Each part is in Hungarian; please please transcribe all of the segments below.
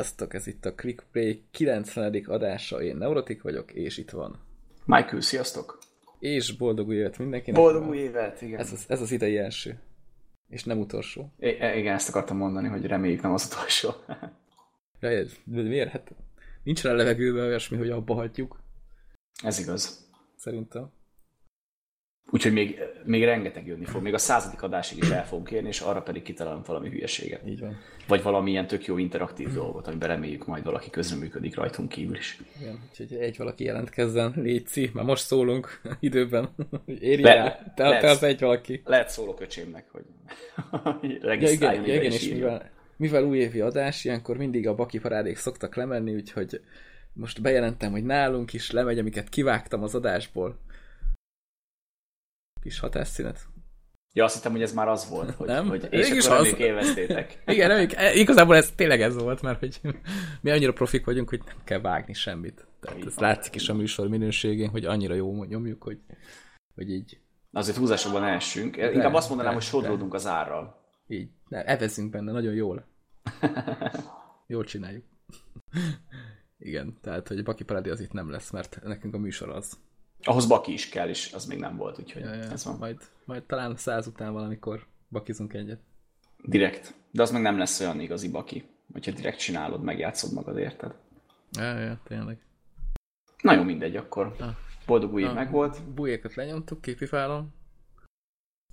Sziasztok, ez itt a Quick Play 90. adása, én Neurotik vagyok, és itt van. Michael, sziasztok! És boldog új évet mindenkinek. Boldog új évet, igen. Ez az, ez az idei első. És nem utolsó. I- igen, ezt akartam mondani, hogy reméljük nem az utolsó. Ez, miért? Hát nincs rá levegőben olyasmi, hogy abba hagyjuk, Ez igaz. szerintem. Úgyhogy még, még rengeteg jönni fog. Még a századik adásig is el fogunk érni, és arra pedig kitalálunk valami hülyeséget. Így van. Vagy valamilyen tök jó interaktív dolgot, amiben reméljük majd valaki közreműködik rajtunk kívül is. Igen, úgyhogy egy valaki jelentkezzen, létszi, már most szólunk időben. Érj rá, te, te az egy valaki. Lehet szólok öcsémnek, hogy igen, regisztráljon ja, ide igen, és mivel, mivel újévi adás, ilyenkor mindig a baki parádék szoktak lemenni, úgyhogy most bejelentem, hogy nálunk is lemegy, amiket kivágtam az adásból. Kis hatásszünet. Ja, azt hittem, hogy ez már az volt, hogy, Nem? hogy és Mégis akkor az. reméljük élveztétek. Igen, nem, e- igazából ez tényleg ez volt, mert hogy mi annyira profik vagyunk, hogy nem kell vágni semmit. Tehát ez látszik is a műsor minőségén, hogy annyira jó nyomjuk, hogy, hogy így, Azért húzásokban ne essünk. Inkább azt mondanám, de, hogy sodródunk az árral. így, ne, evezünk benne nagyon jól. Jól csináljuk. Igen, tehát, hogy Baki Parádi az itt nem lesz, mert nekünk a műsor az. Ahhoz baki is kell, és az még nem volt, úgyhogy Ja, ja, ez van. Majd, majd talán száz után valamikor bakizunk egyet. Direkt. De az meg nem lesz olyan igazi baki, hogyha direkt csinálod, megjátszod magad, érted? Ja, ja, tényleg. Na jó, mindegy, akkor Ah. boldog új év Ah. megvolt. Bújékat lenyomtuk, képifálom.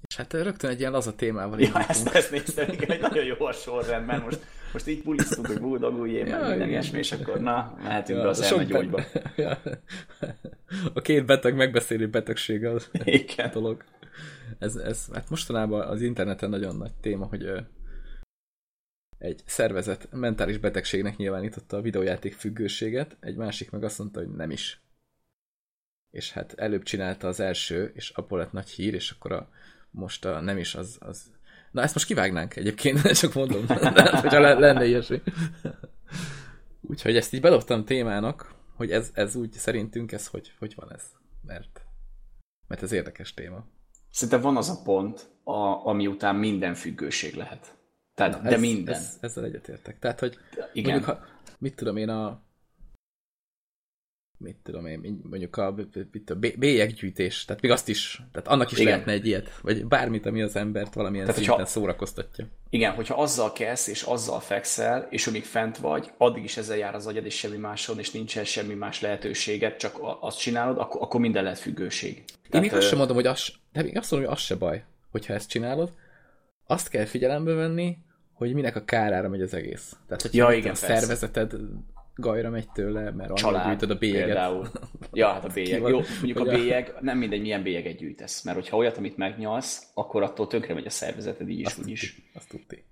És hát rögtön egy ilyen laza témával Ja, ezt, ezt néztem, igen, egy nagyon jó a sorrend, mert most, most így bulisztunk, hogy boldog új év, Ja, meg minden ilyesmi, és akkor na, mehetünk be Ja, az sok elmegyógyba. be- ja. A két beteg megbeszélő betegsége az Igen. dolog. Ez, ez, hát mostanában az interneten nagyon nagy téma, hogy egy szervezet mentális betegségnek nyilvánította a videójáték függőséget, egy másik meg azt mondta, hogy nem is. És hát előbb csinálta az első, és abból lett nagy hír, és akkor a, most a nem is az, az... Na ezt most kivágnánk egyébként, csak mondom, hát, hogyha le, lenne ilyesmi. Úgyhogy ezt így bedobtam témának, hogy ez, ez úgy szerintünk ez hogy, hogy van ez. Mert, mert ez érdekes téma. Szerintem van az a pont, a, ami után minden függőség lehet. Tehát, de ez, minden. Ez, ezzel egyetértek. Tehát, hogy Igen. mondjuk, ha, mit tudom én a mit tudom én, mondjuk a, mit a bélyeggyűjtés, tehát még azt is, tehát annak is Igen. lehetne egy ilyet, vagy bármit, ami az embert valamilyen Tehát, szinten hogyha- szórakoztatja. Igen, hogyha azzal kezd, és azzal fekszel, és amíg fent vagy, addig is ezzel jár az agyad, és semmi máson, és nincsen semmi más lehetőséged, csak azt csinálod, akkor, akkor minden lehet függőség. Én még azt sem mondom, hogy az, de még azt mondom, hogy az se baj, hogyha ezt csinálod. Azt kell figyelembe venni, hogy minek a kárára megy az egész. Tehát, hogy Ja, ja, igen, a persze. szervezeted gajra megy tőle, mert család gyűjtöd a bélyeget. például. Ja, hát a bélyeg. Jó, mondjuk a bélyeg, nem mindegy, milyen bélyeget gyűjtesz, mert hogyha olyat, amit megnyalsz, akkor attól tönkre megy a szervezeted így is, Azt úgy is. Azt tudti.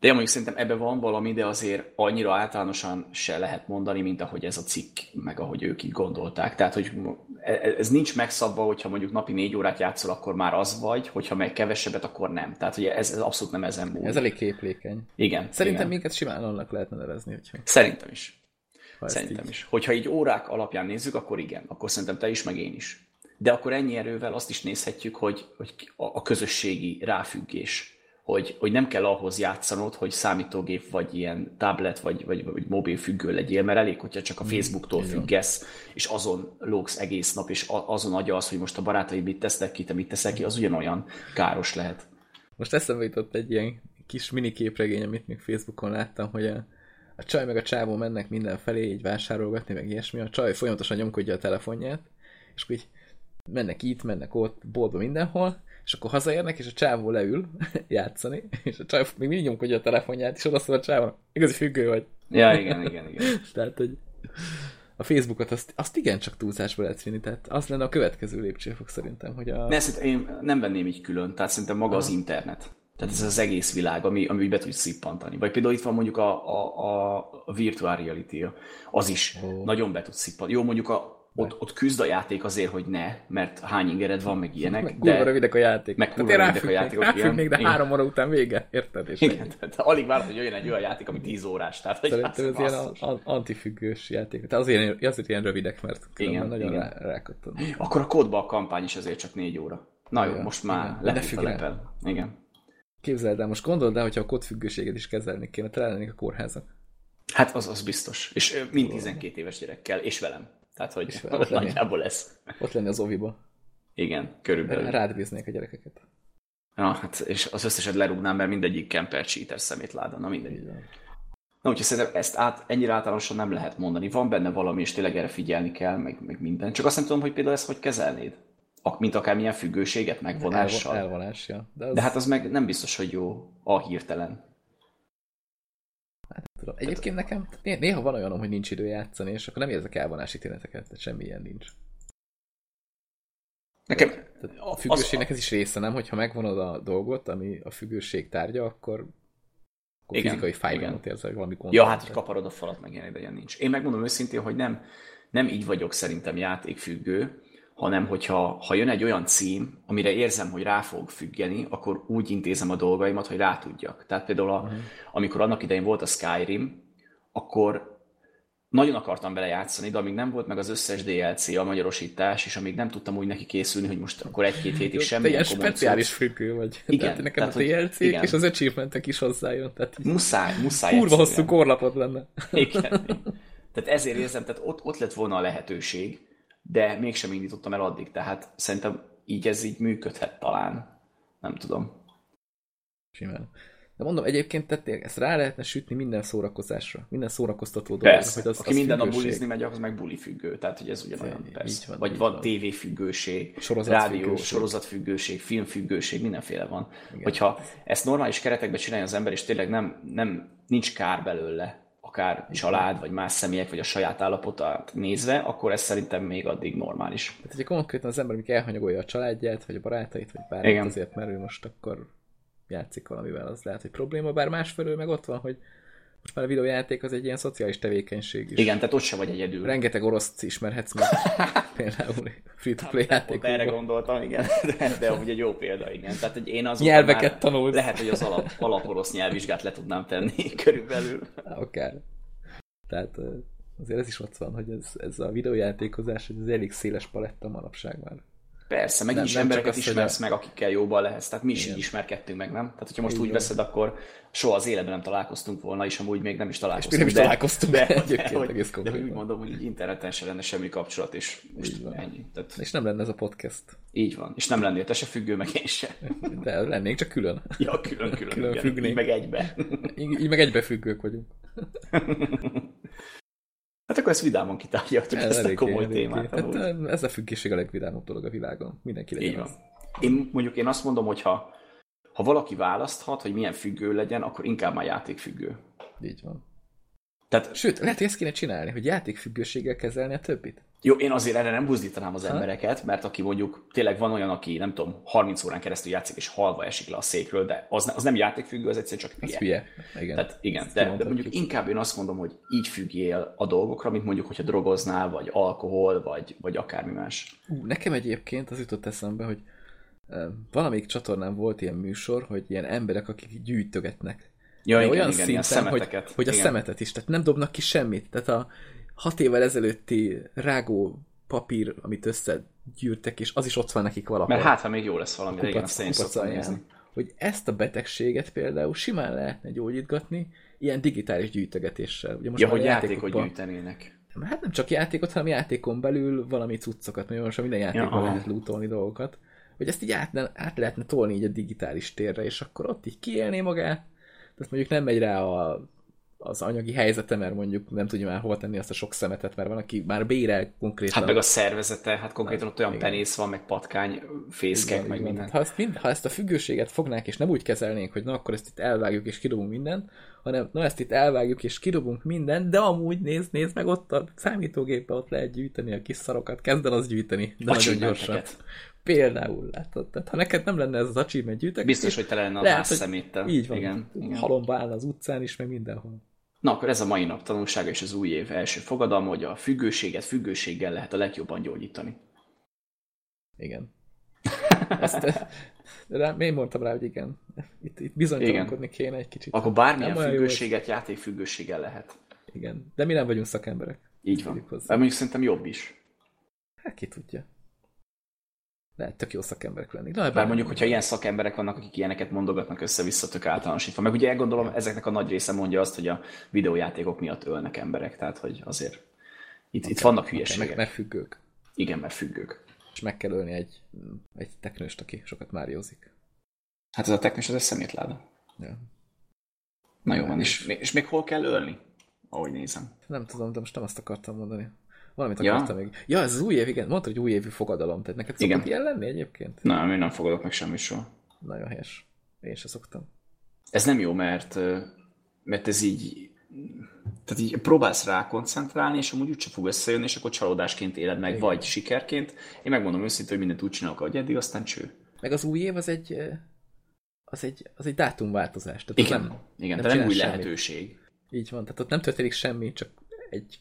De mondjuk szerintem ebben van valami, de azért annyira általánosan se lehet mondani, mint ahogy ez a cikk, meg ahogy ők így gondolták. Tehát, hogy e- ez nincs megszabva, hogyha mondjuk napi négy órát játszol, akkor már az vagy, hogyha meg kevesebbet, akkor nem. Tehát, hogy ez, ez abszolút nem ezen múlik. Ez elég képlékeny. Igen. Szerintem igen. minket simán annak lehetne nevezni, hogyha, Szerintem is. ha Szerintem is. Hogyha így órák alapján nézzük, akkor igen. Akkor szerintem te is, meg én is. De akkor ennyi erővel azt is nézhetjük, hogy, hogy a, a közösségi ráfüggés. Hogy, hogy nem kell ahhoz játszanod, hogy számítógép, vagy ilyen tablet, vagy, vagy, vagy mobil függő legyél, mert elég, hogyha csak a Facebooktól így van. függesz, és azon lógsz egész nap, és azon agyalsz, hogy most a barátaid mit tesznek ki, te mit teszel ki, az ugyanolyan káros lehet. Most eszembe jutott egy ilyen kis mini képregény, amit még Facebookon láttam, hogy a, a csaj meg a csávó mennek mindenfelé, így vásárolgatni, meg ilyesmi. A csaj folyamatosan nyomkodja a telefonját, és így mennek itt, mennek ott, boltba mindenhol, és akkor hazaérnek, és a csávó leül játszani, és a csaj még mindig nyomkodja a telefonját, és oda szól a csávónak, igazi függő vagy. Ja, igen, igen, igen. Tehát, hogy a Facebookot azt, azt igencsak túlzásba lehet vinni, tehát az lenne a következő lépcsőfok szerintem, hogy a... Ne, szerintem én nem venném így külön, tehát szerintem maga az internet. Tehát ez az egész világ, ami, ami be tudsz szippantani. Vagy például itt van mondjuk a, a, a, virtual reality, az is Ó. nagyon be tudsz szippantani. Jó, mondjuk a, ott, ott küzd a játék azért, hogy ne, mert hány ingered van, meg ilyenek. Meg kurva rövidek a játék. Meg Tehát kurva én rövidek a játékok, Ráfüggnék, igen. de Igen. három óra után vége, érted? És Igen, tehát alig várod, hogy jöjjön egy olyan játék, ami 10 órás. Tehát, Szerintem ez ilyen a- a- antifüggős játék. Tehát azért, azért ilyen rövidek, mert Igen, nagyon igen. rá. Akkor a kódba a kampány is azért csak 4 óra. Na jó, Ja, most már igen. De a lepel. Igen. Képzeld el, most gondold el, hogyha a kódfüggőséget is kezelni kéne, találnék a kórházak. Hát az, az biztos. És mind 12 éves gyerekkel, és velem. Tehát, hogy és ott nagyjából lesz. Ott lenni az oviba. Igen, körülbelül. Rád bíznék a gyerekeket. Ja, hát, és az összeset lerúgnám, mert mindegyik camper cheater szemétláda. Na mindegy. Na, úgyhogy szerintem ezt át, ennyire általánosan nem lehet mondani. Van benne valami, és tényleg erre figyelni kell, meg, meg minden. Csak azt nem tudom, hogy például ezt hogy kezelnéd. Mint akármilyen függőséget, megvonással. Elv, elvonás, ja. De, az... De hát az meg nem biztos, hogy jó a hirtelen. Hát, tudom. Egyébként nekem néha van olyanom, hogy nincs idő játszani, és akkor nem érzek elvonási tüneteket, tehát semmi ilyen nincs. Nekem a függőségnek ez is része, nem? Hogyha megvonod a dolgot, ami a függőség tárgya, akkor, akkor igen, fizikai fájdalmat érzel valami gondot. Ja, hát, hogy kaparod a falat, meg ilyen ilyen nincs. Én megmondom őszintén, hogy nem, nem így vagyok szerintem játékfüggő, hanem hogyha ha jön egy olyan cím, amire érzem, hogy rá fog függeni, akkor úgy intézem a dolgaimat, hogy rá tudjak. Tehát például, a, uh-huh. amikor annak idején volt a Skyrim, akkor nagyon akartam vele játszani, de amíg nem volt meg az összes DLC, a magyarosítás, és amíg nem tudtam úgy neki készülni, hogy most akkor egy-két hétig semmi. Te speciális függő vagy. Igen. Tehát nekem tehát, a DLC igen. és az achievementek is hozzájön. Tehát muszáj, muszáj. Kurva hosszú korlapot lenne. Igen. Tehát ezért érzem, tehát ott, ott lett volna a lehetőség, de mégsem indítottam el addig, tehát szerintem így ez így működhet talán. Nem tudom. Simán. De mondom, egyébként tették, ezt rá lehetne sütni minden szórakozásra, minden szórakoztató dologra. Hogy az, Aki az minden nap bulizni megy, az meg buli függő, tehát hogy ez ugyanolyan, é, persze. Van, Vagy van, van tévéfüggőség, rádió, sorozatfüggőség, filmfüggőség, mindenféle van. Igen. Hogyha ezt normális keretekbe csinálja az ember, és tényleg nem, nem nincs kár belőle, akár Igen. család, vagy más személyek, vagy a saját állapotát nézve, akkor ez szerintem még addig normális. Tehát, hogyha konkrétan az ember még elhanyagolja a családját, vagy a barátait, vagy bármit azért, mert ő most akkor játszik valamivel, az lehet, hogy probléma, bár másfelől meg ott van, hogy már a videójáték az egy ilyen szociális tevékenység is. Igen, tehát ott se vagy egyedül. Rengeteg oroszt ismerhetsz meg. Például free-to-play játékokban. Erre gondoltam, igen. De, de amúgy egy jó példa, igen. Tehát hogy én az Nyelveket tanult. Lehet, hogy az alap, alaporosz nyelvvizsgát le tudnám tenni körülbelül. Akár. Tehát azért ez is ott van, hogy ez, ez a videójátékozás, ez elég széles paletta manapság már. Persze, meg nem, is nem embereket ismersz a... meg, akikkel jóban lehetsz. Tehát mi is Igen. így ismerkedtünk meg, nem? Tehát, hogyha most Igen. úgy veszed, akkor soha az életben nem találkoztunk volna, és amúgy még nem is találkoztunk. És nem is de, találkoztunk, de, de, de, hogy, de úgy mondom, hogy így interneten se lenne semmi kapcsolat, és most ennyi. Tehát... És nem lenne ez a podcast. Így van. És nem lennél te se függő, meg én se. De lennénk, csak külön. Ja, külön, külön. külön függnénk. Így meg egybe. Így, így meg egybe függők vagyunk. Hát akkor ezt vidámon kitárgyaltuk, ez ezt a komoly eléggé. témát. Hát, ez a függőség a legvidámabb dolog a világon. Mindenki legyen Így van. Én mondjuk én azt mondom, hogy ha, ha valaki választhat, hogy milyen függő legyen, akkor inkább már játékfüggő. Így van. Tehát, Sőt, lehet, hogy ezt kéne csinálni, hogy játékfüggőséggel kezelni a többit. Jó, én azért erre nem buzdítanám az ha? embereket, mert aki mondjuk tényleg van olyan, aki nem tudom, 30 órán keresztül játszik, és halva esik le a székről, de az, az nem játékfüggő, az egyszerűen csak hülye. Az hülye. Igen. Tehát igen, de, de, mondjuk inkább én azt mondom, hogy így függjél a dolgokra, mint mondjuk, hogyha drogoznál, vagy alkohol, vagy, vagy akármi más. Ú, nekem egyébként az jutott eszembe, hogy valamelyik csatornán volt ilyen műsor, hogy ilyen emberek, akik gyűjtögetnek. Ja, igen, olyan igen, szinten, hogy, hogy a igen. szemetet is, tehát nem dobnak ki semmit. Tehát a, hat évvel ezelőtti rágó papír, amit összegyűrtek, és az is ott van nekik valahol. Mert hát, ha még jó lesz valami, kupac, igen, azt én szoktam nézni. Hogy ezt a betegséget például simán lehetne gyógyítgatni, ilyen digitális gyűjtögetéssel. Ugye most ja, hogy játékot gyűjtenének. Hát nem csak játékot, hanem játékon belül valami cuccokat, mert most minden játékban ja, lehet lootolni dolgokat. Hogy ezt így át, át lehetne tolni így a digitális térre, és akkor ott így kiélné magát, tehát mondjuk nem megy rá a az anyagi helyzete, mert mondjuk nem tudja már hova tenni azt a sok szemetet, mert van, aki már bérel konkrétan. Hát meg a szervezete, hát konkrétan hát, ott olyan igen. penész van, meg patkány, fészkek, meg minden. Ha ezt, mind, ha ezt a függőséget fognák, és nem úgy kezelnénk, hogy na akkor ezt itt elvágjuk és kidobunk mindent, hanem na ezt itt elvágjuk és kidobunk mindent, de amúgy nézd, nézd meg ott a számítógépbe ott lehet gyűjteni a kis szarokat, kezd el az gyűjteni, de a nagyon gyorsan. Például látod. Tehát ha neked nem lenne ez az achievement gyűjtek, Biztos, hogy te lenne a lehet, szeméttel. Így van. Igen, igen. Halomba áll az utcán is, meg mindenhol. Na, akkor ez a mai nap tanulsága és az új év első fogadalma, hogy a függőséget függőséggel lehet a legjobban gyógyítani. Igen. Ezt, de én mondtam rá, hogy igen. Itt, itt bizonytalankodni kéne egy kicsit. Akkor bármilyen függőséget játékfüggőséggel lehet. Igen, de mi nem vagyunk szakemberek. Így van. De mondjuk szerintem jobb is. Hát ki tudja. Lehet tök jó szakemberek lenni. Na, Bár mondjuk, hogyha ilyen szakemberek vannak, akik ilyeneket mondogatnak össze-vissza tök általánosítva. Meg ugye gondolom, ezeknek a nagy része mondja azt, hogy a videójátékok miatt ölnek emberek, tehát hogy azért itt, okay. itt vannak hülyeségek. Meg, meg függők. Igen, mert függők. És meg kell ölni egy, egy teknőst, aki sokat máriózik. Hát ez a teknős, az egy szemétláda. Ja. Na jó van, és, és még hol kell ölni? Ahogy nézem. Nem tudom, de most nem azt akartam mondani. Valamit ja. akartam még. Ja, ez az új év, igen. Mondta, hogy új évi fogadalom. Tehát neked szokott igen. ilyen lenni egyébként? Nem, én nem fogadok meg semmi soha. Nagyon helyes. Én se szoktam. Ez nem jó, mert, mert ez így tehát így próbálsz rá koncentrálni, és amúgy úgyse fog összejönni, és akkor csalódásként éled meg, Igen. vagy sikerként. Én megmondom őszintén, hogy mindent úgy csinálok, ahogy eddig, aztán cső. Meg az új év az egy, az egy, az egy dátumváltozás. Tehát igen, nem, igen, nem, nem új semmit. lehetőség. Így van, tehát ott nem történik semmi, csak egy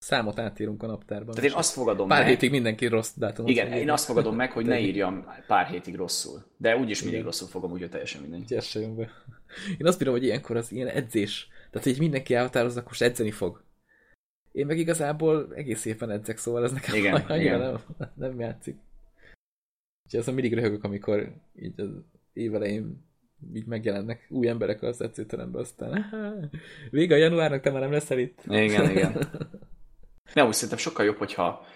számot átírunk a naptárban. Tehát én azt fogadom pár meg... hétig mindenki rossz dátum. Igen, én azt fogadom meg, hogy ne írjam pár hétig rosszul. De úgyis mindig rosszul fogom, úgyhogy teljesen mindegy. Se be. Én azt bírom, hogy ilyenkor az ilyen edzés. Tehát, hogy mindenki akkor most edzeni fog. Én meg igazából egész éppen edzek, szóval ez nekem igen, annyira igen. Nem, nem játszik. Úgyhogy azon mindig röhögök, amikor így az évelején így megjelennek új emberek az edzőterembe, aztán vége a januárnak, te már nem leszel itt. Igen, igen. Nem, úgy szerintem sokkal jobb, hogyha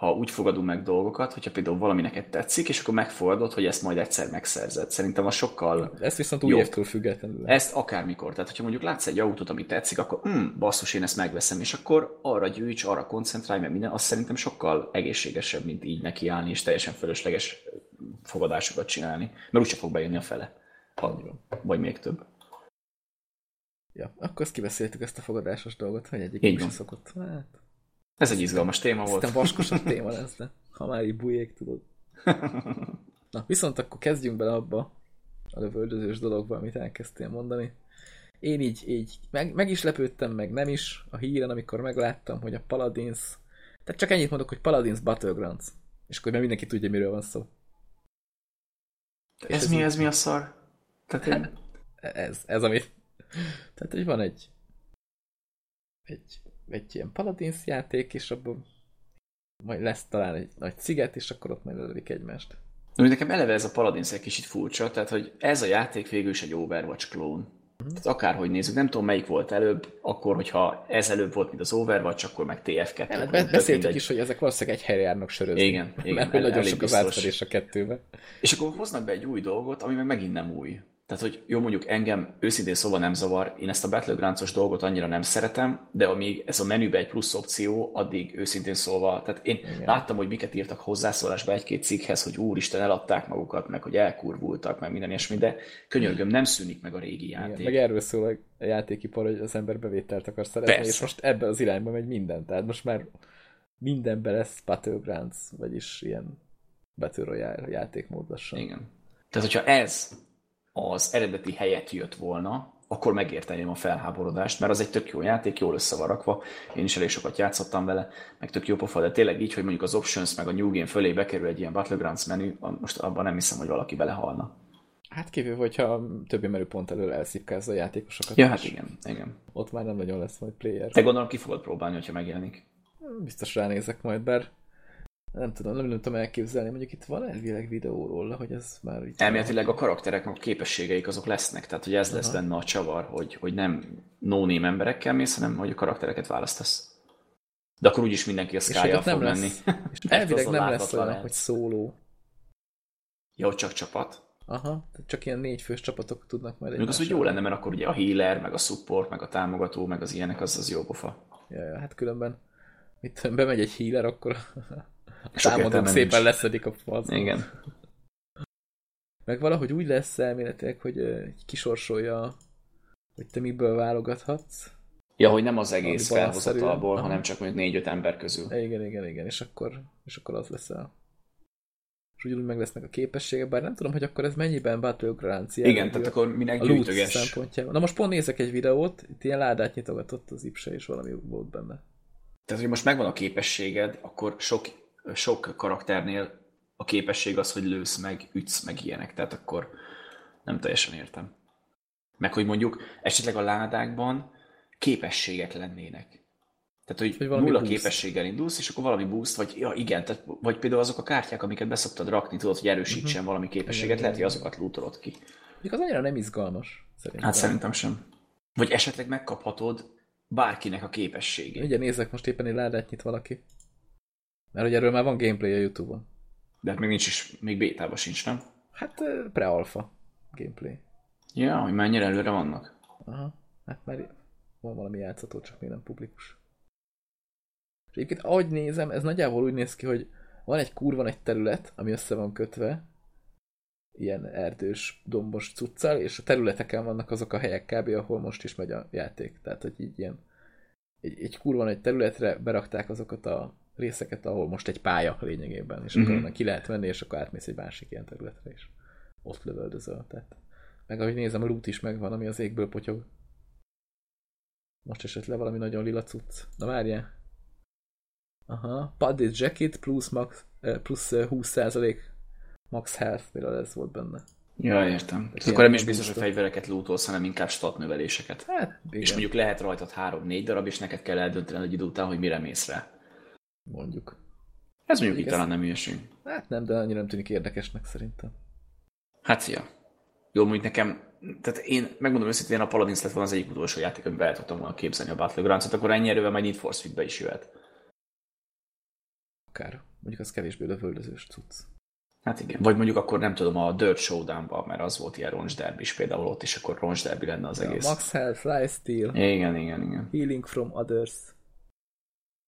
ha úgy fogadunk meg dolgokat, hogyha például valami neked tetszik, és akkor megfogadod, hogy ezt majd egyszer megszerzed. Szerintem a sokkal Ezt viszont új évtől függetlenül. Ezt akármikor. Tehát, hogyha mondjuk látsz egy autót, ami tetszik, akkor hm, basszus, én ezt megveszem, és akkor arra gyűjts, arra koncentrálj, mert minden, az szerintem sokkal egészségesebb, mint így nekiállni, és teljesen fölösleges fogadásokat csinálni. Mert úgyse fog bejönni a fele. Annyira. Vagy még több. Ja, akkor ezt kibeszéltük ezt a fogadásos dolgot, hogy egyik sem szokott. Hát, ez egy izgalmas téma volt. Aztán vaskosabb téma lesz, de ha már így bujék, tudod. Na, viszont akkor kezdjünk bele abba a lövöldözős dologba, amit elkezdtél mondani. Én így, így meg, meg is lepődtem, meg nem is a híren, amikor megláttam, hogy a Paladins... Tehát csak ennyit mondok, hogy Paladins Battlegrounds. És akkor már mindenki tudja, miről van szó. Ez, ez mi, ez mi a szar? Tehát én... ez, ez ami... Tehát, hogy van egy egy egy ilyen Paladins játék, és abban majd lesz talán egy nagy sziget, és akkor ott majd lelövik egymást. No, nekem eleve ez a Paladins egy kicsit furcsa, tehát hogy ez a játék végül is egy Overwatch klón. Uh-huh. Tehát akárhogy nézzük, nem tudom melyik volt előbb, akkor, hogyha ez előbb volt, mint az Overwatch, akkor meg TF2. Ja, be- beszéltük is, hogy ezek valószínűleg egy helyre járnak sörözni. Igen, igen. Mert el, nagyon sok az átfedés a kettőbe. És akkor hoznak be egy új dolgot, ami meg megint nem új. Tehát, hogy jó, mondjuk engem őszintén szóval nem zavar, én ezt a Battlegrounds-os dolgot annyira nem szeretem, de amíg ez a menübe egy plusz opció, addig őszintén szólva, tehát én Igen. láttam, hogy miket írtak hozzászólásba egy-két cikkhez, hogy úristen, eladták magukat, meg hogy elkurvultak, meg minden ilyesmi, de könyörgöm, nem szűnik meg a régi játék. Igen, meg erről szól a játékipar, hogy az ember bevételt akar szeretni, Persze. és most ebbe az irányba megy minden, tehát most már mindenben lesz Battlegrounds, vagyis ilyen Battle Royale játékmód lassan. Igen. Tehát, hogyha ez az eredeti helyet jött volna, akkor megérteném a felháborodást, mert az egy tök jó játék, jól össze van rakva, én is elég sokat játszottam vele, meg tök jó pofa, de tényleg így, hogy mondjuk az Options meg a New Game fölé bekerül egy ilyen Battlegrounds menü, most abban nem hiszem, hogy valaki belehalna. Hát kívül, hogyha többi merőpont elől elszipkázza a játékosokat. Ja, hát igen, igen. Ott már nem nagyon lesz majd player. Te gondolom ki fogod próbálni, hogyha megjelenik. Biztos ránézek majd, bár nem tudom, nem, nem tudom elképzelni, mondjuk itt van elvileg videó róla, hogy ez már így... Elméletileg a karakterek, a képességeik azok lesznek, tehát hogy ez Aha. lesz benne a csavar, hogy, hogy nem no-name emberekkel mész, hanem hogy a karaktereket választasz. De akkor úgyis mindenki a sky fog nem menni. És elvileg nem lesz olyan, lehet. hogy szóló. Hogy csak csapat. Aha, csak ilyen négy fős csapatok tudnak majd egy. az úgy jó lenne, mert akkor ugye a healer, meg a support, meg a támogató, meg az ilyenek, az az jó pofa. Ja, ja hát különben mit bemegy egy healer, akkor támadók szépen leszedik a fasz. Igen. Meg valahogy úgy lesz elméletileg, hogy kisorsolja, hogy te miből válogathatsz. Ja, hogy nem az egész felhozatalból, hanem csak mondjuk négy-öt ember közül. Igen, igen, igen, és akkor, és akkor az lesz a... És ugyanúgy meg lesznek a képességek, bár nem tudom, hogy akkor ez mennyiben Battlegrounds Igen, tehát akkor minek gyűjtöges. szempontjában. Na most pont nézek egy videót, itt ilyen ládát nyitogatott az Ipse, és valami volt benne. Tehát, hogy most megvan a képességed, akkor sok sok karakternél a képesség az, hogy lősz meg, ütsz meg ilyenek, tehát akkor nem teljesen értem. Meg hogy mondjuk esetleg a ládákban képességek lennének. Tehát, hogy, Hogy nulla boost. képességgel indulsz, és akkor valami boost, vagy ja, igen, tehát, vagy például azok a kártyák, amiket beszoktad rakni, tudod, hogy erősítsen Mhm. valami képességet, Igen, lehet, hogy azokat lootolod ki. Még az annyira nem izgalmas. Szerintem. Hát szerintem sem. Vagy esetleg megkaphatod bárkinek a képességét. Ugye nézek, most éppen egy ládát nyit valaki. Mert hogy erről már van gameplay a Youtube-on. De hát még nincs is, még bétában sincs, nem? Hát pre-alpha gameplay. Ja, hogy mennyire előre vannak. Aha, hát már van valami játszható, csak még nem publikus. És egyébként ahogy nézem, ez nagyjából úgy néz ki, hogy van egy kurva egy terület, ami össze van kötve, ilyen erdős, dombos cuccal, és a területeken vannak azok a helyek kb. ahol most is megy a játék. Tehát, hogy így ilyen egy, egy kurva egy területre berakták azokat a részeket, ahol most egy pálya lényegében, és Mhm. akkor onnan ki lehet menni, és akkor átmész egy másik ilyen területre, és ott lövöldözöl. Tehát, meg ahogy nézem, a loot is megvan, ami az égből potyog. Most esett le valami nagyon lila cucc. Na várjál. Aha, padded jacket plusz, max, eh, plusz eh, 20% max health, például ez volt benne. Ja, értem. Tehát akkor nem is biztos, hogy fegyvereket lootolsz, hanem inkább stat növeléseket. Hát, igen, És mondjuk lehet rajtad három-négy darab, és neked kell eldöntened egy idő után, hogy mire mész rá. Mondjuk. Ez mondjuk Mondjuk itt talán nem hülyeség. Hát nem, de annyira nem tűnik érdekesnek szerintem. Hát szia. Jó, mondjuk nekem, tehát én megmondom őszintén, a Paladins lett volna az egyik utolsó játék, amiben el tudtam volna képzelni a Battlegrounds-ot, akkor ennyi erővel majd Need for Speed-be is jöhet. Akár. Mondjuk az kevésbé lövöldözős cucc. Hát igen. Vagy mondjuk akkor nem tudom, a Dirt Showdown-ban, mert az volt ilyen roncs derby is például ott, és akkor roncs derby lenne az Ja, egész. max health, life steal, Igen, igen, igen. healing from others,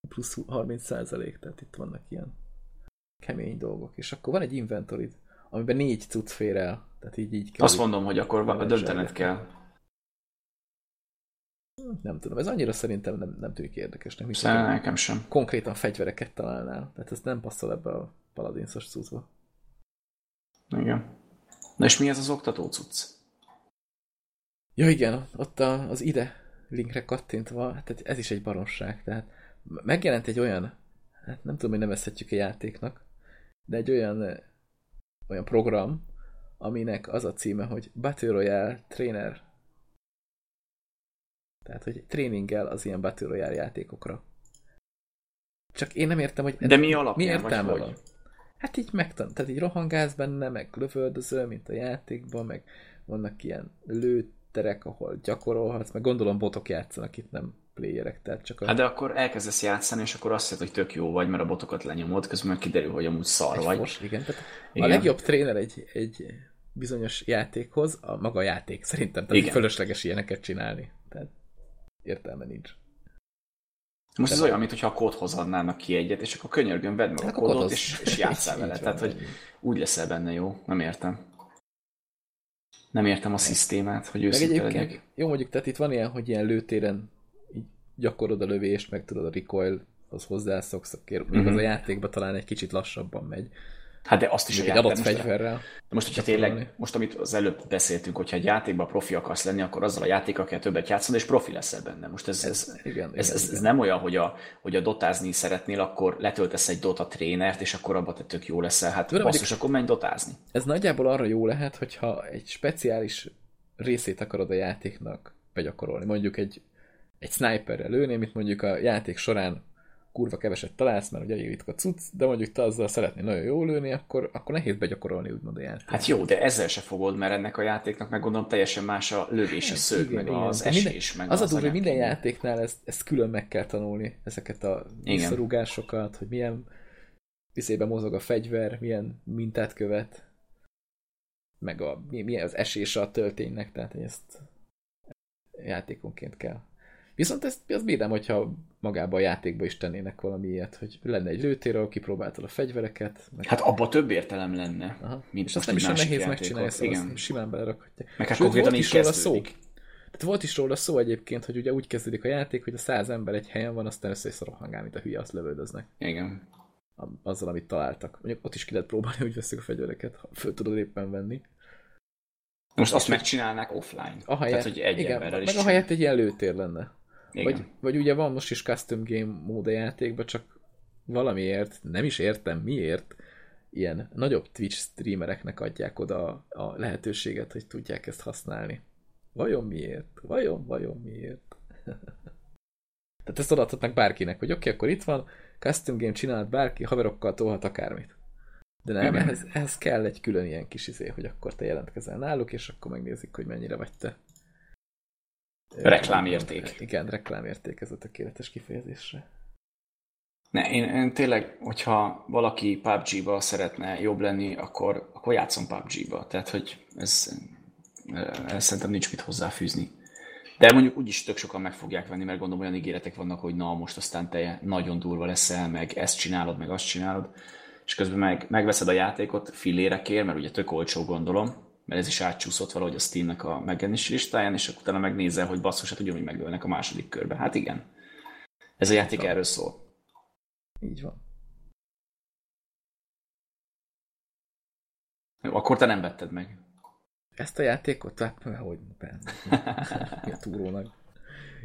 plusz 30%, tehát itt vannak ilyen kemény dolgok. És akkor van egy inventory amiben négy cucc fér el. Tehát így, így kell Azt mondom, hogy akkor döntened kell. Nem tudom, ez annyira szerintem nem, nem tűnik érdekesnek. Mint Szerintem nekem sem. konkrétan fegyvereket találnál. Tehát ez nem passzol ebbe a paladinszos cuccba. Igen. Na és mi ez az oktató cucc? Ja igen, ott a, az ide linkre kattintva, hát ez is egy baromság. Tehát megjelent egy olyan, hát nem tudom, hogy nevezhetjük a játéknak, de egy olyan, olyan program, aminek az a címe, hogy Battle Royale Trainer. Tehát, hogy tréninggel az ilyen Battle Royale játékokra. Csak én nem értem, hogy De mi mi alapján, értelme vagy van. Hát így megtan, tehát így rohangálsz benne, meg lövöldözöl, mint a játékban, meg vannak ilyen lőterek, ahol gyakorolhatsz, meg gondolom botok játszanak itt, nem playerek, tehát csak a... Hát de akkor elkezdesz játszani, és akkor azt hiszed, hogy tök jó vagy, mert a botokat lenyomod, közben kiderül, hogy amúgy szar egy vagy. fos, igen, tehát Igen. a legjobb tréner egy, egy bizonyos játékhoz, a maga a játék szerintem, tehát Igen. fölösleges ilyeneket csinálni. Tehát értelme nincs. Most ez De- olyan, mintha a kódhoz adnának ki egyet, és akkor könyörgön, vedd meg a Hát a kódot, és, és játsszál Így vele. van, Tehát, hogy úgy leszel benne jó. Nem értem. Nem értem a szisztémát, hogy őszinte legyek. jó mondjuk, tehát itt van ilyen, hogy ilyen lőtéren gyakorod a lövést, meg tudod a recoilhoz hozzászoksz, akkor mondjuk Mhm. az a játékban talán egy kicsit lassabban megy. Hát de azt is egy adott most- fegyverrel. De most, hogyha tényleg, most amit az előbb beszéltünk, hogyha egy játékban profi akarsz lenni, akkor azzal a játékkal kell többet játszani, és profi leszel benne. Most ez, ez, Ez, igen, ez, igen, ez, ez igen. nem olyan, hogy a, hogy a dotázni szeretnél, akkor letöltesz egy Dota trénert, és akkor abban te tök jó leszel. Hát Tudom, basszus, akkor menj dotázni. Ez nagyjából arra jó lehet, hogyha egy speciális részét akarod a játéknak begyakorolni. Mondjuk egy, egy sniperrel lőni, amit mondjuk a játék során kurva keveset találsz, mert ugye ritka a cucc, de mondjuk te azzal szeretnél nagyon jól lőni, akkor, akkor nehéz begyakorolni úgymond a játék. Hát jó, de ezzel se fogod, mert ennek a játéknak meg gondolom teljesen más a lövési szög, Hát Igen, meg igen. az De minden- esés, meg Az a durva, hogy minden játéknál ezt, ezt külön meg kell tanulni, ezeket a visszarúgásokat, hogy milyen viszébe mozog a fegyver, milyen mintát követ, meg a, mi- milyen az esése a tölténynek, tehát ezt játékonként kell. Viszont ezt azt bírnám, hogyha magában a játékba is tennének valami ilyet, hogy lenne egy lőtér, ahol kipróbáltad a fegyvereket, meg, Hát abba több értelem lenne. Aha. mint és azt nem is olyan nehéz megcsinálni, játékot. szóval Igen. azt simán belerakhatják. Meg hát Sőt, konkrétan is róla szó. Tehát volt is róla szó egyébként, hogy ugye úgy kezdődik a játék, hogy a száz ember egy helyen van, aztán össze is rohangál, mint a hülye, azt lövöldöznek Igen. a- azzal, amit találtak. Mondjuk ott is ki lehet próbálni, hogy veszük a fegyvereket, ha föl tudod éppen venni. Most azt megcsinálnák offline. Ahelyett, Tehát, hogy egy igen, emberrel is meg ahelyett egy ilyen lőtér lenne. Igen. Vagy, vagy ugye van most is custom game mód a játékban, csak valamiért, nem is értem miért, ilyen nagyobb Twitch streamereknek adják oda a lehetőséget, hogy tudják ezt használni. Vajon miért? Vajon, vajon miért? Tehát ezt odaadhatnak bárkinek, hogy oké, okay, akkor itt van, custom game csinált bárki, haverokkal tolhat akármit. De nem, ehhez, ehhez kell egy külön ilyen kis izé, hogy akkor te jelentkezel náluk, és akkor megnézik, hogy mennyire vagy te. Reklámérték. Igen, reklámérték, ez a tökéletes kifejezésre. Ne, én, én tényleg, hogyha valaki PUBG-ba szeretne jobb lenni, akkor, akkor játszom PUBG-ba. Tehát, hogy ez, ez szerintem nincs mit hozzáfűzni. De mondjuk úgyis tök sokan meg fogják venni, mert gondolom olyan ígéretek vannak, hogy na, most aztán te nagyon durva leszel, meg ezt csinálod, meg azt csinálod, és közben meg, megveszed a játékot fillérekért, mert ugye tök olcsó gondolom, mert ez is átcsúszott valahogy a Steamnek a megjelenési listáján, és akkor utána megnézel, hogy basszus, hát ugyanúgy megölnek a második körbe. Hát igen. Ez a játék erről szól. Így van. Jó, akkor te nem vetted meg. Ezt a játékot? Hát, hogy a túrónak.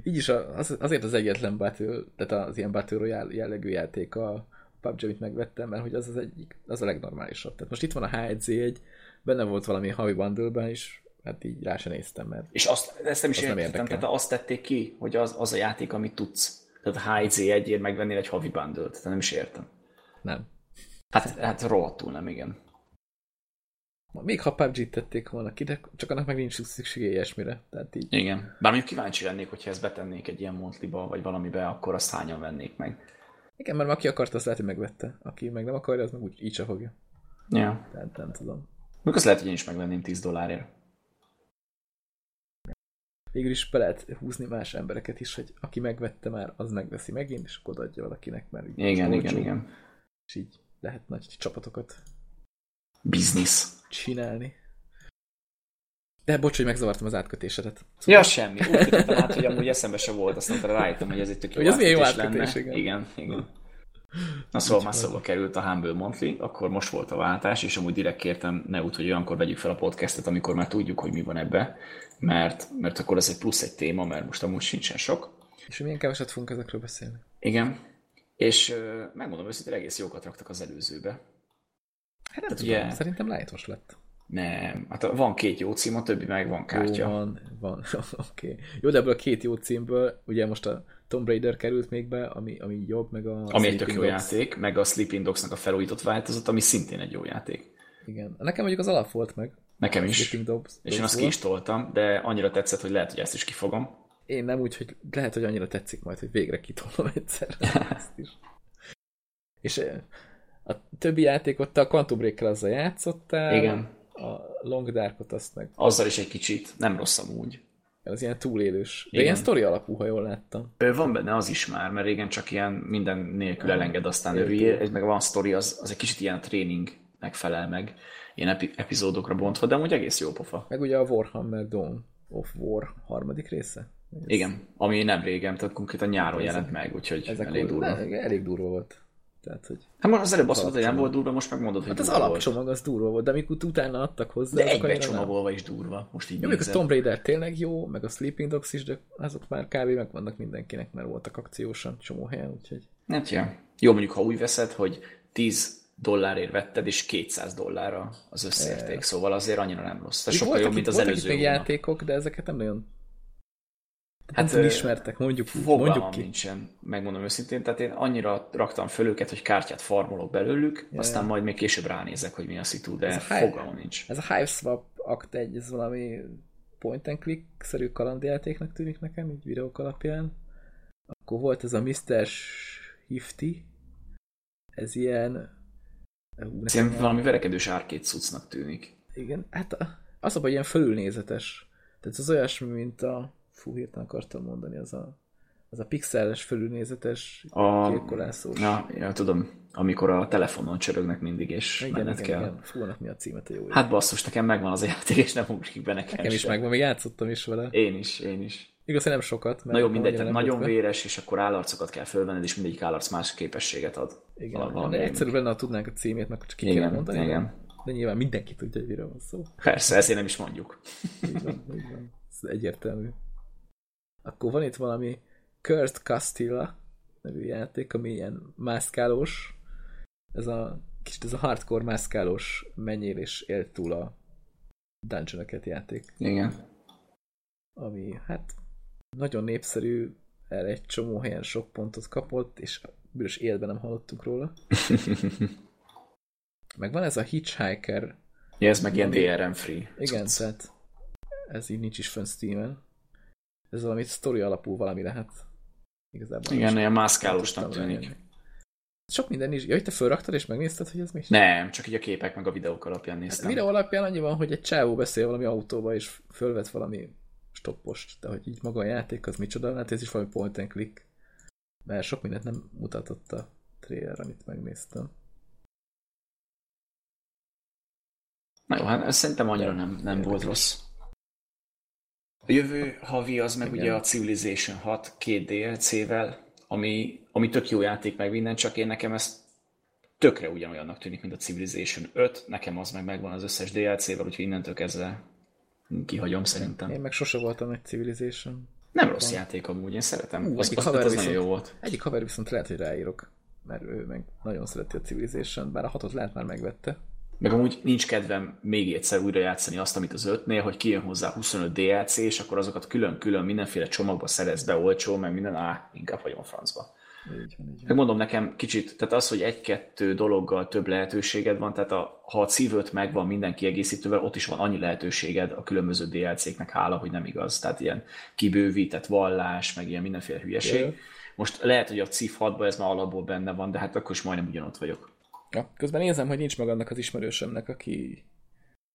Így is az, azért az egyetlen Battle, tehát az ilyen Battle Royale jellegű játék a PUBG, amit megvettem, mert hogy az az egyik, az a legnormálisabb. Tehát most itt van a H1Z1, benne volt valami havi bundle is, hát így rá se néztem, mert És azt, ezt nem is értettem, tehát azt tették ki, hogy az, az a játék, amit tudsz. Tehát a H1Z1-ért megvennél egy havi bundle tehát nem is értem. Nem. Hát, hát rohadtul nem, igen. Még ha PUBG-t tették volna ki, de csak annak meg nincs szüksége ilyesmire. Tehát így. Igen. Bár mondjuk kíváncsi lennék, hogyha ezt betennék egy ilyen montliba, vagy valamibe, akkor azt hányan vennék meg. Igen, mert aki akarta, azt lehet, hogy megvette. Aki meg nem akarja, az meg úgy így se fogja. Ja. Tehát nem tudom. Még azt lehet, hogy én is megvenném 10 dollárért. Végül is be lehet húzni más embereket is, hogy aki megvette már, az megveszi megint, és akkor adja valakinek, mert igen, igen, igen. És így lehet nagy csapatokat Business. csinálni. De bocs, hogy megzavartam az átkötésedet. Szóval... Ja, semmi. Úgy tudtam át, hogy amúgy eszembe se volt, aztán rájöttem, hogy ez egy tök jó Hogy ez milyen jó átkötés, lenne. igen. Igen, igen. Na szóval már szóba került a Humble Monthly, akkor most volt a váltás, és amúgy direkt kértem Neut, hogy olyankor vegyük fel a podcastet, amikor már tudjuk, hogy mi van ebbe, mert, mert akkor ez egy plusz egy téma, mert most amúgy sincsen sok. És milyen keveset fogunk ezekről beszélni. Igen. És ö, megmondom őszintén, egész jókat raktak az előzőbe. Hát nem Tehát tudom, ugye- szerintem lájtos lett. Nem, hát van két jó cím, a többi meg van Jó, kártya. van, van, oké. Okay. Jó, de ebből a két jó címből, ugye most a Tomb Raider került még be, ami, ami jobb, meg a ami egy tök jó Dogs. játék, meg a Sleeping Dogs-nak a felújított változat, ami szintén egy jó játék. Igen. Nekem mondjuk az alap volt meg. Nekem is. Sleeping Dogs, És én azt ki is toltam, de annyira tetszett, hogy lehet, hogy ezt is kifogom. Én nem úgy, hogy lehet, hogy annyira tetszik majd, hogy végre kitolom egyszer ezt is. És a többi játékot te a Quantum Break-kel azzal játszottál. Igen. A Long Darkot azt meg Azzal is egy kicsit, nem rossz amúgy. Az ilyen túlélős. De Igen. ilyen sztori alapú, ha jól láttam. Van benne az is már, mert régen csak ilyen minden nélkül elenged, aztán örüljél. Ez meg van sztori, az, az egy kicsit ilyen tréning megfelel meg, ilyen epi- epizódokra bontva, de amúgy egész jó pofa. Meg ugye a Warhammer Dawn of War harmadik része. Ez- Igen, ami nem régen, tehát konkrétan nyáron Ezek- jelent meg, úgyhogy Ezek elég durva. Ne, elég durva volt. Tehát, hogy Hát most az előbb azt Az mondod, hogy nem alapcsomag. volt durva, most megmondod, hogy hát az durva volt. alapcsomag az durva volt, de amikor utána adtak hozzá, De egybe nem. csomagolva is durva, most így Jó, a. Tomb Raider tényleg jó, meg a Sleeping Dogs is, de azok már kb. megvannak mindenkinek, mert voltak akciósan csomó helyen, úgyhogy Hát ja. Jó, mondjuk ha úgy veszed, hogy 10 dollárért vetted, és 200 dollárra az összeérték, szóval azért annyira nem rossz. Még sokkal jobb, mint az előző még hónap. játékok, de ezeket nem nagyon Hát, nem ismertek, mondjuk úgy, mondjuk ki. nincsen, megmondom őszintén, tehát én annyira raktam föl őket, hogy kártyát farmolok belőlük, Ja, aztán majd még később ránézek, hogy mi a szitu, de Ez a fogalmam nincs. Ez a Hiveswap Act 1, ez valami point and click-szerű kalandjátéknak tűnik nekem, így videók alapján. Akkor volt ez a Mr. Hifty, ez ilyen... Hú, Ez ilyen valami verekedős árkét cuccnak tűnik. Igen, hát az a baj, ilyen fölülnézetes. Tehát az olyasmi, mint a... Fú, hirtelen akartam mondani, az a, az a pixeles fölülnézetes A... gyilkolászós. Ja, ja, tudom, amikor a telefonon csörögnek mindig, és igen, menned igen, kell. igen. Fú, mi a címe, te jó. Hát basszus, nekem megvan az a játék, és nem ugrik be nekem, Nekem is se. megvan, még játszottam is vele. Én is, én is. Igaz, nem sokat. Mert Na jó, mindegy, tehát nagyon be. véres, és akkor állarcokat kell fölvenned, és mindegyik állarc más képességet ad. Igen, Val- de valami egyszerűbb lenne, ha tudnánk a címét, meg csak ki Igen, mondani. igen. De nyilván mindenki tudja, hogy miről van szó. Persze, ezért nem is mondjuk. Így van, így van. Ez egyértelmű. Akkor van itt valami Kurt Castilla nevű játék, ami ilyen mászkálós. Ez a kicsit ez a hardcore mászkálós menjél és élt túl a dungeonoket játék. Igen. Ami hát nagyon népszerű, erre egy csomó helyen sok pontot kapott, és büdös életben nem hallottunk róla. meg van ez a Hitchhiker. Ja, ez meg ilyen DRM free. Igen, tehát ez így nincs is fönn Steam-en. Ez valami story alapú valami lehet. Igazából Igen, ilyen mászkálósnak tűnik. Sok minden is. Jaj, te fölraktad és megnézted, hogy ez mi? Nem, csak így a képek meg a videók alapján néztem. Hát, a videó alapján annyi van, hogy egy csávó beszél valami autóba, és fölvet valami stoppost, de hogy így maga a játék az micsoda, hát ez is valami point and click. Mert sok mindent nem mutatott a trailer, amit megnéztem. Na jó, hát szerintem annyira nem, nem volt rossz. A jövő havi az meg Igen. ugye a Civilization 6 két DLC-vel, ami, ami tök jó játék meg minden, csak én nekem ezt tökre ugyanolyannak tűnik, mint a Civilization 5, nekem az meg megvan az összes DLC-vel, úgyhogy innentől kezdve kihagyom szerintem. Én meg sose voltam egy Civilization. Nem rossz van. játék amúgy, én szeretem. Ú, az, egyik az, haver az viszont, nagyon jó volt. Egyik haver viszont lehet, hogy ráírok, mert ő meg nagyon szereti a Civilization, bár a hatot lehet már megvette. Meg amúgy nincs kedvem még egyszer újra játszani azt, amit az ötnél, hogy kijön hozzá 25 DLC, és akkor azokat külön-külön mindenféle csomagba szerez be olcsó, meg minden, á, inkább hagyom a francba. Így van, így van. Megmondom nekem kicsit, tehát az, hogy egy-kettő dologgal több lehetőséged van, tehát a, ha a cívőt megvan minden kiegészítővel, ott is van annyi lehetőséged a különböző DLC-knek hála, hogy nem igaz. Tehát ilyen kibővített vallás, meg ilyen mindenféle hülyeség. Yeah. Most lehet, hogy a CIV 6 ez már alapból benne van, de hát akkor is majdnem ugyanott vagyok. Ja, közben nézem, hogy nincs meg annak az ismerősömnek, aki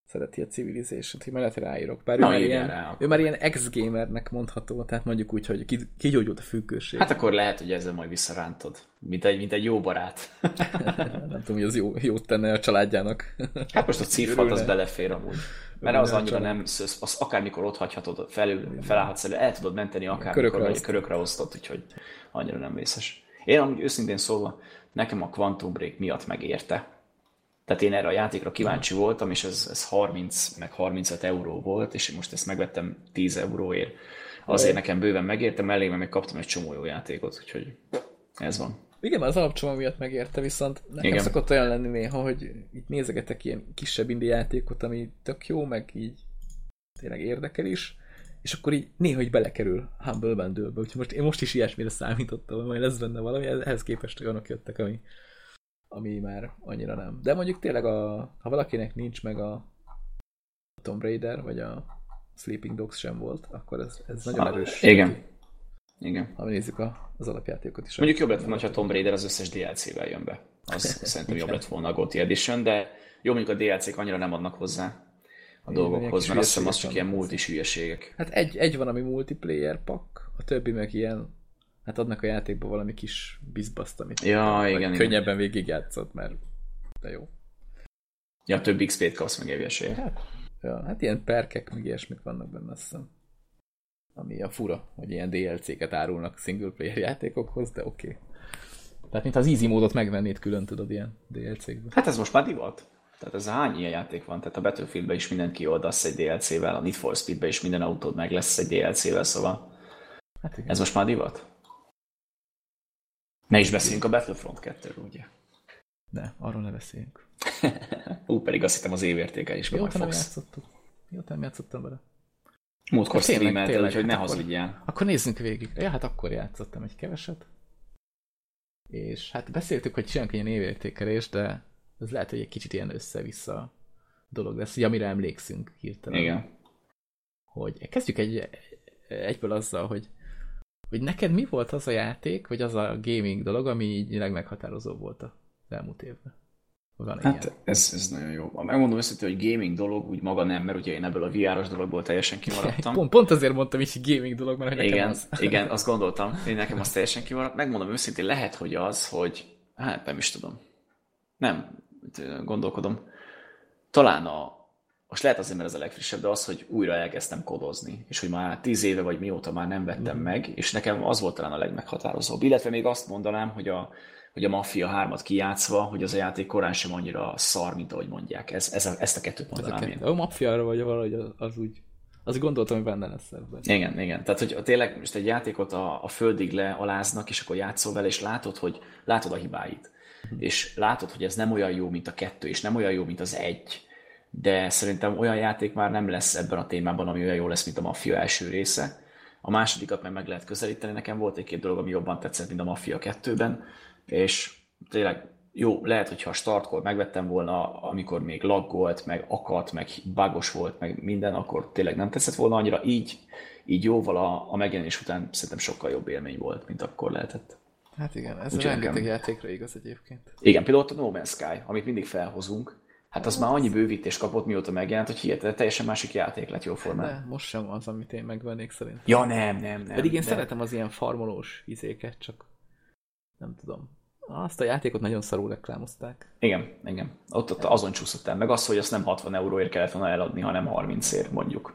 szereti a Civilization-t, hogy mellett ráírok. Bár Na, ő, már ilyen, rá, ő már ilyen ex-gamernek mondható, tehát mondjuk úgy, hogy kigyógyult a függőség. Hát akkor lehet, hogy ezzel majd visszarántod, mint egy, mint egy jó barát. Nem tudom, hogy az jó, jót tenne a családjának. Hát most a cifat az belefér amúgy. Mert az annyira nem szösz, az akármikor ott hagyhatod, felül, felállhatsz elő, el tudod menteni akármikor, körökre, vagy körökre osztott, úgyhogy annyira nem vészes. Én amúgy őszintén szólva, nekem a Quantum Break miatt megérte. Tehát én erre a játékra kíváncsi voltam, és ez, ez 30 meg 35 euró volt, és most ezt megvettem 10 euróért. Azért nekem bőven megérte, mellé meg kaptam egy csomó jó játékot, úgyhogy ez van. Igen, az alapcsomag miatt megérte, viszont nekem Igen. szokott olyan lenni néha, hogy itt nézegetek ilyen kisebb indi játékot, ami tök jó, meg így tényleg érdekel is, és akkor így néha így belekerül Humble Bundle-be, úgyhogy most, én most is ilyesmire számítottam, hogy majd lesz benne valami, ehhez képest olyanok jöttek, ami, ami már annyira nem. De mondjuk tényleg, a, ha valakinek nincs meg a Tomb Raider, vagy a Sleeping Dogs sem volt, akkor ez, ez nagyon ah, erős. Igen. Igen. Ha nézzük a, az alapjátékot is. Mondjuk jobb lett volna, ha Tomb Raider az összes DLC-vel jön be. Az szerintem jobb lett volna a GOTY Edition, de jó, mondjuk a DLC-k annyira nem adnak hozzá a Én dolgokhoz, mert azt hiszem az csak ilyen multis hülyeségek. Hát egy, egy van, ami multiplayer pak, a többi meg ilyen, hát adnak a játékba valami kis bizbaszt, amit ja, igen, könnyebben végigjátszott, mert de jó. Ja, több XP-t kapsz meg hülyeségek. Hát, ja, hát ilyen perkek, meg ilyesmik vannak benne, azt hiszem. Ami a fura, hogy ilyen DLC-ket árulnak single player játékokhoz, de oké. Okay. Tehát, mint az easy módot megvennéd külön, tudod, ilyen DLC-kbe. Hát ez most már divat. Tehát ez hány ilyen játék van? Tehát a Battlefieldben is mindent kioldasz egy DLC-vel, a Need for Speedben is minden autód meg lesz egy DLC-vel, szóval hát igen. ez most már divat. Ne is beszéljünk a Battlefront 2-ről, ugye? De, arról ne beszéljünk. Ú, pedig azt hittem az évértékelésben Mióta nem játszottuk? Mióta nem játszottam vele? Múltkor hát streamelted, úgyhogy ne hazudjál. Akkor nézzünk végig. Ja, hát akkor játszottam egy keveset. És hát beszéltük, hogy csinálunk egy ilyen évértékelést, de ez lehet, hogy egy kicsit ilyen össze-vissza dolog lesz, hogy amire emlékszünk hirtelen. Igen. Hogy kezdjük egy, egyből azzal, hogy, hogy neked mi volt az a játék, vagy az a gaming dolog, ami így legmeghatározó volt az elmúlt évben? Van hát ilyen. ez, ez nagyon jó. Megmondom őszintén, hogy gaming dolog úgy maga nem, mert ugye én ebből a VR-os dologból teljesen kimaradtam. Pont, pont azért mondtam is, hogy gaming dolog, mert nekem igen, az. igen, azt gondoltam, én nekem az teljesen kimaradt. Megmondom őszintén, lehet, hogy az, hogy hát nem is tudom. Nem, gondolkodom. Talán a, most lehet azért, mert ez a legfrissebb, de az, hogy újra elkezdtem kodozni, és hogy már tíz éve vagy mióta már nem vettem mm. meg, és nekem az volt talán a legmeghatározóbb. Illetve még azt mondanám, hogy a, hogy a Mafia 3-at kijátszva, hogy az a játék korán sem annyira szar, mint ahogy mondják. Ez, ez a, ezt a kettőt mondanám ez a én. A Mafia-ra vagy valahogy az, az úgy azt gondoltam, hogy benne lesz ebben. Igen, igen. Tehát, hogy tényleg most egy játékot a, a földig lealáznak, és akkor játszol vele, és látod, hogy látod a hibáit és látod, hogy ez nem olyan jó, mint a kettő, és nem olyan jó, mint az egy, de szerintem olyan játék már nem lesz ebben a témában, ami olyan jó lesz, mint a Mafia első része. a másodikat meg meg lehet közelíteni. Nekem volt egy-két dolog, ami jobban tetszett, mint a Mafia 2-ben, és tényleg jó, lehet, hogyha a startkor megvettem volna, amikor még laggolt, meg akadt, meg bugos volt, meg minden, akkor tényleg nem tetszett volna annyira. Így, így jóval a, a megjelenés után szerintem sokkal jobb élmény volt, mint akkor lehetett. Hát igen, ez Úgy rengeteg nekem... játékra igaz egyébként. Igen, például a No Man's Sky, amit mindig felhozunk, Hát az már annyi bővítést kapott, mióta megjelent, hogy hihetetlen teljesen másik játék lett jó formán. De most sem az, amit én megvennék szerintem. Ja, nem, nem, nem. Pedig én de... szeretem az ilyen farmolós izéket, csak nem tudom. Azt a játékot nagyon szarul reklámozták. Igen, igen. Ott, ott azon csúszott el. Meg az, hogy azt nem 60 euróért kellett volna eladni, hanem 30 ért mondjuk.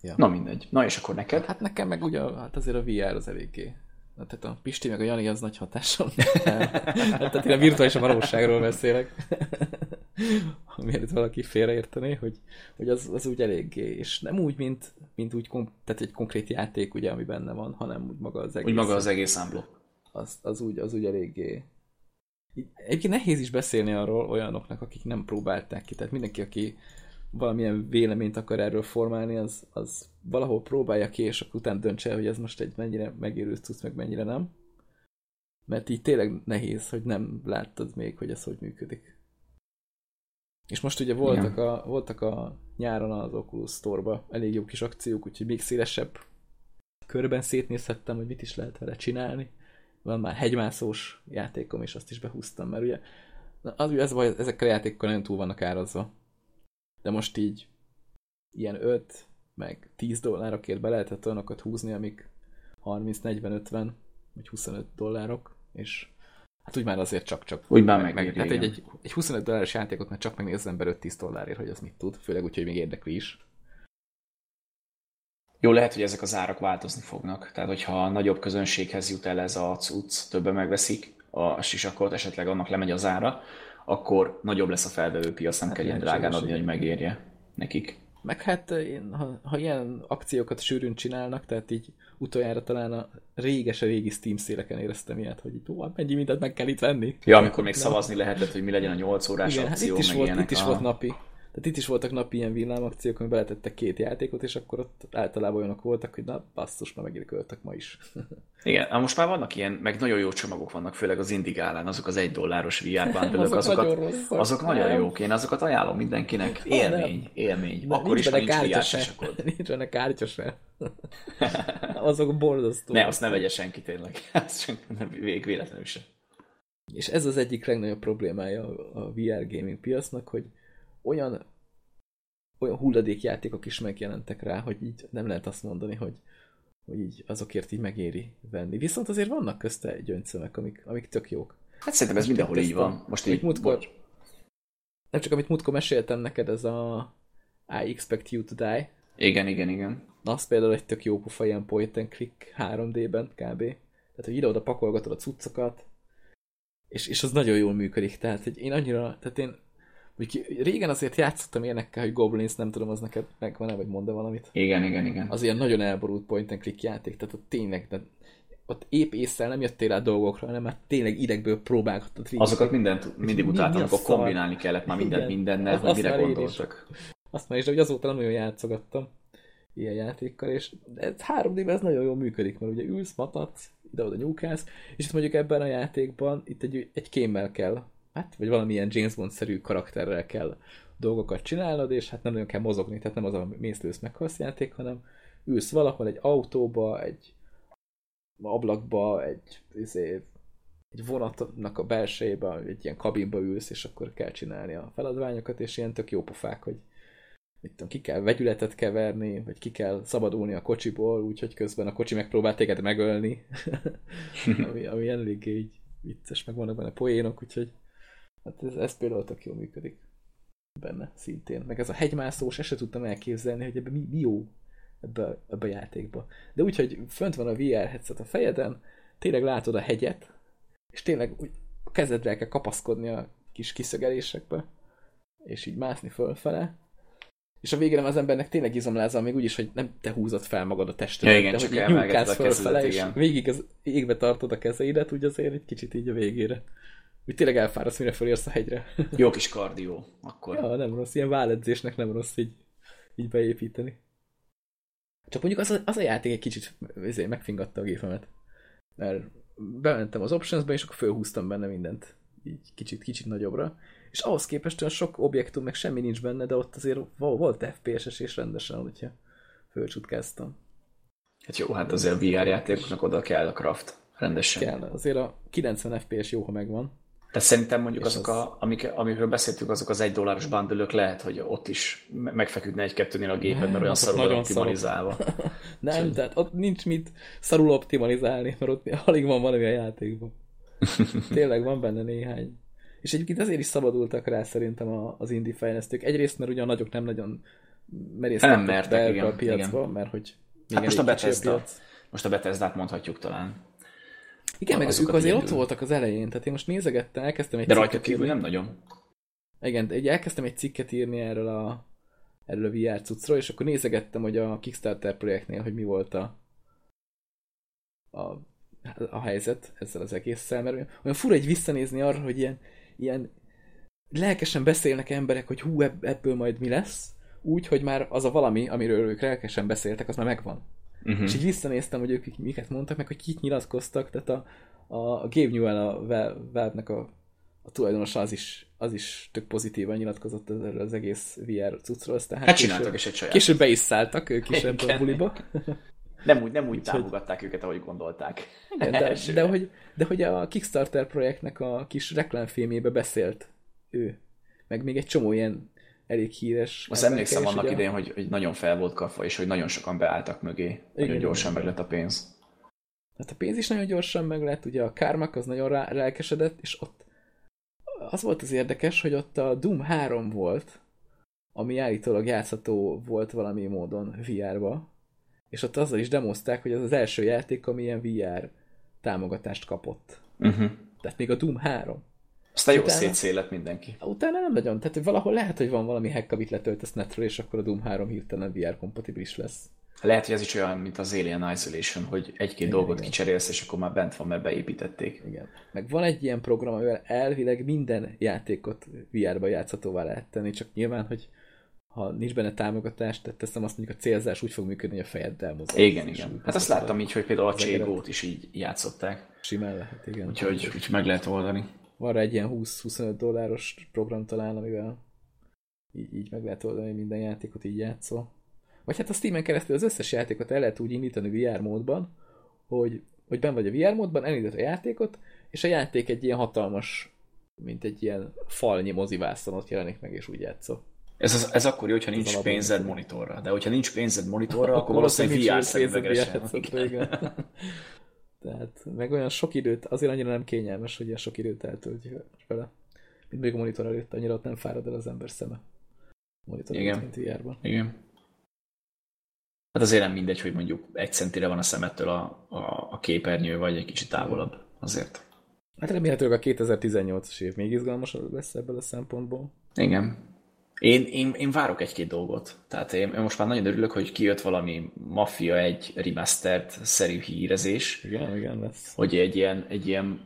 Ja. Na mindegy. Na és akkor neked? Hát nekem meg ugye, hát azért a VR az eléggé tehát a Pisti meg a Jani az nagy hatásom. hát, tehát én a virtuális valóságról beszélek. Mielőtt valaki félreértené, hogy, hogy az, az úgy eléggé, és nem úgy, mint, mint úgy, tehát egy konkrét játék, ugye, ami benne van, hanem úgy maga az egész. Úgy maga az egész ámblok. Az, az, úgy, az úgy eléggé. Egyébként nehéz is beszélni arról olyanoknak, akik nem próbálták ki. Tehát mindenki, aki valamilyen véleményt akar erről formálni, az, az valahol próbálja ki, és akkor utána döntse hogy ez most egy mennyire megérő tudsz, meg mennyire nem. Mert így tényleg nehéz, hogy nem láttad még, hogy ez hogy működik. És most ugye voltak a, voltak a nyáron az Oculus Store-ba elég jó kis akciók, úgyhogy még szélesebb körben szétnézhettem, hogy mit is lehet vele csinálni. Van már hegymászós játékom, és azt is behúztam, mert ugye az, ez baj, ezekkel a játékokkal nagyon túl vannak árazva de most így ilyen 5, meg 10 dollárokért be lehetett olyanokat húzni, amik 30, 40, 50 vagy 25 dollárok, és hát úgy már azért csak-csak. Úgy már meg, meg hát egy, egy, egy 25 dolláros játékot már csak megnéz az ember 5-10 dollárért, hogy az mit tud, főleg úgy, hogy még érdekli is. Jó, lehet, hogy ezek az árak változni fognak. Tehát, hogyha a nagyobb közönséghez jut el ez a cucc, többen megveszik a sisakot, esetleg annak lemegy az ára, akkor nagyobb lesz a felvevő piac, nem hát kell ilyen drágán adni, hogy megérje nekik. Meg hát, én, ha, ha ilyen akciókat sűrűn csinálnak, tehát így utoljára talán a réges, a régi Steam széleken éreztem ilyet, hogy itt, ó, hát mennyi mindent meg kell itt venni. Ja, amikor még szavazni lehetett, hogy mi legyen a 8 órás Igen, akció, hát itt is, volt, ilyenek, itt is volt napi. Tehát itt is voltak napi ilyen villámakciók, amiben beletettek két játékot, és akkor ott általában olyanok voltak, hogy na, basszus, már megirköltek ma is. Igen, most már vannak ilyen, meg nagyon jó csomagok vannak, főleg az Indigálán, azok az egy dolláros VR bundle azokat, nagyon rosszak, azok nagyon jók, én azokat ajánlom mindenkinek. Élmény, élmény. De akkor is, ha nincs se. Nincs benne kártya se. azok borzasztó. Ne, azt ne vegye senki tényleg. Ez vég véletlenül se. És ez az egyik legnagyobb problémája a VR gaming piacnak, hogy olyan olyan hulladékjátékok is megjelentek rá, hogy így nem lehet azt mondani, hogy, hogy így azokért így megéri venni. Viszont azért vannak közte gyöngyszemek, amik, amik tök jók. Hát szerintem ez mindenhol így van. Most így múltkor, Nem csak amit múltkor meséltem neked, ez a I expect you to die. Igen, igen, igen. Na, az például egy tök jó pufa ilyen point and click 3D-ben kb. Tehát, hogy ide-oda pakolgatod a cuccokat, és, és az nagyon jól működik. Tehát, hogy én annyira, tehát én régen azért játszottam ilyenekkel, hogy Goblins, nem tudom, az neked megvan-e, vagy mond -e valamit? Igen, igen, igen. Az ilyen nagyon elborult point and click játék, tehát ott tényleg, de ott épp észre nem jöttél át dolgokra, hanem már tényleg idegből próbálgattad végig. Azokat mindent mindig utáltam, amikor szar. kombinálni kellett már mindent mindennel, hogy mire gondoltak. Azt már is, de hogy azóta nem nagyon játszogattam ilyen játékkal, és ez 3 d ez nagyon jól működik, mert ugye ülsz, matatsz, ide-oda nyúkálsz, és itt mondjuk ebben a játékban itt egy, egy kémmel kell hát, vagy valamilyen James Bond-szerű karakterrel kell dolgokat csinálnod, és hát nem nagyon kell mozogni, tehát nem az a mészlősz meghalsz játék, hanem ülsz valahol egy autóba, egy ablakba, egy, izé, egy vonatnak a belsejébe, egy ilyen kabinba ülsz, és akkor kell csinálni a feladványokat, és ilyen tök jó pofák, hogy mit tudom, ki kell vegyületet keverni, vagy ki kell szabadulni a kocsiból, úgyhogy közben a kocsi megpróbál téged megölni, ami, ami eléggé így vicces, meg vannak benne poénok, úgyhogy Hát ez, ez például tök jól működik benne szintén. Meg ez a hegymászós, ezt se tudtam elképzelni, hogy ebben mi, mi jó ebbe, ebbe a játékba. De úgy, hogy fönt van a VR headset a fejeden, tényleg látod a hegyet, és tényleg úgy a kezedre kell kapaszkodni a kis kiszögelésekbe, és így mászni fölfele, és a végére az embernek tényleg izomláza, még úgyis, hogy nem te húzod fel magad a testedet, ja, igen, de hogy így nyúlkálsz fölfele, és végig az égbe tartod a kezeidet, úgy azért egy kicsit így a végére. Úgy tényleg elfáradsz, mire felérsz a hegyre. Jó kis kardió, akkor. Ja, nem rossz. Ilyen válledzésnek nem rossz így, így beépíteni. Csak mondjuk az a, az a játék egy kicsit ezért megfingatta a gépemet. Mert bementem az optionsba, és akkor fölhúztam benne mindent. Így kicsit, kicsit nagyobbra. És ahhoz képest olyan sok objektum, meg semmi nincs benne, de ott azért volt FPS-es és rendesen, hogyha fölcsutkáztam. Hát jó, hát azért a VR játékoknak oda kell a craft. Rendesen. Kell. Azért a 90 FPS jó, ha megvan. Tehát szerintem mondjuk azok, az... a, amik, amikről beszéltünk, azok az egy dolláros bundle lehet, hogy ott is megfeküdne egy-kettőnél a géped, mert olyan szarul nagyon optimalizálva. Nem, szóval... tehát ott nincs mit szarul optimalizálni, mert ott alig van valami a játékban. Tényleg van benne néhány. És egyébként azért is szabadultak rá szerintem az indie fejlesztők. Egyrészt, mert ugyan a nagyok nem nagyon merészkedtek nem mertek, igen, a piacba, igen. mert hogy hát most a Bethesda, most a Bethesda-t mondhatjuk talán. Igen, meg ők azért ott voltak az elején, tehát én most nézegettem, elkezdtem egy De rajta kívül nem nagyon. Igen, egy, elkezdtem egy cikket írni erről a, erről a VR cuccról, és akkor nézegettem, hogy a Kickstarter projektnél, hogy mi volt a, a, a helyzet ezzel az egésszel, mert olyan, olyan fura egy visszanézni arra, hogy ilyen, ilyen lelkesen beszélnek emberek, hogy hú, ebből majd mi lesz, úgy, hogy már az a valami, amiről ők lelkesen beszéltek, az már megvan. Uh-huh. És így visszanéztem, hogy ők miket mondtak, meg hogy kik nyilatkoztak, tehát a, a, a Gabe Newell, a Valve-nek a, a tulajdonosa az is, az is tök pozitívan nyilatkozott erről az egész VR cuccról. Tehát hát csináltak is egy saját. Később be is szálltak ők is ebből a buliba. Nem úgy, nem úgy támogatták őket, ahogy gondolták. Igen, de, de, hogy, de hogy a Kickstarter projektnek a kis reklámfilmébe beszélt ő. Meg még egy csomó ilyen elég híres. Azt emlékszem annak idején, hogy, hogy nagyon fel volt kapva, és hogy nagyon sokan beálltak mögé. Igen, nagyon gyorsan meg lett a pénz. Hát a pénz is nagyon gyorsan meg lett, ugye a Kármak az nagyon rá, lelkesedett, és ott az volt az érdekes, hogy ott a Doom 3 volt, ami állítólag játszható volt valami módon VR-ba, és ott azzal is demozták, hogy az az első játék, ami ilyen VR támogatást kapott. Uh-huh. Tehát még a Doom 3. Aztán jó szétszélet mindenki. Utána nem nagyon. Tehát valahol lehet, hogy van valami hack, amit letöltesz netről, és akkor a Doom 3 hirtelen VR kompatibilis lesz. Lehet, hogy ez is olyan, mint az Alien Isolation, hogy egy-két dolgot igen. kicserélsz, és akkor már bent van, mert beépítették. Igen. Meg van egy ilyen program, amivel elvileg minden játékot VR-ba játszhatóvá lehet tenni, csak nyilván, hogy ha nincs benne támogatás, tehát teszem azt mondjuk a célzás úgy fog működni, hogy a fejeddel mozog. Igen, igen. Hát azt láttam így, hogy például a Cségót is így játszották. Simán lehet, igen. Úgyhogy, úgy meg lehet oldani van rá egy ilyen 20-25 dolláros program talán, amivel így, így meg lehet oldani, hogy minden játékot így játszol. Vagy hát a Steam-en keresztül az összes játékot el lehet úgy indítani VR módban, hogy, hogy ben vagy a VR módban, elindít a játékot, és a játék egy ilyen hatalmas, mint egy ilyen falnyi mozivászonot jelenik meg, és úgy játszol. Ez, az, ez akkor jó, hogyha nincs pénzed monitorra. De hogyha nincs pénzed monitorra, akkor valószínűleg VR szemüvegesen. Tehát meg olyan sok időt, azért annyira nem kényelmes, hogy ilyen sok időt eltöltj vele. Mint még a monitor előtt, annyira ott nem fárad el az ember szeme. Monitor Igen. előtt, mint VR-ban. Igen. Hát azért nem mindegy, hogy mondjuk egy centire van a szemettől a, a, a képernyő, vagy egy kicsit távolabb. Azért. Hát remélhetőleg a 2018-as év még izgalmasabb lesz ebből a szempontból. Igen. Én, én, én várok egy-két dolgot. Tehát én, én most már nagyon örülök, hogy kijött valami Mafia egy remastered szerű hírezés. Igen, igen lesz. Hogy egy ilyen, egy ilyen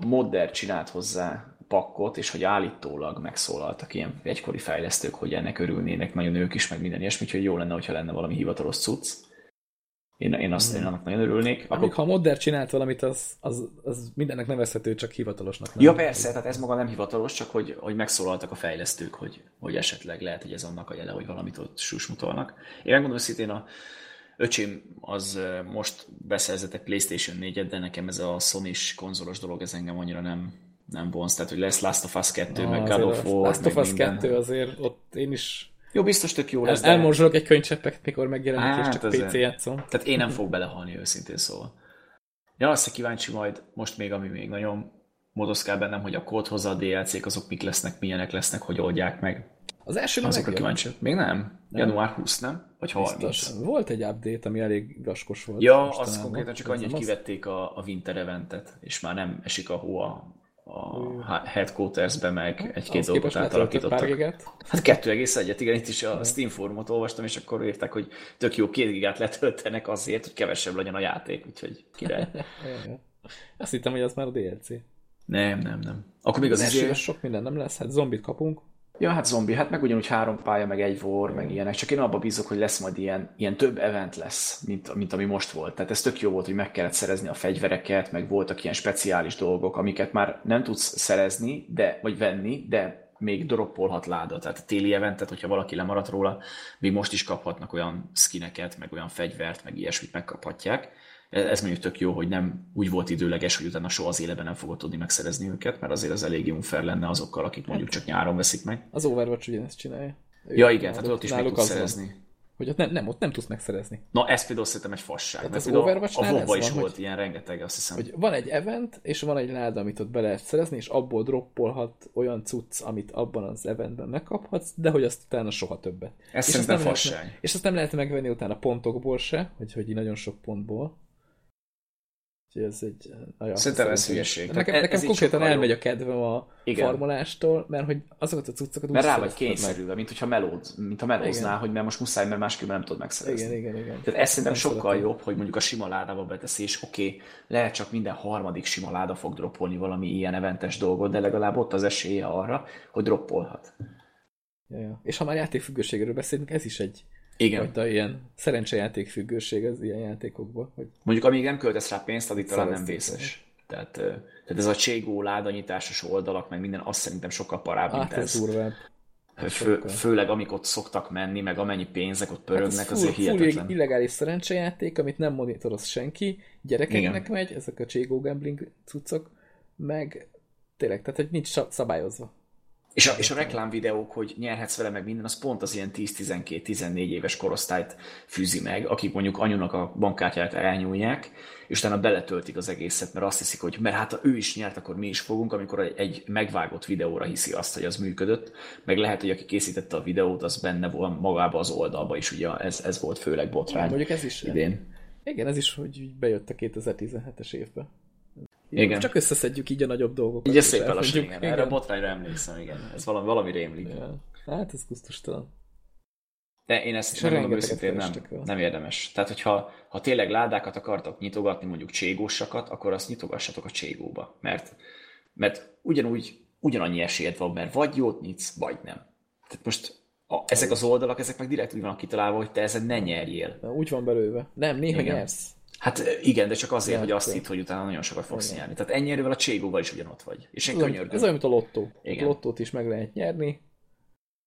modder csinált hozzá pakkot, és hogy állítólag megszólaltak ilyen egykori fejlesztők, hogy ennek örülnének nagyon ők is, meg minden ilyesmi, hogy jó lenne, hogyha lenne valami hivatalos cucc. Én, én, azt, én annak nagyon örülnék. Akkor... ha a Modder csinált valamit, az, az, az mindennek nevezhető, csak hivatalosnak. Nem. Ja persze, tehát ez maga nem hivatalos, csak hogy, hogy megszólaltak a fejlesztők, hogy, hogy esetleg lehet, hogy ez annak a jele, hogy valamit ott susmutolnak. Én megmondom szintén a öcsém az most beszerzett egy Playstation 4-et, de nekem ez a sony konzolos dolog, ez engem annyira nem, nem vonz. Tehát, hogy lesz Last of Us 2, Na, meg God of War, Last of Us 2 azért ott én is jó, biztos tök jó lesz. El, de... Elmorzsolok egy könycseppet, mikor megjelenik, hát, és csak PC játszom. Tehát én nem fog belehalni őszintén szóval. Ja, azt kíváncsi majd, most még, ami még nagyon modoszkál bennem, hogy a kódhoz a DLC-k azok mik lesznek, milyenek lesznek, hogy oldják meg. Az első Azokra kíváncsi. Még nem? nem? Január 20, nem? Vagy 30? Biztos. Volt egy update, ami elég gaskos volt. Ja, az konkrétan csak annyi, hogy kivették a, a Winter eventet, és már nem esik a hó a a headquartersbe meg egy-két dolgot átalakítottak. Hát 2,1-et, igen, itt is a Steam forumot olvastam, és akkor írták, hogy tök jó, 2 gigát letöltenek azért, hogy kevesebb legyen a játék, úgyhogy király. Azt hittem, hogy az már a DLC. Nem, nem, nem. Akkor még az, az izé... sok minden nem lesz, hát zombit kapunk. Ja, hát zombi, hát meg ugyanúgy három pálya, meg egy vor, meg ilyenek. Csak én abban bízok, hogy lesz majd ilyen, ilyen több event lesz, mint, mint ami most volt. Tehát ez tök jó volt, hogy meg kellett szerezni a fegyvereket, meg voltak ilyen speciális dolgok, amiket már nem tudsz szerezni, de, vagy venni, de még droppolhat láda. Tehát a téli eventet, hogyha valaki lemaradt róla, még most is kaphatnak olyan skineket, meg olyan fegyvert, meg ilyesmit megkaphatják. Ez mondjuk tök jó, hogy nem úgy volt időleges, hogy utána soha az életben nem fogod tudni megszerezni őket, mert azért az elég unfair lenne azokkal, akik mondjuk csak nyáron veszik meg. Az Overwatch ugyanezt csinálja. Ja, igen, tehát ott is meg tudsz szerezni. Hogy ott nem, nem, ott nem tudsz megszerezni. Na, ez például szerintem egy fasság. Tehát az overwatch a WoW-ba is van, volt hogy- ilyen rengeteg, azt hiszem. Hogy van egy event, és van egy láda, amit ott be lehet szerezni, és abból droppolhat olyan cucc, amit abban az eventben megkaphatsz, de hogy azt utána soha többet. Ez és szerintem fasság. És azt nem lehet megvenni utána pontokból se, hogy, hogy nagyon sok pontból. Úgyhogy ez egy... Nagyon Szerintem ez hülyeség. Nekem, Tehát ez nekem konkrétan elmegy a kedvem a Igen. farmolástól, mert hogy azokat a cuccokat Mert rá vagy szerezted meg. kényszerülve, mint hogyha melód, mint ha melóznál, Igen. hogy mert most muszáj, mert másképpen nem tudod megszerezni. Igen, igen, igen. Tehát ez szerintem Nem sokkal szeretem. jobb, hogy mondjuk a sima ládába beteszi, és oké, okay, lehet csak minden harmadik sima láda fog droppolni valami ilyen eventes dolgot, de legalább ott az esélye arra, hogy droppolhat. Ja, ja. És ha már játékfüggőségről beszélünk, ez is egy Igen. fajta ilyen szerencsejáték függőség az ilyen játékokban, hogy Mondjuk amíg nem költesz rá pénzt, addig talán nem vészes. Tehát, tehát ez a cségó ládanyításos oldalak, meg minden, azt szerintem sokkal parább, mint hát ez ez. Fő, főleg amik ott szoktak menni, meg amennyi pénzek ott Hát pörögnek, azért full, full hihetetlen. illegális szerencsejáték, amit nem monitoroz senki, gyerekeknek Igen. megy, ezek a Cségó gambling cuccok, meg tényleg, tehát hogy nincs szabályozva. És a, és a reklámvideók, hogy nyerhetsz vele meg minden, az pont az ilyen 10-12-14 éves korosztályt fűzi meg, akik mondjuk anyunak a bankkártyát elnyúlják, és utána beletöltik az egészet, mert azt hiszik, hogy mert hát ha ő is nyert, akkor mi is fogunk, amikor egy, egy megvágott videóra hiszi azt, hogy az működött, meg lehet, hogy aki készítette a videót, az benne volt magába az oldalba is, ugye ez, ez volt főleg botrány Mondjuk ez is, idén. igen, ez is, hogy bejött a 2017-es évbe. Igen. Csak összeszedjük így a nagyobb dolgokat. Így szépen lassan, elmondjuk. igen. Erre a botrányra emlékszem, igen. Ez valami, valami rémlik. Ja. Hát ez gusztustalan. De én ezt megmondom őszintén nem, nem érdemes. Tehát, hogyha ha tényleg ládákat akartak nyitogatni, mondjuk cségósakat, akkor azt nyitogassatok a cségóba. Mert, mert ugyanúgy, ugyanannyi esélyed van, mert vagy jót nyitsz, vagy nem. Tehát most a, ezek az oldalak, ezek meg direkt úgy vannak kitalálva, hogy te ezen ne nyerjél. Na, úgy van belőve. Nem, néha Igen. nyersz. Hát igen, de csak azért, Ja, hogy azt hitt, hogy utána nagyon sokat fogsz Igen. nyerni. Tehát ennyi erővel a cségóval is ugyanott vagy. És én könyörgöm. ez olyan, mint a lottó. Igen. A lottót is meg lehet nyerni.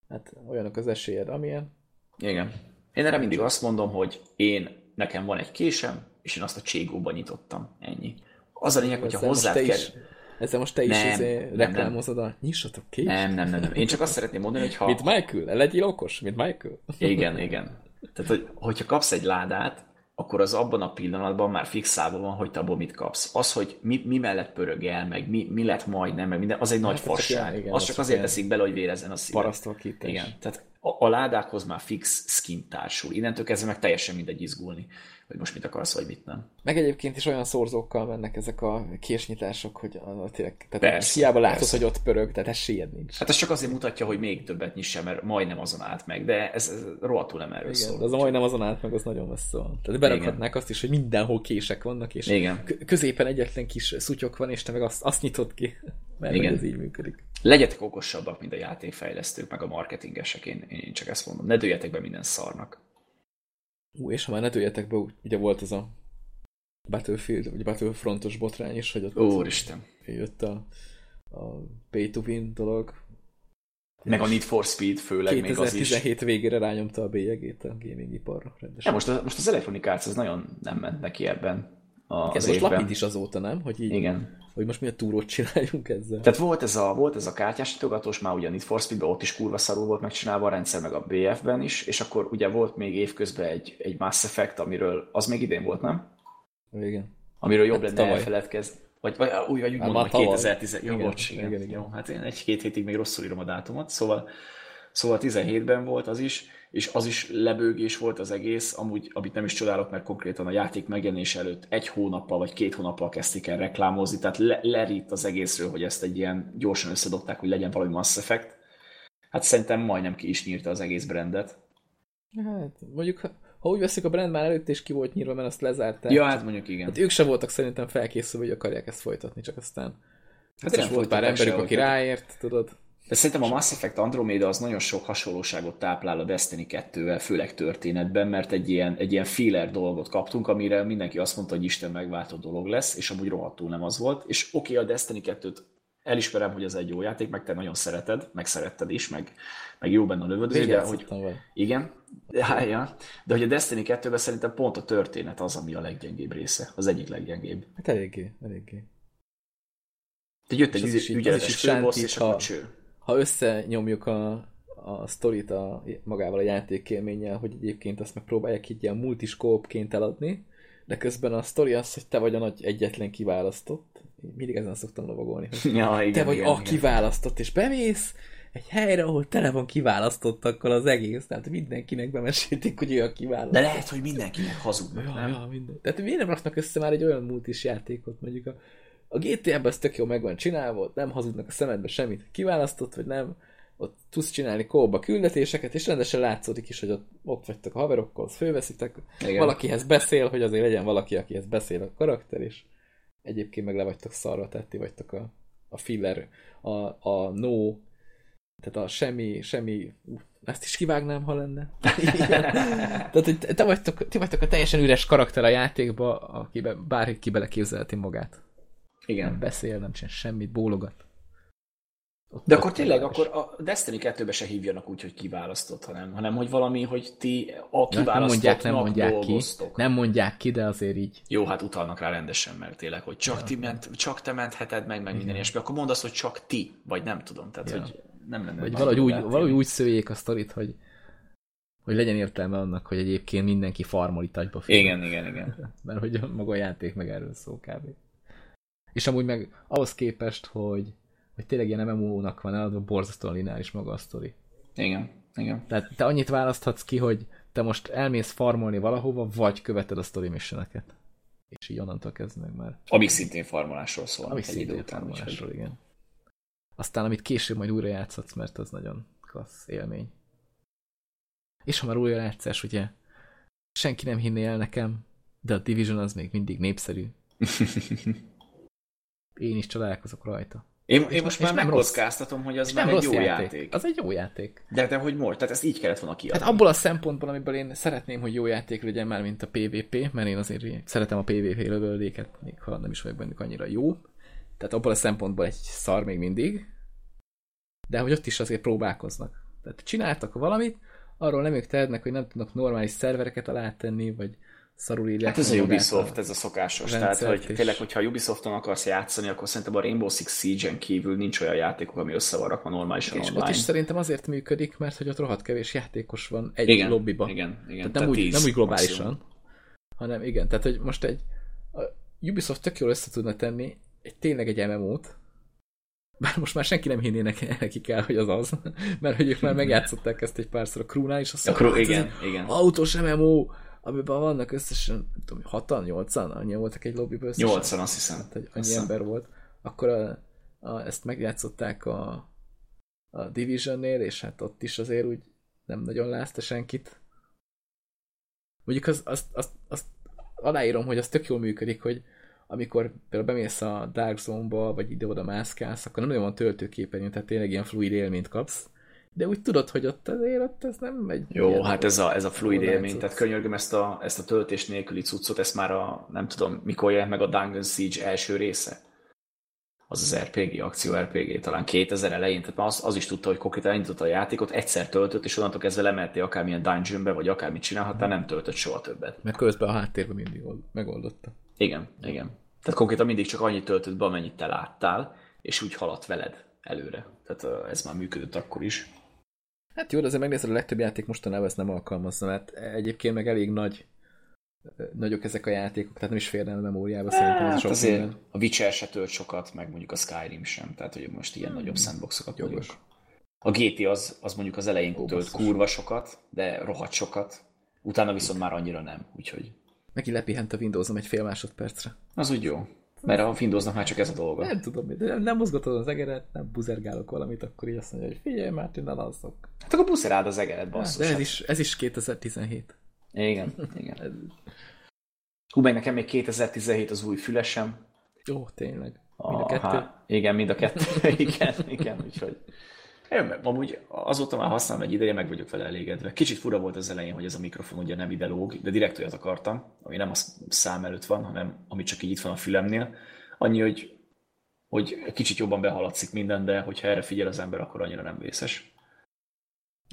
Hát olyanok az esélyed, amilyen. Igen. Én erre mindig azt mondom, hogy én, nekem van egy késem, és én azt a cségóba nyitottam. Ennyi. Az a lényeg, hogyha hozzád kell... is, ezzel most te is Nem, izé nem, reklámozod a nyissatok ki. Nem, nem, nem, nem. Én csak azt szeretném mondani, hogy ha... Mint Michael, legyél okos, mint Michael. Igen, igen. Tehát, hogy, hogyha kapsz egy ládát, akkor az abban a pillanatban már fixálva van, hogy te abból mit kapsz. Az, hogy mi, mi mellett pörög el, meg mi, mi lett majd, nem, meg minden, az egy nagy Hát, csak fasság. igen, az az csak csak azért teszik bele, hogy vérezzen a szíve. Parasztvakítás. Igen, tehát a, a ládákhoz már fix skin társul. Innentől kezdve meg teljesen mindegy izgulni, hogy most mit akarsz, vagy mit nem. Meg egyébként is olyan szorzókkal mennek ezek a késnyitások, hogy a, tényleg, tehát Persze, hiába látod, persze. hogy ott pörög, tehát esélyed nincs. Hát ez csak azért mutatja, hogy még többet nyisse, mert majdnem azon állt meg, de ez, ez rohadtul nem erről Igen, szól. az a majdnem azon át meg az nagyon messze van. Tehát berakhatnák azt is, hogy mindenhol kések vannak, és Igen. középen egyetlen kis szutyok van, és te meg azt, azt nyitod ki. Mert. Igen. ez így működik. Legyetek okosabbak, mint a játékfejlesztők, meg a marketingesek, én, én csak ezt mondom. Ne dőljetek be minden szarnak. Ú, és ha már ne dőljetek be, ugye volt az a Battlefield, vagy Battlefrontos botrány is, hogy ott Úristen. jött a, a pay to win dolog. Meg a Need for Speed főleg még az is. 2017 végére rányomta a bélyegét a gaming iparra. Ja, Rendesen. most, a, most az Electronic Arts az nagyon nem ment neki ebben a, Ez most lapít is azóta, nem? Hogy így, Igen. hogy most mi a túrót csináljunk ezzel. Tehát volt ez a, volt ez a kártyás nyitogatós, már ugye a Need for Speed-ben ott is kurva szarul volt megcsinálva a rendszer, meg a BF-ben is, és akkor ugye volt még évközben egy, egy Mass Effect, amiről, az még idén volt, nem? Igen. Amiről jobb Hát lenne elfeledkezni. Vagy, vagy úgy, vagy úgy Hát mondom, hogy tavaly. 2010. Jó, Igen, bocs, igen, igen, igen. Jó, hát én egy-két hétig még rosszul írom a dátumot, szóval, szóval 17-ben volt az is, és az is lebőgés volt az egész, amúgy, amit nem is csodálok, mert konkrétan a játék megjelenés előtt egy hónappal vagy két hónappal kezdték el reklámozni, tehát le, lerít az egészről, hogy ezt egy ilyen gyorsan összedobták, hogy legyen valami Mass Effect. Hát szerintem majdnem ki is nyírta az egész brandet. Hát, mondjuk, ha, ha úgy veszik, a brand már előtt is ki volt nyírva, mert azt lezárták. Ja, hát mondjuk igen. Hát ők se voltak szerintem felkészülve, hogy akarják ezt folytatni, csak aztán... Hát nem is volt pár emberük, aki ráért, tudod. De szerintem a Mass Effect Andromeda az nagyon sok hasonlóságot táplál a Destiny 2-vel, főleg történetben, mert egy ilyen, egy ilyen filler dolgot kaptunk, amire mindenki azt mondta, hogy Isten megváltó dolog lesz, és amúgy rohadtul nem az volt. És oké, okay, a Destiny 2-t elismerem, hogy ez egy jó játék, meg te nagyon szereted, meg szeretted is, meg, meg jó benne a lövöldözés, de hogy... Igen, de, ja, de hogy a Destiny 2-ben szerintem pont a történet az, ami a leggyengébb része, az egyik leggyengébb. Hát eléggé, eléggé. Te jött egy ügy, ügyeletes főbossz, és akkor cső. Ha összenyomjuk a, a sztorit a, magával a játékélménnyel, hogy egyébként azt megpróbálják így ilyen multiskópként eladni, de közben a sztori az, hogy te vagy a nagy egyetlen kiválasztott. Mindig ezen szoktam lovagolni. Ja, igen, te vagy igen, a igen. kiválasztott, és bemész egy helyre, ahol tele van kiválasztottakkal az egész. Tehát mindenkinek bemesélték, hogy ő a kiválasztott. De lehet, hogy mindenkinek hazudnak, Ja, nem? ja, minden. Tehát miért nem raknak össze már egy olyan multis játékot, mondjuk a, a GTA-ben ez tök jó meg van csinálva, ott nem hazudnak a szemedbe semmit, kiválasztott, vagy nem, ott tudsz csinálni kóba küldetéseket, és rendesen látszódik is, hogy ott, ott vagytok a haverokkal, azt fölveszitek, Igen. valakihez beszél, hogy azért legyen valaki, akihez beszél a karakter, és egyébként meg le vagytok szarva, tehát ti vagytok a, a filler, a, a no, tehát a semmi, semmi, ú, ezt is kivágnám, ha lenne. Igen. Tehát, hogy te vagytok, ti vagytok a teljesen üres karakter a játékba, akiben bárki beleképzelheti magát. Igen. Nem beszél, nem csinál semmit, bólogat. Ott De akkor tényleg, akkor a Destiny 2-be se hívjanak úgy, hogy kiválasztott, hanem, hanem hogy valami, hogy ti a nem mondják, nem mondják ki, nem mondják ki, de azért így. Jó, hát utalnak rá rendesen, mert tényleg, hogy csak, ti ment, csak te mentheted meg, meg minden ilyesmi. Akkor mondd azt, hogy csak ti, vagy nem tudom. Tehát, Ja. hogy nem lenne Vagy valahogy úgy, valahogy úgy szőjék a sztorit, hogy hogy legyen értelme annak, hogy egyébként mindenki farmol itt agyba. Igen, igen, igen. Mert hogy maga a játék meg erről szól kb. És amúgy meg ahhoz képest, hogy, hogy tényleg ilyen MMO-nak van eladva, borzasztóan lineáris maga a sztori. Igen, igen. Tehát te annyit választhatsz ki, hogy te most elmész farmolni valahova, vagy követed a story missioneket. És így onnantól kezdve meg már. Amik szintén farmolásról szólnak Ami egy idő szintén után. farmolásról, igen. Aztán, amit később majd újra játszhatsz, mert az nagyon klassz élmény. És ha már újra játszás, ugye, senki nem hinné el nekem, de a Division az még mindig népszerű. Én is csodálkozok rajta. Én, én most már megkockáztatom, hogy az már nem egy jó játék. játék. Az egy jó játék. De, de hogy most? Tehát ezt így kellett volna kiadni. Hát abból a szempontból, amiből én szeretném, hogy jó játék legyen már, mint a PvP, mert én azért szeretem a PvP lövöldéket, még ha nem is vagyok bennük annyira jó. Tehát abból a szempontból egy szar még mindig. De hogy ott is azért próbálkoznak. Tehát csináltak valamit, arról nem ők tehetnek, hogy nem tudnak normális szervereket alátenni, vagy szarul írják. Hát ez a Ubisoft, ez a szokásos. Tehát, hogy is. tényleg, hogyha a Ubisofton akarsz játszani, akkor szerintem a Rainbow Six Siege-en kívül nincs olyan játékok, ami össze van rakva normálisan És online. ott is szerintem azért működik, mert hogy ott rohadt kevés játékos van egy igen, lobbiba. Igen, igen. Tehát nem, úgy, tíz nem úgy globálisan, maximum. hanem igen, tehát hogy most egy a Ubisoft tök jól össze tudna tenni egy, tényleg egy MMO-t, bár most már senki nem hinné neki, nekik el, hogy az az, mert hogy ők már megjátszották ezt egy párszor a Crew-nál, és azt A mondták, "Hát igen, igen. Autós MMO, amiben vannak összesen, nem tudom, hatan, nyolcan, annyian voltak egy lobbyból összesen. Nyolcan, azt hiszem. Tehát, hogy annyi hiszem. ember volt. Akkor a, a, ezt megjátszották a, a Division-nél, és hát ott is azért úgy nem nagyon lázta senkit. Mondjuk az, azt, azt, azt aláírom, hogy az tök jól működik, hogy amikor például bemész a Dark Zone-ba, vagy ide-oda mászkálsz, akkor nem nagyon van töltőképernyő, tehát tényleg ilyen fluid élményt kapsz. De úgy tudod, hogy ott azért ott ez nem megy. Jó, hát ez a, ez a fluid élmény, tehát könyörgöm ezt a, ezt a töltés nélküli cuccot, ezt már a, nem tudom, mikor jelent meg a Dungeon Siege első része. Az az RPG, akció RPG, talán 2000 elején, tehát már az, az is tudta, hogy konkrétan elindította a játékot, egyszer töltött, és onnantól kezdve lemeltél akármilyen dungeonbe, vagy akármit csinálhattál, nem töltött soha többet. Mert közben a háttérben mindig old- megoldotta. Igen, igen. Tehát konkrétan mindig csak annyit töltött be, amennyit te láttál, és úgy haladt veled előre. Tehát ez már működött akkor is. Hát jó, de azért megnézed, a legtöbb játék mostanában ezt nem alkalmazza, mert egyébként meg elég nagy nagyok ezek a játékok, tehát nem is férne a memóriába szerintem Hát sok azért minden. a Witcher se tölt sokat, meg mondjuk a Skyrim sem, tehát hogy most ilyen nagyobb sandboxokat Hmm. Jogos. A GT az, az mondjuk az elején Ó, tölt basszus. kurva sokat, de rohadt sokat. Utána viszont már annyira nem, úgyhogy Neki lepihent a Windows-om egy fél másodpercre. az úgy jó. Mert a Windowsnak már csak ez a dolga. Nem tudom, nem, mozgatod az egeret, nem buzergálok valamit, akkor így azt mondja, hogy figyelj, Mártin, ne lazzok. Hát akkor buszeráld az egeret, basszus. De ez hát. is, ez is 2017. Igen, igen. Hú, meg nekem még 2017 az új fülesem. Jó, tényleg. Mind a kettő. Há, igen, mind a kettő. igen, igen, úgyhogy Én, amúgy azóta már használom egy ideje, meg vagyok vele elégedve. Kicsit fura volt az elején, hogy ez a mikrofon ugye nem ide lóg, de direkt olyat akartam, ami nem a szám előtt van, hanem ami csak így itt van a fülemnél. Annyi, hogy, hogy kicsit jobban behaladszik minden, de hogyha erre figyel az ember, akkor annyira nem vészes.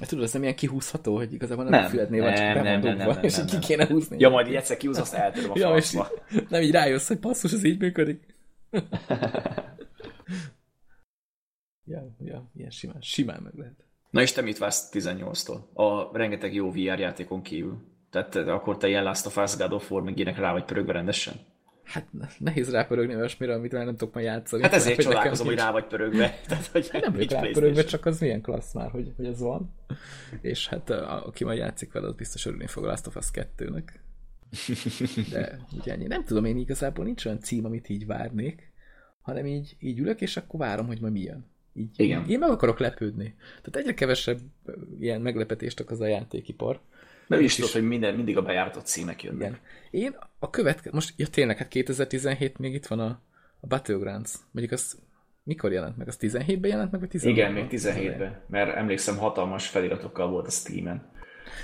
Tudod, ez nem ilyen kihúzható, hogy igazából nem, nem a fülednél csak nem, be van nem, dugva, nem, és nem, nem. ki kéne húzni. Ja, majd így egyszer kihúz, azt eltöröm a Ja, és nem így rájössz, hogy basszus, ez így működik. ja, ja, ilyen simán, simán meg lehet. Na és te mit vársz 18-tól? A rengeteg jó VR játékon kívül. Tehát te- akkor te ilyen Last of Us, God of War, meg ilyenek rá vagy pörögve rendesen? Hát ne- nehéz rápörögni olyasmire, amit már nem tudok majd játszani. Hát ezért nekem csodálkozom, hogy nincs. rá vagy pörögve. Tehát, hogy Hát nem vagyok PlayStation. csak az milyen klassz már, hogy, hogy ez van. És hát a- aki majd játszik vele, az biztos örülni fog a Last of Us 2-nek. De ugye ennyi. Nem tudom, én igazából nincs olyan cím, amit így várnék, hanem így, így ülök, és akkor várom, hogy ma mi jön. Így, Igen. Én meg akarok lepődni. Tehát egyre kevesebb ilyen meglepetést okoz a játékipar. Mert is tudod, hogy minden, mindig a bejáratott címek jönnek. Igen. Én a következő, most ja tényleg, hát 2017 még itt van a, a Battlegrounds. Mondjuk az mikor jelent meg? Az 17-ben jelent meg, vagy 16-ban? Igen, még 17-ben, mert emlékszem, hatalmas feliratokkal volt a Steam-en.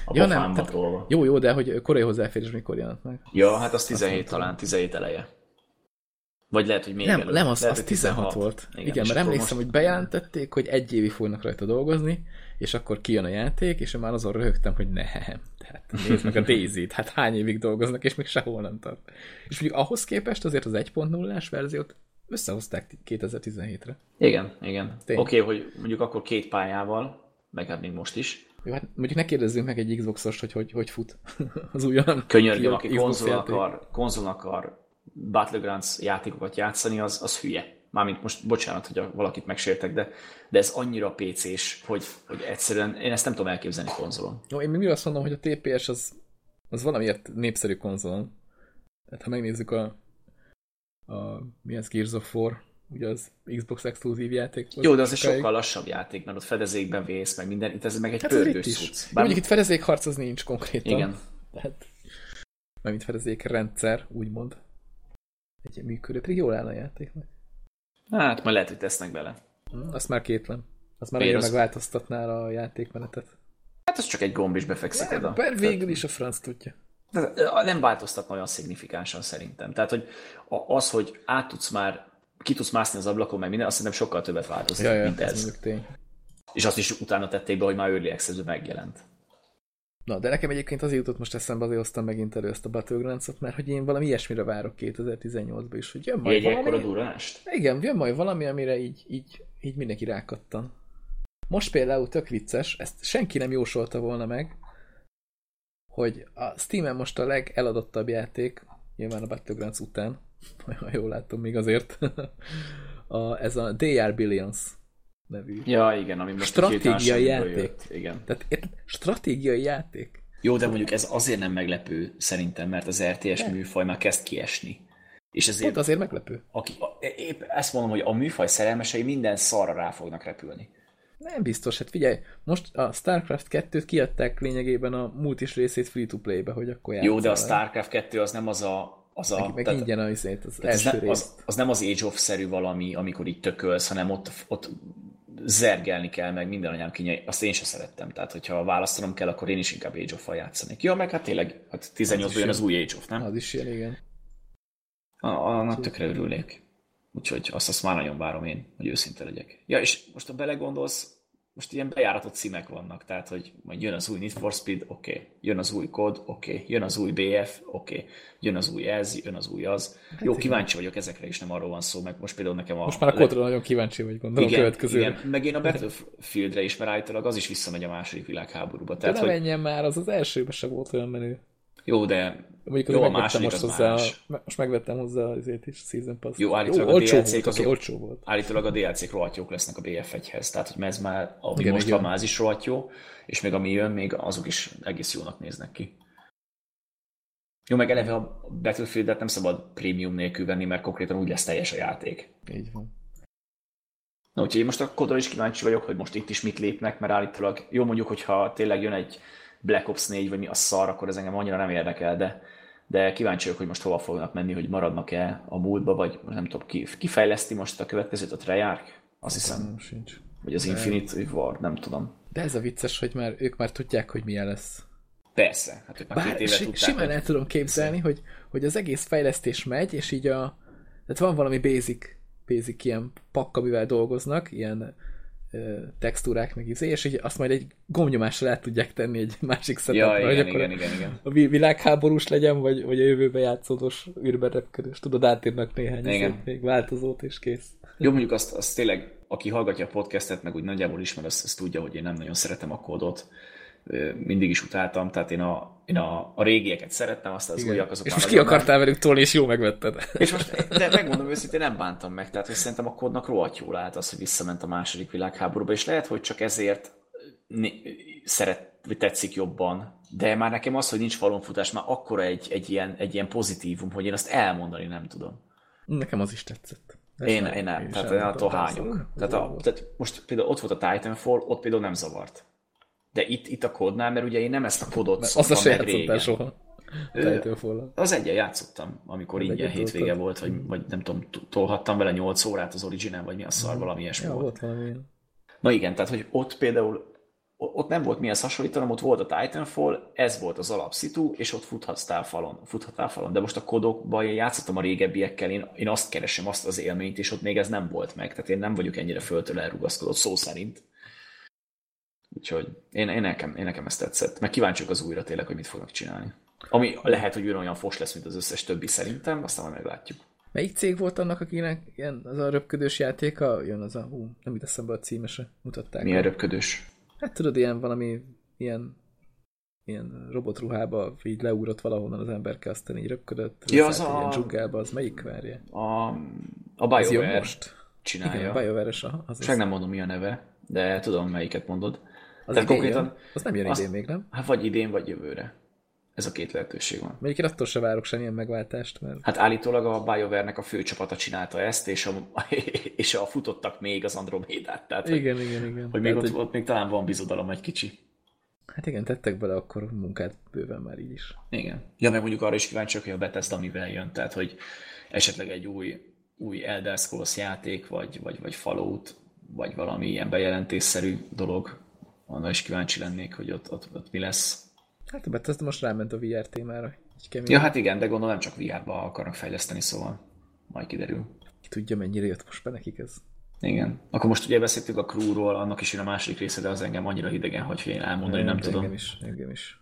A Ja, nem, tehát-. Jó, jó, de hogy korai hozzáférés mikor jelent meg? Ja, hát az 17 nem tudom. talán, 17 eleje. Vagy lehet, hogy még Nem, előtt. nem, az, lehet, az hogy 16 volt. Igen, Igen mert emlékszem, most- hogy bejelentették, hogy egy évig fognak rajta dolgozni, és akkor kijön a játék, és én már azon röhögtem, hogy nem, tehát nézd meg a Daisy-t, hát hány évig dolgoznak, és még sehol nem tart. És mondjuk ahhoz képest azért az 1.0-ás verziót összehozták 2017-re. Igen, igen. Oké, okay, hogy mondjuk akkor két pályával, meg hát még most is. Jó, hát mondjuk ne kérdezzünk meg egy Xboxost, hogy hogy, hogy fut az újon. Könyörgöm, aki konzol akar, konzol akar Battlegrounds játékokat játszani, az, az hülye. Mármint most, bocsánat, hogy valakit megsértek, de, de ez annyira PC-s, hogy, hogy egyszerűen én ezt nem tudom elképzelni konzolon. Jó, én még azt mondom, hogy a TPS az, az valamiért népszerű konzolon. Tehát ha megnézzük a, a mi ez Gears of War, ugye az Xbox exkluzív játék. Jó, de az egy sokkal lassabb játék, mert ott fedezékben vész, meg minden, itt ez meg egy Hát pörgős is. cucc. Jó, Mondjuk itt fedezékharc az nincs konkrétan. Igen. Tehát, mármint fedezékrendszer, úgymond. Egy működő, pedig jól áll a játéknak. Hát majd lehet, hogy tesznek bele. Azt már kétlem. Azt már nagyon az- megváltoztatná a játékmenetet. Hát az csak egy gomb is befekszik oda. Végül is a franc tudja. Tehát, nem változtatna olyan szignifikánsan szerintem. Tehát, hogy az, hogy át tudsz már, ki tudsz mászni az ablakon, meg minden, azt szerintem sokkal többet változtat, Ja, ja, mint ez ez. mondjuk tény. És azt is utána tették be, hogy már Early access megjelent. Na, de nekem egyébként azért jutott most eszembe, azért hoztam megint elő ezt a Battlegrounds-ot, mert hogy én valami ilyesmire várok 2018-ban is, hogy jön majd Egy ekkora valami... durranást? Igen, jön majd valami, amire így, így, így mindenki rákattan. Most például tök vicces, ezt senki nem jósolta volna meg, hogy a Steam-en most a legeladottabb játék, nyilván a Battlegrounds után, ha jól látom még azért, a, ez a DR Billions nevű. Ja, igen, ami most Stratégiai játék. Jött. Igen. Tehát stratégiai játék. Jó, de mondjuk ez azért nem meglepő szerintem, mert az RTS műfaj már kezd kiesni. És ezért, Pont azért meglepő. aki, a- épp ezt mondom, hogy a műfaj szerelmesei minden szarra rá fognak repülni. Nem biztos, hát figyelj, most a StarCraft 2-t kiadták lényegében a multis részét free-to-play-be, hogy akkor Jó, de a. StarCraft 2 az nem az a... Az a Meg, meg tehát- ingyen a az az, első nem, az, az nem az Age of-szerű valami, amikor így tökölsz, hanem ott, ott zergelni kell, meg minden anyám kínja. Azt én sem szerettem. Tehát, hogyha választanom kell, akkor én is inkább Age of-val játszanék. Ja, meg hát tényleg, hát 18-ban jön az új Age of, nem? Az is ilyen, igen. A- Annak tökre örülnék. Úgyhogy azt, azt már nagyon várom én, hogy őszinte legyek. Ja, és most ha belegondolsz, most ilyen bejáratott címek vannak, tehát, hogy majd jön az új Need for Speed, oké, okay. jön az új COD, oké, okay. jön az új BF, oké, okay. jön az új ez, jön az új az. Jó, igen. kíváncsi vagyok ezekre is, nem arról van szó, meg most például nekem a... Most már a kodra nagyon kíváncsi vagy, gondolom, igen, következőre. igen, meg én a Battlefieldre is, mert állítólag az is visszamegy a második világháborúba. De Tehát, ne hogy menjen már, az az elsőben sem volt olyan menő. Jó, de Mondjuk jó, jó, a második most az hozzá, más. most megvettem hozzá azért is, Season Pass. Jó, állítólag a olcsó DLC-k azok- olcsó volt. állítólag a DLC-k rohadt jók lesznek a BF1-hez, tehát hogy ez már, ami Igen, most igen. van, az is rohadt jó, és még ami jön, még azok is egész jónak néznek ki. Jó, meg eleve a Battlefield-et nem szabad prémium nélkül venni, mert konkrétan úgy lesz teljes a játék. Így van. Na, úgyhogy én most a kodra is kíváncsi vagyok, hogy most itt is mit lépnek, mert állítólag jó mondjuk, hogyha tényleg jön egy Black Ops 4, vagy mi a szar, akkor ez engem annyira nem érdekel, de, de kíváncsi vagyok, hogy most hova fognak menni, hogy maradnak-e a múltba, vagy nem tudom, ki, kifejleszti most a következőt, a Treyarch? Azt hiszem. Nem sincs. Vagy az Infinite War, nem tudom. De ez a vicces, hogy már ők már tudják, hogy milyen lesz. Persze, hát ők már Bár két éve si- tudták, simán el tudom képzelni, hogy, hogy az egész fejlesztés megy, és így a... Tehát van valami basic, basic ilyen pakk, amivel dolgoznak, ilyen textúrák, meg izé, és így azt majd egy gombnyomással át tudják tenni egy másik Ja, setupra, hogy igen, akkor igen, igen, igen. a vi- világháborús legyen, vagy, vagy a jövőbe játszódós űrben repkedős. Tudod, átírnak néhány Igen. izét, még változót, és kész. Jó, mondjuk azt, azt tényleg, aki hallgatja a podcastet, meg úgy nagyjából ismer, azt, azt tudja, hogy én nem nagyon szeretem a kódot. Mindig is utáltam, tehát én a, én a, a régieket szerettem, aztán az újak azok És most ki akartál velük tolni, és jó megvetted. És most, de megmondom őszintén, nem bántam meg, tehát hogy szerintem a kódnak rohadt jól állt az, hogy visszament a második világháborúba, és lehet, hogy csak ezért szeret, vagy tetszik jobban, de már nekem az, hogy nincs falonfutás, már akkora egy, egy, ilyen, egy ilyen pozitívum, hogy én azt elmondani nem tudom. Nekem az is tetszett. Ezt Én, én nem, is tehát én attól hányok. Tehát, a, tehát most például ott volt a Titanfall, ott például nem zavart. De itt, itt a kódnál, mert ugye én nem ezt a kódot Azt a szoktam se meg játszottál régen. soha. Az egyen játszottam, amikor Az ingyen hétvége toltad. volt, vagy, vagy nem tudom, tolhattam vele 8 órát az Origin-en, vagy mi a szar, valami ilyesmi Ja, volt. volt valami. Na igen, tehát hogy ott például ott nem volt mihez hasonlítanom, ott volt a Titanfall, ez volt az alapszitu, és ott futhattál falon, futhattál falon. De most a kodokban én játszottam a régebbiekkel, én, én azt keresem, azt az élményt, és ott még ez nem volt meg. Tehát én nem vagyok ennyire föltől elrugaszkodott szó szerint. Úgyhogy én, én, nekem, én nekem ezt tetszett. Meg kíváncsiak az újra tényleg, hogy mit fognak csinálni. Ami lehet, hogy olyan fos lesz, mint az összes többi szerintem, aztán majd meglátjuk. Melyik cég volt annak, akinek ilyen, az a röpködős játéka? Jön az a, hú, nem jut eszembe a címe se, mutatták. Milyen röpködős. Hát tudod, ilyen valami, ilyen ilyen robotruhába így leugrott valahonnan az emberke, aztán így röpködött. Ja, az a- ilyen dzsungelbe, az melyik várja? A, a Ez BioWare most? csinálja. Igen, a BioWare-es, aha, az, Csak nem mondom, mi a neve, de tudom, melyiket mondod. Az Tehát idén konkrétan- jön. Az nem jön azt- idén még, nem? Hát vagy idén, vagy jövőre. Ez a két lehetőség van. Mondjuk én attól se várok semmilyen megváltást, mert Hát állítólag a BioWare-nek a főcsapata csinálta ezt, és a, és a futottak még az Andromédát. Tehát, hogy, igen, igen, igen. hogy még Tehát, ott, ott, még talán van bizodalom egy kicsi. Hát igen, tettek bele akkor munkát bőven már így is. Igen. Ja, meg mondjuk arra is kíváncsiak, hogy a Bethesda mivel jön. Tehát, hogy esetleg egy új, új Elder Scrolls játék, vagy, vagy, vagy Fallout, vagy valami ilyen bejelentésszerű dolog. Anna is kíváncsi lennék, hogy ott, ott, ott mi lesz. Hát mert ez most ráment a VR témára. Kemény. Ja, hát igen, de gondolom nem csak VR-ba akarnak fejleszteni, szóval majd kiderül. Ki tudja, mennyire jött most be nekik ez. Igen. Akkor most ugye beszéltük a Crew-ról, annak is jön a második része, de az engem annyira hidegen, hogy én elmondani nem Engem tudom. is, engem is.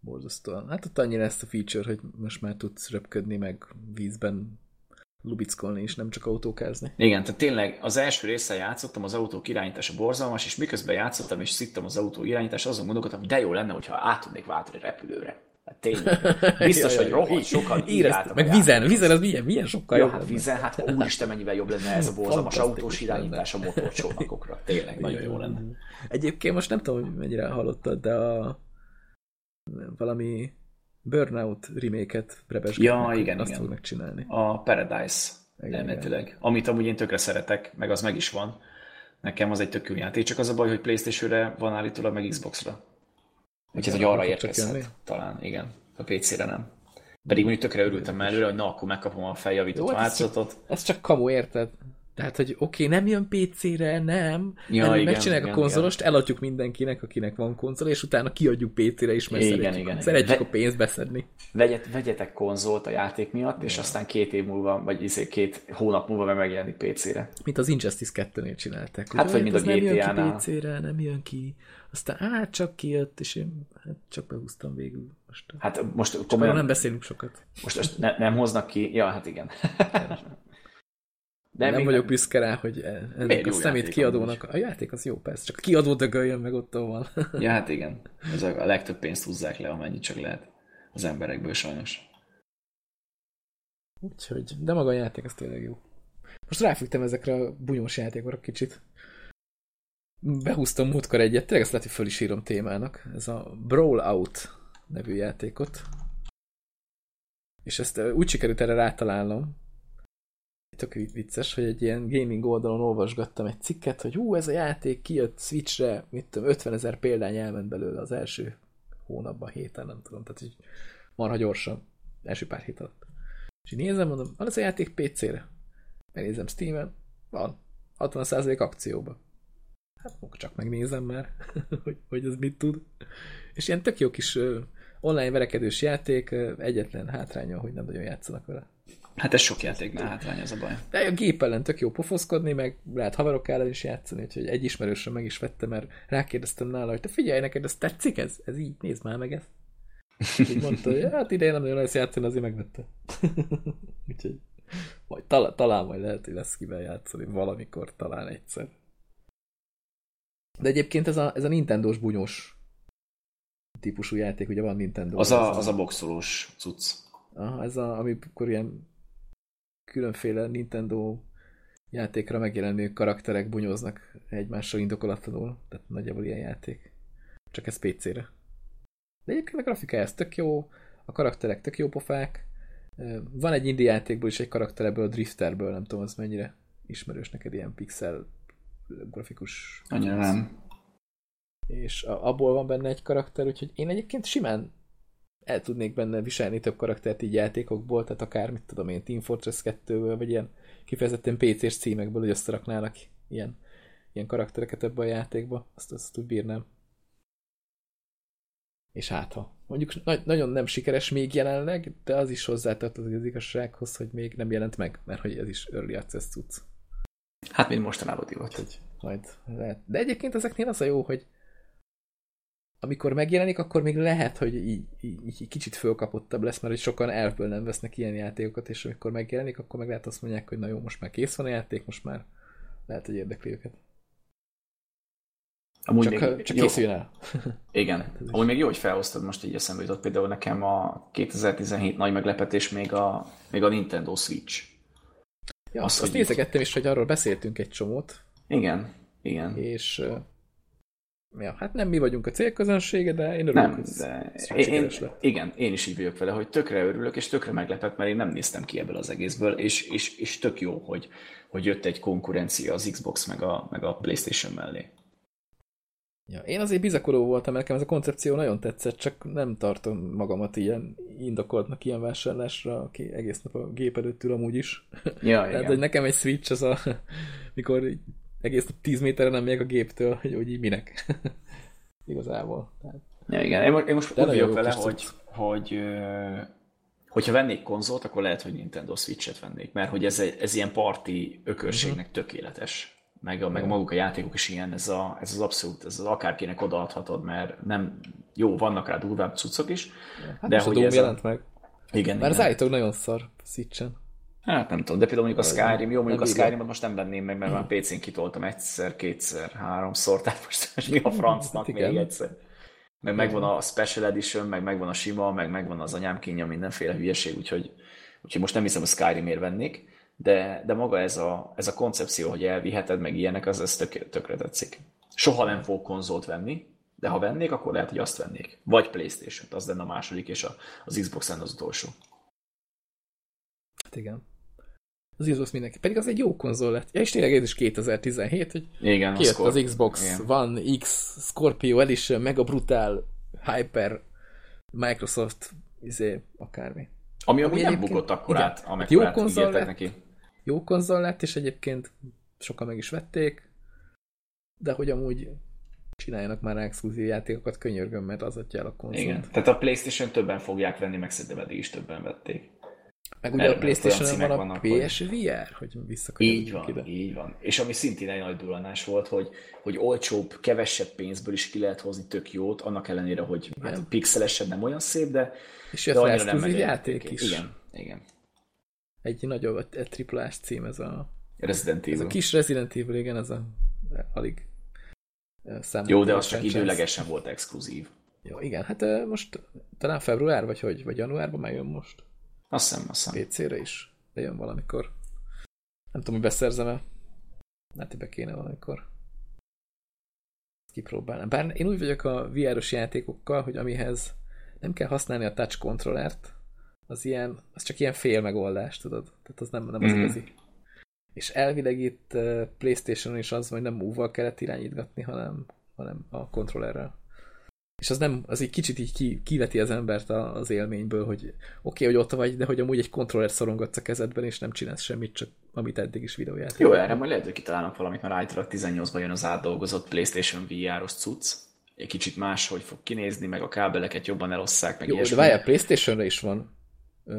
Borzasztóan. Hát ott annyira ezt a feature, hogy most már tudsz röpködni, meg vízben lubickolni is, nem csak autókázni. Igen, tehát tényleg az első résszel játszottam, az autók irányítása borzalmas, és miközben játszottam és szittem az autó irányítás, azon gondolkodtam, hogy de jó lenne, hogyha át tudnék váltani repülőre. Hát tényleg. Biztos, hogy rohadt sokan ír így ezt- álltam a Meg játékhoz. vízen az milyen, milyen sokkal Ja, jobb hát vízen, hát úristen, mennyivel jobb lenne ez a borzalmas autós irányítás a motorcsónakokra. Tényleg, nagyon jó lenne. Egyébként most nem tudom, hogy mennyire hallottad, de a valami Burnout remake-et rebesgetnek, Ja, igen, azt igen. fognak csinálni. A Paradise Igen, elméletileg. Amit amúgy én tökre szeretek, meg az meg is van. Nekem az egy tök játék, csak az a baj, hogy Playstation-re van állítólag, meg Xbox-ra. Úgyhogy hogy arra érkezhet. Talán, igen. A PC-re nem. Pedig mondjuk tökre örültem előre, hogy na, akkor megkapom a feljavított Jó, hát ez csak- változatot. Ez csak kamu, érted? Tehát, hogy oké, okay, nem jön PC-re, nem. Ja, Ja, igen, megcsinálják igen, a konzolost, eladjuk mindenkinek, akinek van konzol, és utána kiadjuk PC-re is, mert Igen, szeretjük, igen, igen. szeretjük Ve- a pénzt beszedni. Vegyet, vegyetek konzolt a játék miatt, és aztán két év múlva, vagy izé két hónap múlva meg megjelenik PC-re. Mint az Injustice 2-nél csinálták. Hát, Ugye, vagy mint a nem jön ki GTA-nál. PC-re, nem jön ki. Aztán hát csak kijött, és én hát csak behúztam végül. Most, Hát most komolyan komolyan, nem beszélünk sokat. most, most ne, nem hoznak ki, ja, hát igen. De nem még vagyok büszke rá, hogy e- ennek Miért a szemét kiadónak. A játék az jó, persze, csak a kiadó dögöljön meg ott ahol van. Ja, hát igen. Ez a, a legtöbb pénzt húzzák le, amennyit csak lehet az emberekből sajnos. Úgyhogy, de maga a játék az tényleg jó. Most ráfügtem ezekre a bunyós játékokra kicsit. Behúztam múltkor egyet, tényleg ezt lehet, hogy föl is írom témának. Ez a Brawl Out nevű játékot. És ezt úgy sikerült erre rátalálnom, tök vicces, hogy egy ilyen gaming oldalon olvasgattam egy cikket, hogy hú, ez a játék kijött Switchre, mit tudom, 50 ezer példány elment belőle az első hónapban, héten, nem tudom, tehát így marha gyorsan, első pár hét alatt. És így nézem, mondom, van ez a játék PC-re? Megnézem Steam-en, van, 60% akcióba. hát csak megnézem már, hogy, hogy ez mit tud. És ilyen tök jó kis online verekedős játék, egyetlen hátránya, hogy nem nagyon játszanak vele. Hát ez sok játéknál hátrány, ez a baj. De a gép ellen tök jó pofoszkodni, meg lehet haverok ellen is játszani, úgyhogy egy ismerősöm meg is vette, mert rákérdeztem nála, hogy te figyelj, neked ez tetszik ez? Ez így, nézd már meg ezt. Így mondta, hogy hát ideje nem nagyon lesz játszani, azért megvette. úgyhogy majd talán, talán majd lehet, hogy lesz kivel játszani valamikor, talán egyszer. De egyébként ez a, ez a Nintendo-s bunyós típusú játék, ugye van Nintendo. Az a, az a boxolós cucc. Aha, ez a, amikor ilyen különféle Nintendo játékra megjelenő karakterek bunyóznak egymással indokolatlanul, tehát nagyjából ilyen játék. Csak ez PC-re. De egyébként a grafikája ez tök jó, a karakterek tök jó pofák. Van egy indie játékból is egy karakter ebből a Drifterből, nem tudom, az mennyire ismerős neked ilyen pixel grafikus. Annyira nem. És abból van benne egy karakter, úgyhogy én egyébként simán el tudnék benne viselni több karaktert így játékokból, tehát akár, mit tudom én, Team Fortress 2-ből, vagy ilyen kifejezetten PC-s címekből, hogy összeraknának ilyen, ilyen karaktereket ebbe a játékba, azt, azt úgy bírnám. És hát ha. Mondjuk na nagyon nem sikeres még jelenleg, de az is hozzátartozik az igazsághoz, hogy még nem jelent meg, mert hogy ez is early access cucc. Hát, mint mostanában divat. Hogy majd lehet. De egyébként ezeknél az a jó, hogy amikor megjelenik, akkor még lehet, hogy így, így, így kicsit fölkapottabb lesz, mert hogy sokan elfből nem vesznek ilyen játékokat, és amikor megjelenik, akkor meg lehet azt mondják, hogy na jó, most már kész van a játék, most már lehet, hogy érdekli őket. Amúgy csak, még, csak készüljön el. Igen. Hát Amúgy még jó, hogy felhoztad, most így eszembe jutott például nekem a 2017 nagy meglepetés még a, még a Nintendo Switch. Ja, azt, azt nézegettem is, hogy arról beszéltünk egy csomót. Igen, igen. És Ja, hát nem mi vagyunk a célközönsége, de én örülök, nem, de én, Igen, én is így vagyok vele, hogy tökre örülök, és tökre meglepett, mert én nem néztem ki ebből az egészből, és, és, és tök jó, hogy, hogy jött egy konkurencia az Xbox meg a, meg a Playstation mellé. Ja, én azért bizakodó voltam, nekem ez a koncepció nagyon tetszett, csak nem tartom magamat ilyen indokoltnak ilyen vásárlásra, aki egész nap a gép előtt ül amúgy is. Ja, Tehát, hogy nekem egy Switch az a, mikor egész nap 10 méterre nem megyek a géptől, hogy, hogy így minek. Igazából. Tehát... Ja, igen. Én, én most úgy vagyok vele, hogy, hogy hogyha vennék konzolt, akkor lehet, hogy Nintendo Switch-et vennék, mert hogy ez, ez ilyen parti ökörségnek uh-huh. tökéletes. Meg, a, meg maguk a játékok is ilyen, ez, a, ez az abszolút, ez az akárkinek odaadhatod, mert nem, jó, vannak rá durvább cuccok is, hát de hogy ez jelent a... meg. Igen, Mert igen. az állítólag nagyon szar Switch-en. Hát nem tudom, de például mondjuk a Skyrim, jó, mondjuk a Skyrim-ot most nem venném meg, mert már PC-n kitoltam egyszer, kétszer, háromszor, tehát most, most mi a francnak hát még egyszer. Meg megvan a Special Edition, meg megvan a sima, meg megvan az anyám kínja, mindenféle hülyeség, úgyhogy, úgyhogy most nem hiszem, hogy Skyrimért vennék, de, de maga ez a, ez a koncepció, hogy elviheted, meg ilyenek, az ez tök, tökre tetszik. Soha nem fog konzolt venni, de ha vennék, akkor lehet, hogy azt vennék. Vagy Playstation-t, az lenne a második, és a, az Xbox lenne az utolsó. Hát igen. Az Xbox mindenki. Pedig az egy jó konzol lett. Ja, és tényleg ez is 2017, hogy igen, kijött az, az Xbox igen. One X Scorpio Edition, meg a brutál Hyper Microsoft izé, akármi. Ami amúgy nem bukott akkorát, hát jó konzol lett, neki. Jó konzol lett, és egyébként sokan meg is vették, de hogy amúgy csináljanak már exkluzív játékokat, könyörgöm, mert az adja el a konzolt. Igen, tehát a Playstation többen fogják venni, meg szerintem eddig is többen vették. Meg ugye a Playstation-on van a PSVR, hogy Így van, ide. így van. És ami szintén egy nagy duranás volt, hogy, hogy olcsóbb, kevesebb pénzből is ki lehet hozni tök jót, annak ellenére, hogy hát pixelesebb nem olyan szép, de, és de annyira nem megy játék is. Igen, igen. Egy nagyobb, egy triplás cím ez a... Resident Evil. Ez a kis Resident Evil, igen, ez a alig számoló. Jó, de az csak időlegesen volt exkluzív. Jó, igen, hát most talán február, vagy hogy, vagy januárban már jön most. Azt hiszem, azt hiszem. PC-re is jön valamikor. Nem tudom, hogy beszerzem-e. Hát, be kéne valamikor kipróbálni. Bár én úgy vagyok a VR-os játékokkal, hogy amihez nem kell használni a touch controllert, az ilyen, az csak ilyen fél megoldás, tudod? Tehát az nem, nem az mm. igazi. És elvileg itt uh, Playstation is az, hogy nem move kellett irányítgatni, hanem, hanem a kontrollerrel. És az nem, az egy kicsit így ki, kiveti az embert az élményből, hogy oké, okay, hogy ott vagy, de hogy amúgy egy kontroller szorongatsz a kezedben, és nem csinálsz semmit, csak amit eddig is videóját. Jó, erre majd lehet, hogy kitalálnak valamit, mert állítólag 18-ban jön az átdolgozott PlayStation VR-os cucc. Egy kicsit más, hogy fog kinézni, meg a kábeleket jobban elosszák, meg Jó, ilyesmi. de várjál, PlayStation-ra is van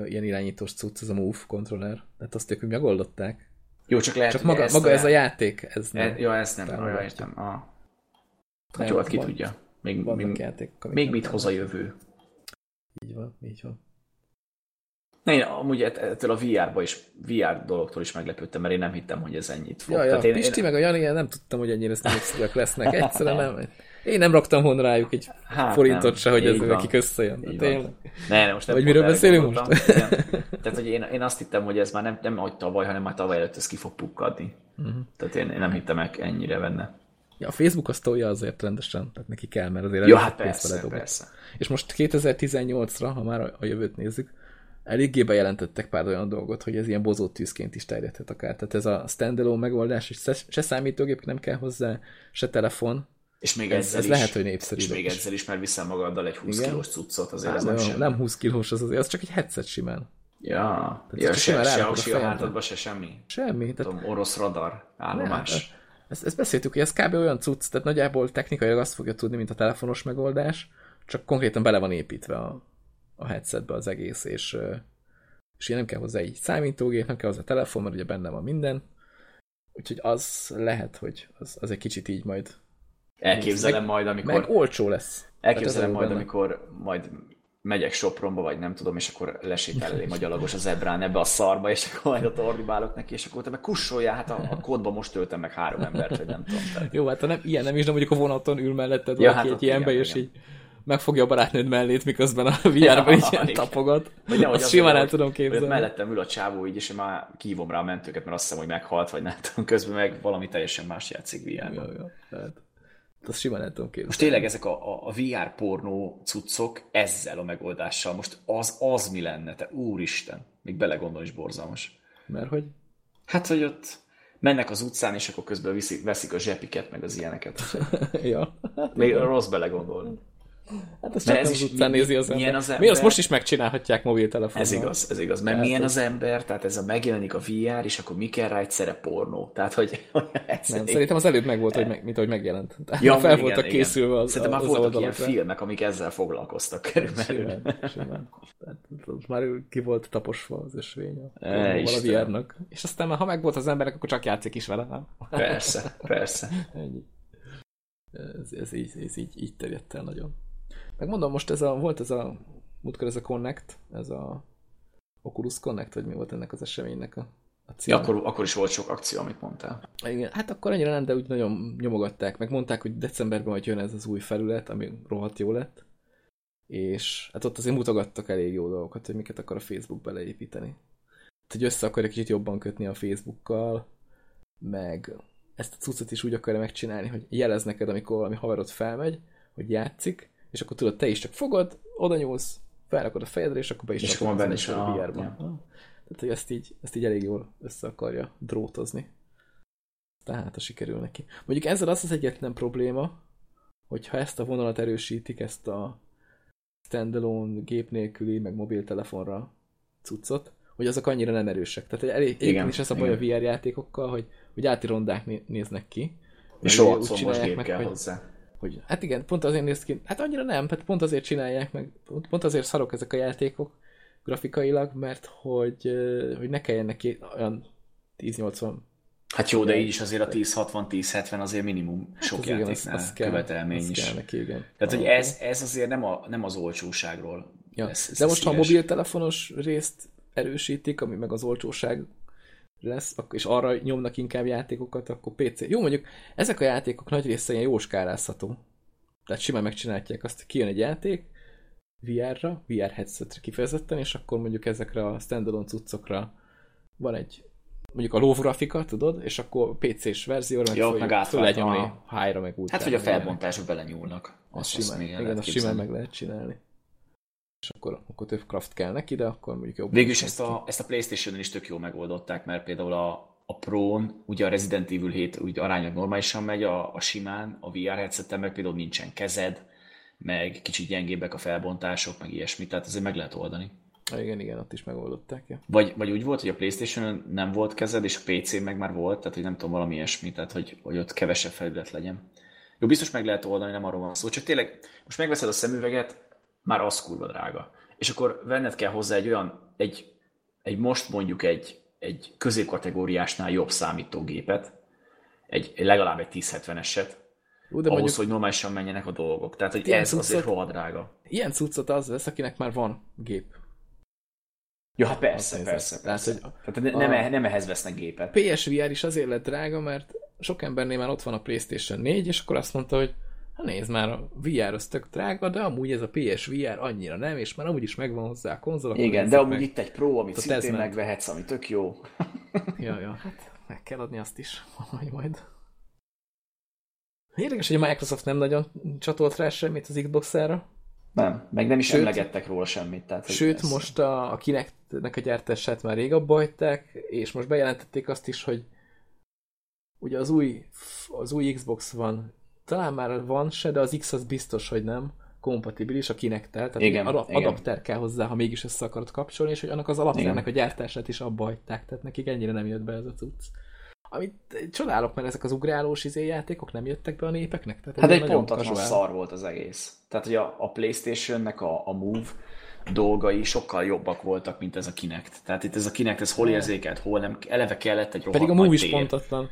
ilyen irányítós cucc, az a Move kontroller. Tehát azt ők megoldották. Jó, csak lehet, Csak maga, maga ez a játék, ez nem. E, jó, ez nem, olyan értem. Ah. Hát jó, hát ki tudja. Még, még, játék, még mit hoz a jövő. Így van, így van. Na, én amúgy ettől a VR-ba is, VR dologtól is meglepődtem, mert én nem hittem, hogy ez ennyit fog. Ja, ja, én, Pisti én... meg a Jani, nem tudtam, hogy ennyire szívek lesznek. Egyszerűen nem. Én nem raktam volna rájuk egy hát forintot nem. se, hogy ez nekik összejön. Ne, ne, most nem Vagy miről beszélünk most? Tehát, hogy én, én azt hittem, hogy ez már nem, nem hogy tavaly, hanem már tavaly előtt ez ki fog pukkadni. Uh-huh. Tehát én, én nem hittem ennyire benne. Ja, a Facebook azt tolja azért rendesen, tehát neki kell, mert azért ja, hát persze, persze. És most 2018-ra, ha már a jövőt nézzük, eléggé bejelentettek pár olyan dolgot, hogy ez ilyen bozó tűzként is terjedhet akár. Tehát ez a standalone megoldás, és se számítógép nem kell hozzá, se telefon. És még ez, ezzel ez is, lehet, hogy népszerű. És még ezzel is már viszel magaddal egy 20 Igen? kilós cuccot, azért hát, ez nem, nem, nem 20 kilós, az azért, az csak egy headset simán. Ja, ja se, se, se a hátadba, se semmi. Semmi. Tehát... Tudom, orosz radar állomás. Nem, ezt, ezt beszéltük, hogy ez kb. olyan cucc, tehát nagyjából technikailag azt fogja tudni, mint a telefonos megoldás, csak konkrétan bele van építve a, a headsetbe az egész, és, és nem kell hozzá egy számítógép, nem kell hozzá telefon, mert ugye benne van minden. Úgyhogy az lehet, hogy az, az egy kicsit így majd... Elképzelem meg, majd, amikor... Meg olcsó lesz. Elképzelem majd, benne. amikor majd megyek Sopronba, vagy nem tudom, és akkor lesétál elé a gyalogos az ebrán ebbe a szarba, és akkor majd ott ordibálok neki, és akkor te meg kussoljál, hát a, a kódba most töltem meg három embert, vagy nem tudom. Tehát... Jó, hát nem, ilyen nem is, de mondjuk a vonaton ül melletted ja, hát egy ilyenbe, és így megfogja a barátnőd mellét, miközben a VR-ban ja, így ilyen tapogat. Vagy nehogy azt simán el tudom képzelni. Mellettem ül a csávó így, és én már kívom rá a mentőket, mert azt hiszem, hogy meghalt, vagy nem tudom, közben meg valami teljesen más játszik VR-ban. Ja, ja, tehát azt simán el tudom képzelni. Most tényleg ezek a, a, a VR pornó cuccok ezzel a megoldással, most az, az mi lenne, te úristen, még belegondolni is borzalmas. Mert hogy? Hát, hogy ott mennek az utcán, és akkor közben viszik, veszik a zsepiket, meg az ilyeneket. ja. Még rossz belegondolni. Hát ez csak ez az utcán nézi az ember. az ember. Mi azt most is megcsinálhatják mobiltelefonon. Ez igaz, ez igaz. Mert milyen az ember, tehát ez a megjelenik a VR, és akkor mi kell rá egyszerre pornó. Tehát, hogy nem, szerintem az előbb meg volt, hogy meg, mint ahogy megjelent. Tehát ja, fel igen, voltak igen. készülve az Szerintem már voltak ilyen filmek, amik ezzel foglalkoztak körülbelül. Simán, simán. Tehát, már ki volt taposva az ösvény a, a VR-nak. És aztán ha meg volt az emberek, akkor csak játszik is vele, nem? Persze, persze. Ennyi. Ez, ez, így, ez így, így terjedt el nagyon. Megmondom, most ez a, volt ez a, múltkor ez a Connect, ez a Oculus Connect, vagy mi volt ennek az eseménynek a, a Ja, akkor, akkor is volt sok akció, amit mondtál. Igen, hát akkor annyira nem, de úgy nagyon nyomogatták, meg mondták, hogy decemberben majd jön ez az új felület, ami rohadt jó lett, és hát ott azért mutogattak elég jó dolgokat, hogy miket akar a Facebook beleépíteni. Tehát, hogy össze akarja kicsit jobban kötni a Facebookkal, meg ezt a cuccot is úgy akarja megcsinálni, hogy jelez neked, amikor valami haverod felmegy, hogy játszik, és akkor tudod, te is csak fogod, oda nyúlsz, felrakod a fejedre, és akkor be is és akkor benne is a VR-ban. Ja. Tehát, hogy ezt így, ezt így elég jól össze akarja drótozni. Tehát, ha sikerül neki. Mondjuk ezzel az az egyetlen probléma, hogyha ezt a vonalat erősítik, ezt a standalone gép nélküli, meg mobiltelefonra cuccot, hogy azok annyira nem erősek. Tehát elég, igen, is ez a baj a VR játékokkal, hogy, hogy átirondák néznek ki. És soha most gép meg, kell hogy, hozzá hogy hát igen, pont azért néz ki, hát annyira nem, hát pont azért csinálják meg, pont azért szarok ezek a játékok grafikailag, mert hogy, hogy ne kelljen neki olyan 1080 Hát jó, de így is azért a 1060-1070 azért minimum hát sok játéknál az, az kell, követelmény az is. Kell neki, igen. Tehát, hogy ez, ez azért nem, a, nem az olcsóságról. Ja. Ez, ez de most, ha a mobiltelefonos részt erősítik, ami meg az olcsóság lesz, és arra nyomnak inkább játékokat, akkor PC. Jó, mondjuk ezek a játékok nagy része ilyen jó skálázható. Tehát simán megcsinálják azt, kijön egy játék VR-ra, VR headsetre kifejezetten, és akkor mondjuk ezekre a standalone cuccokra van egy mondjuk a low grafika, tudod, és akkor PC-s verzióra meg, föl, meg föl lenyomni high meg úgy. Hát, hogy a felbontások belenyúlnak. Azt simán, igen, azt simán meg lehet csinálni és akkor, akkor több craft kell neki, de akkor mondjuk jobb. Végülis ezt a, ezt a Playstation-on is tök jól megoldották, mert például a, a Pro-n, ugye a Resident Evil 7 úgy aránylag normálisan megy, a, a simán, a VR headset meg például nincsen kezed, meg kicsit gyengébbek a felbontások, meg ilyesmi, tehát azért meg lehet oldani. Igen, igen, ott is megoldották. Ja. Vagy, vagy úgy volt, hogy a Playstation nem volt kezed, és a PC meg már volt, tehát hogy nem tudom, valami ilyesmi, tehát hogy, hogy ott kevesebb felület legyen. Jó, biztos meg lehet oldani, nem arról van szó, csak tényleg most megveszed a szemüveget, már az kurva drága. És akkor venned kell hozzá egy olyan, egy, egy most mondjuk egy, egy középkategóriásnál jobb számítógépet, egy, legalább egy 1070-eset, Ú, de ahhoz, mondjuk, hogy normálisan menjenek a dolgok. Tehát, hogy ez cuccot, azért rohadt drága. Ilyen cuccot az lesz, akinek már van gép. Ja, hát persze, persze, persze. Tehát, hogy Tehát nem, a, nem ehhez vesznek gépet. PSVR is azért lett drága, mert sok embernél már ott van a PlayStation 4, és akkor azt mondta, hogy ha nézd már, a VR az tök drága, de amúgy ez a PSVR annyira nem, és már amúgy is megvan hozzá a konzol. Igen, de amúgy meg. itt egy Pro, amit szintén megvehetsz, ami tök jó. ja, ja, hát meg kell adni azt is, hogy majd. Érdekes, hogy a Microsoft nem nagyon csatolt rá semmit az Xbox-ára. Nem, meg nem is sőt, emlegettek róla semmit. Tehát, sőt, ez... most a, a Kinect-nek a gyártását már rég hagyták, és most bejelentették azt is, hogy ugye az új, az új Xbox van, talán már van se, de az X az biztos, hogy nem kompatibilis a kinect tehát igen, ad, igen. adapter kell hozzá, ha mégis össze akarod kapcsolni, és hogy annak az alapjának a gyártását is abba hagyták, tehát nekik ennyire nem jött be ez a cucc. Amit csodálok, mert ezek az ugrálós izé játékok nem jöttek be a népeknek. Tehát hát egy pontatlan szar volt az egész. Tehát, hogy a, a Playstation-nek a, a Move dolgai sokkal jobbak voltak, mint ez a Kinect. Tehát itt ez a Kinect, ez hol érzékelt, hol nem, eleve kellett egy rohadt Pedig a Move is pontatlan.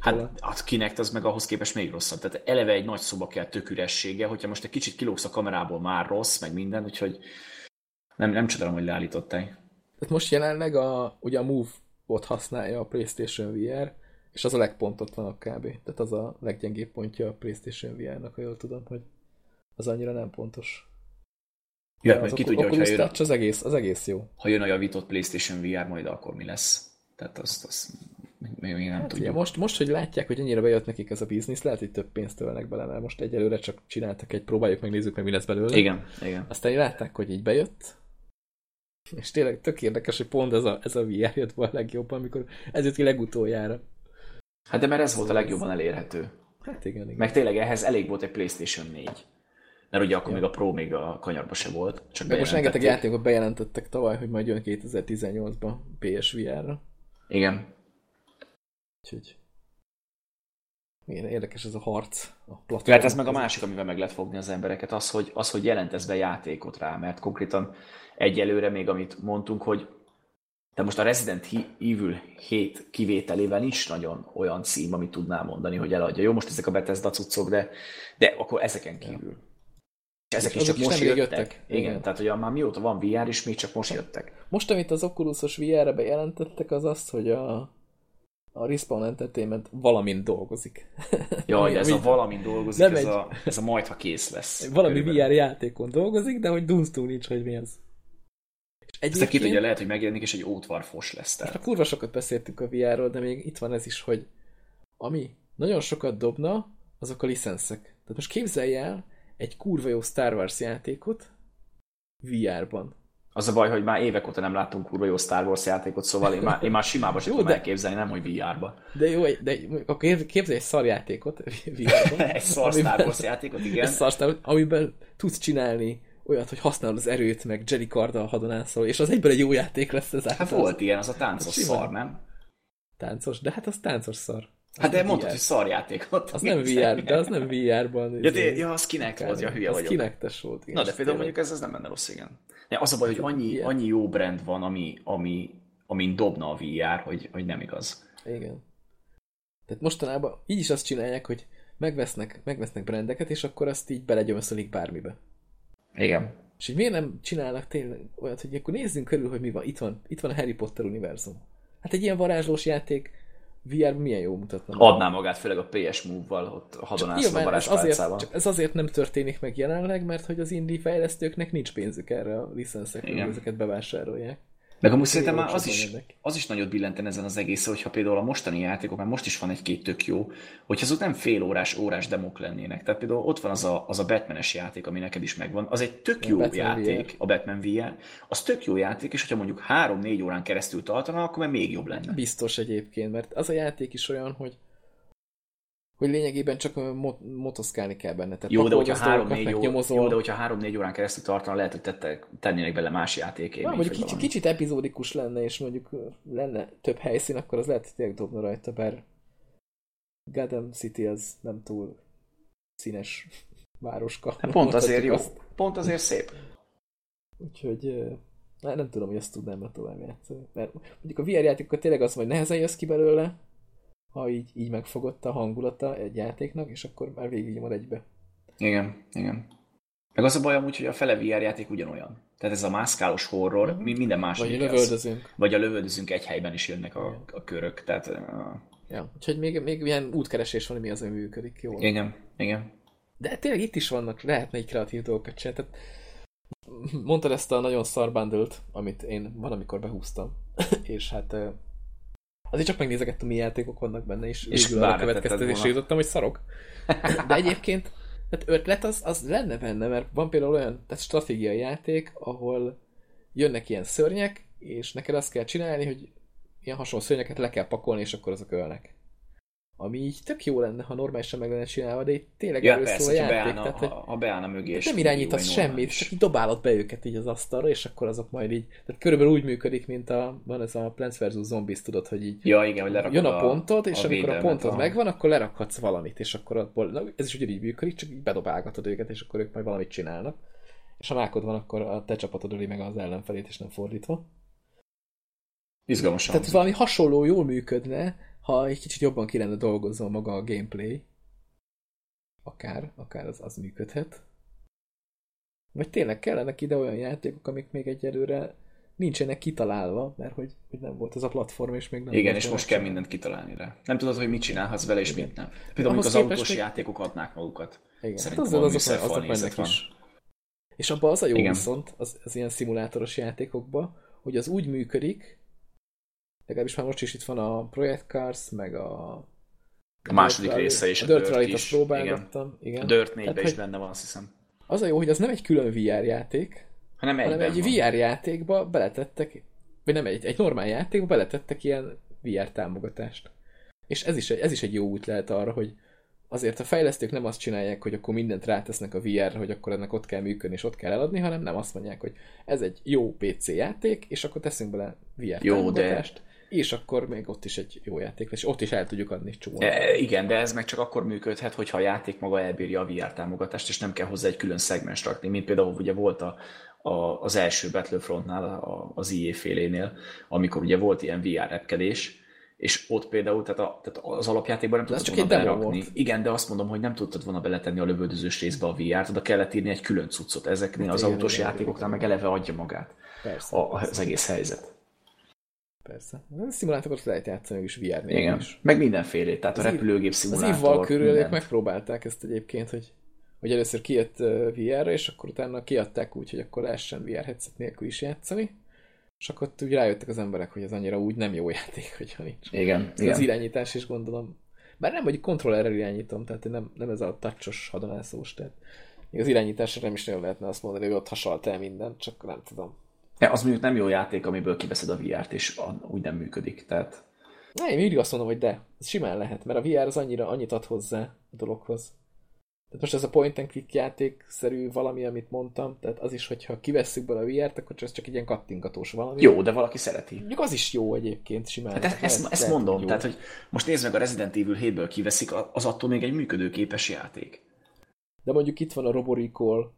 Hát a Kinect az meg ahhoz képest még rosszabb. Tehát eleve egy nagy szoba kell tök üressége, hogyha most egy kicsit kilógsz a kamerából, már rossz, meg minden, úgyhogy nem, nem csodálom, hogy leállították. Tehát most jelenleg a, ugye a Move ott használja a PlayStation VR, és az a legpontotlanabb kb. Tehát az a leggyengébb pontja a PlayStation VR-nak, ha jól tudom, hogy az annyira nem pontos. Ja, az ki tudja, hogy jön, az egész, az egész jó. Ha jön a javított PlayStation VR, majd akkor mi lesz. Tehát azt, azt még, még nem hát tudjuk. most, most, hogy látják, hogy ennyire bejött nekik ez a biznisz, lehet, hogy több pénzt tölnek bele, mert most egyelőre csak csináltak egy, próbáljuk meg, nézzük meg, mi lesz belőle. Igen, igen. Aztán látták, hogy így bejött, és tényleg tök érdekes, hogy pont ez a, ez a VR jött a legjobban, amikor ez jött ki legutoljára. Hát de mert ez volt a legjobban elérhető. Hát igen, igen. Meg tényleg ehhez elég volt egy PlayStation 4. Mert ugye akkor ja. még a Pro még a kanyarba se volt. Csak De most rengeteg játékot bejelentettek tavaly, hogy majd jön 2018-ban PSVR-ra. Igen. Úgyhogy igen, érdekes ez a harc. A platform. Hát ez meg a másik, amivel meg lehet fogni az embereket, az, hogy, az, hogy jelentesz be játékot rá, mert konkrétan egyelőre még amit mondtunk, hogy de most a Resident Evil 7 kivételével nincs nagyon olyan cím, amit tudnál mondani, hogy eladja. Jó, most ezek a Bethesda cuccok, de, de akkor ezeken kívül. Ezek is csak most jöttek. jöttek. Igen, Igen, tehát hogy már mióta van VR is, még csak most jöttek. Most, amit az Oculusos VR-re bejelentettek, az azt, hogy a, a Respawn Entertainment valamint dolgozik. Jaj, ez a valamint dolgozik, nem ez, egy... a, ez a majd, ha kész lesz. Valami körülbelül. VR játékon dolgozik, de hogy dunsztul nincs, hogy mi az. Egyébként... ki tudja, lehet, hogy megjelenik, és egy ótvarfos lesz. Tehát. kurva sokat beszéltünk a VR-ról, de még itt van ez is, hogy ami nagyon sokat dobna, azok a licenszek. Tehát most képzelj el egy kurva jó Star Wars játékot VR-ban. Az a baj, hogy már évek óta nem láttunk kurva jó Star Wars játékot, szóval én már, én már simába sem tudom de... elképzelni, nem, hogy VR-ba. De jó, de akkor képzelj egy szarjátékot VR-ban. egy szar Star Wars játékot, igen. Egy szar Star Wars, amiben tudsz csinálni olyat, hogy használod az erőt, meg Jedi Carda hadonászol, és az egyből egy jó játék lesz ez Hát volt ilyen, az a táncos hát szar, nem? Táncos, de hát az táncos szar. Hát de mondtad, hogy szarjátékot. Az nem VR, de az nem VR-ban. Ja, de, ja, az kinek volt, ja, hülye vagyok. kinektes volt, igen. Na, de például mondjuk ez, ez nem menne rossz, igen. De az a baj, hogy annyi, annyi jó brand van, ami, ami, amin dobna a VR, hogy, hogy nem igaz. Igen. Tehát mostanában így is azt csinálják, hogy megvesznek, megvesznek brandeket, és akkor azt így belegyömöszölik bármibe. Igen. És hogy miért nem csinálnak tényleg olyat, hogy akkor nézzünk körül, hogy mi van. Itt van, itt van a Harry Potter univerzum. Hát egy ilyen varázslós játék VR milyen jó mutatna. Adná magát, főleg a PS Move-val, ott hadonászva a varázspálcával. Csak ez azért nem történik meg jelenleg, mert hogy az indie fejlesztőknek nincs pénzük erre a licenszekre, hogy ezeket bevásárolják. Meg amúgy szerintem már az is, az is nagyot billenten ezen az egész, hogyha például a mostani játékok, mert most is van egy-két tök jó, hogyha azok nem fél órás, órás demok lennének. Tehát például ott van az a, az a Batman-es játék, ami neked is megvan, az egy tök jó a játék, VR. a Batman VR, az tök jó játék, és hogyha mondjuk 3-4 órán keresztül tartana, akkor már még jobb lenne. Biztos egyébként, mert az a játék is olyan, hogy hogy lényegében csak mot- motoszkálni kell benne. Tehát jó, de hogyha pakolgatsz dolgokat, 3-4 meg ó... nyomozol. jó, de hogyha 3-4 órán keresztül tartana, lehet, hogy tette, tennének bele más játéké. Na, mondjuk kicsit, kicsit epizódikus lenne, és mondjuk lenne több helyszín, akkor az lehet, hogy tényleg dobna rajta, bár Gotham City az nem túl színes városka. Hát pont azért jó. Azt. Pont azért szép. Úgyhogy hát nem tudom, hogy ezt tudnám már tovább játszani. Mert mondjuk a VR játékokat tényleg az, hogy nehezen jössz ki belőle, ha így, így megfogott a hangulata egy játéknak, és akkor már végignyomod egybe. Igen, igen. Meg az a baj amúgy, hogy a fele VR játék ugyanolyan. Tehát ez a mászkálós horror, uh-huh. minden más. Vagy lövöldözünk. Vagy a lövöldözünk egy helyben is jönnek a, a körök. Tehát, uh... Ja, úgyhogy még, még ilyen útkeresés van, mi az, ami működik jól. Igen, igen. De tényleg itt is vannak, lehetne egy kreatív dolgokat csinálni. Tehát mondtad ezt a nagyon szar bundle amit én van, amikor behúztam. és hát azért csak megnézegettem, mi játékok vannak benne, és, és végül a következtetésre jutottam, hogy szarok. De egyébként tehát ötlet az, az lenne benne, mert van például olyan tehát stratégiai játék, ahol jönnek ilyen szörnyek, és neked azt kell csinálni, hogy ilyen hasonló szörnyeket le kell pakolni, és akkor azok ölnek. Ami így tök jó lenne, ha normálisan meg lenne csinálva, de itt tényleg ja, erről szól a játék. Beállna, tehát, ha, ha beállna mögé, nem irányítasz semmit, csak így dobálod be őket így az asztalra, és akkor azok majd így, tehát körülbelül úgy működik, mint a, van ez a Plants vs. Zombies, tudod, hogy így ja, igen, hogy jön a pontod, és a amikor a pontod a... megvan, akkor lerakhatsz valamit, és akkor abból, na, ez is ugyanígy működik, csak így bedobálgatod őket, és akkor ők majd valamit csinálnak. És ha mákod van, akkor a te csapatod öli meg az ellenfelét, és nem fordítva. Izgalmasan. Tehát valami hasonló jól működne, ha egy kicsit jobban ki lenne dolgozva maga a gameplay, akár, akár az, az működhet. Vagy tényleg kellenek ide olyan játékok, amik még egyelőre nincsenek kitalálva, mert hogy, hogy nem volt ez a platform, és még nem Igen, és most kell mindent kitalálni rá. Nem tudod, hogy mit csinálhatsz vele, és Igen. mit nem. Például, az autós még... játékok adnák magukat. Igen, Szerintem hát az, azok, azok mennek van. is. És abban az a jó Igen. viszont, az, az ilyen szimulátoros játékokban, hogy az úgy működik, legalábbis már most is itt van a Project Cars, meg a a második Dirt része is. A, Dirt, Dirt is. próbálgattam. Igen. A Dirt 4 is benne van, azt hiszem. Az a jó, hogy az nem egy külön VR játék, hanem, hanem egy van. VR játékba beletettek, vagy nem egy, egy normál játékba beletettek ilyen VR támogatást. És ez is, ez is egy jó út lehet arra, hogy azért a fejlesztők nem azt csinálják, hogy akkor mindent rátesznek a VR-re, hogy akkor ennek ott kell működni, és ott kell eladni, hanem nem azt mondják, hogy ez egy jó PC játék, és akkor teszünk bele VR jó, támogatást. De és akkor még ott is egy jó játék lesz, és ott is el tudjuk adni csomó. E, igen, de ez meg csak akkor működhet, hogyha a játék maga elbírja a VR támogatást, és nem kell hozzá egy külön szegmens rakni, mint például ugye volt a, a, az első Battlefrontnál, a, az IE félénél, amikor ugye volt ilyen VR repkedés, és ott például, tehát, a, tehát az alapjátékban nem tudtad volna berakni. Volt. Igen, de azt mondom, hogy nem tudtad volna beletenni a lövöldözős részbe a VR-t, oda kellett írni egy külön cuccot. Ezeknél hát az autós játékoknál meg eleve adja magát persze, a, az egész helyzet. Persze. A szimulátorokat lehet játszani is VR Igen. is. Meg mindenféle, tehát az a repülőgép szimulátor. Az ivval körül megpróbálták ezt egyébként, hogy, hogy először kijött VR-ra, és akkor utána kiadták úgy, hogy akkor lehessen VR headset nélkül is játszani. És akkor úgy rájöttek az emberek, hogy ez annyira úgy nem jó játék, hogyha nincs. Igen. Ez igen. Az irányítás is gondolom. Bár nem, hogy kontrollerrel irányítom, tehát nem, nem ez a touchos hadonászós, tehát az irányításra nem is nagyon lehetne azt mondani, hogy ott hasalt el mindent, csak nem tudom. Ja, az mondjuk nem jó játék, amiből kiveszed a VR-t, és úgy nem működik. Tehát... Ne, én mindig azt mondom, hogy de. Ez simán lehet, mert a VR az annyira annyit ad hozzá a dologhoz. Tehát most ez a point and click játékszerű valami, amit mondtam, tehát az is, hogyha kivesszük bele a VR-t, akkor ez csak egy ilyen kattingatós valami. Jó, de valaki szereti. Mondjuk az is jó egyébként, simán. Hát ezt, ezt, ezt mondom, tehát hogy most nézd meg a Resident Evil 7-ből kiveszik, az attól még egy működőképes játék. De mondjuk itt van a Roboricall,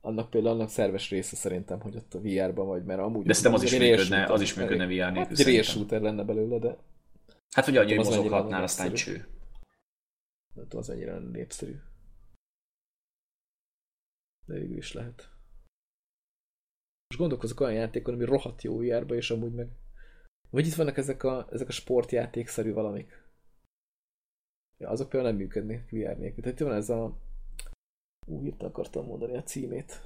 annak például annak szerves része szerintem, hogy ott a VR-ban vagy, mert amúgy... De szerintem az, is működne, az is működne VR nélkül hát, shooter lenne belőle, de... Hát, hogy annyi mozoghatnál, aztán cső. Nem tudom, az annyira népszerű. De végül is lehet. Most gondolkozok olyan játékon, ami rohadt jó vr és amúgy meg... Vagy itt vannak ezek a, ezek a sportjátékszerű valamik. Ja, azok például nem működnék VR nélkül. Tehát itt van ez a úgy írta akartam mondani a címét.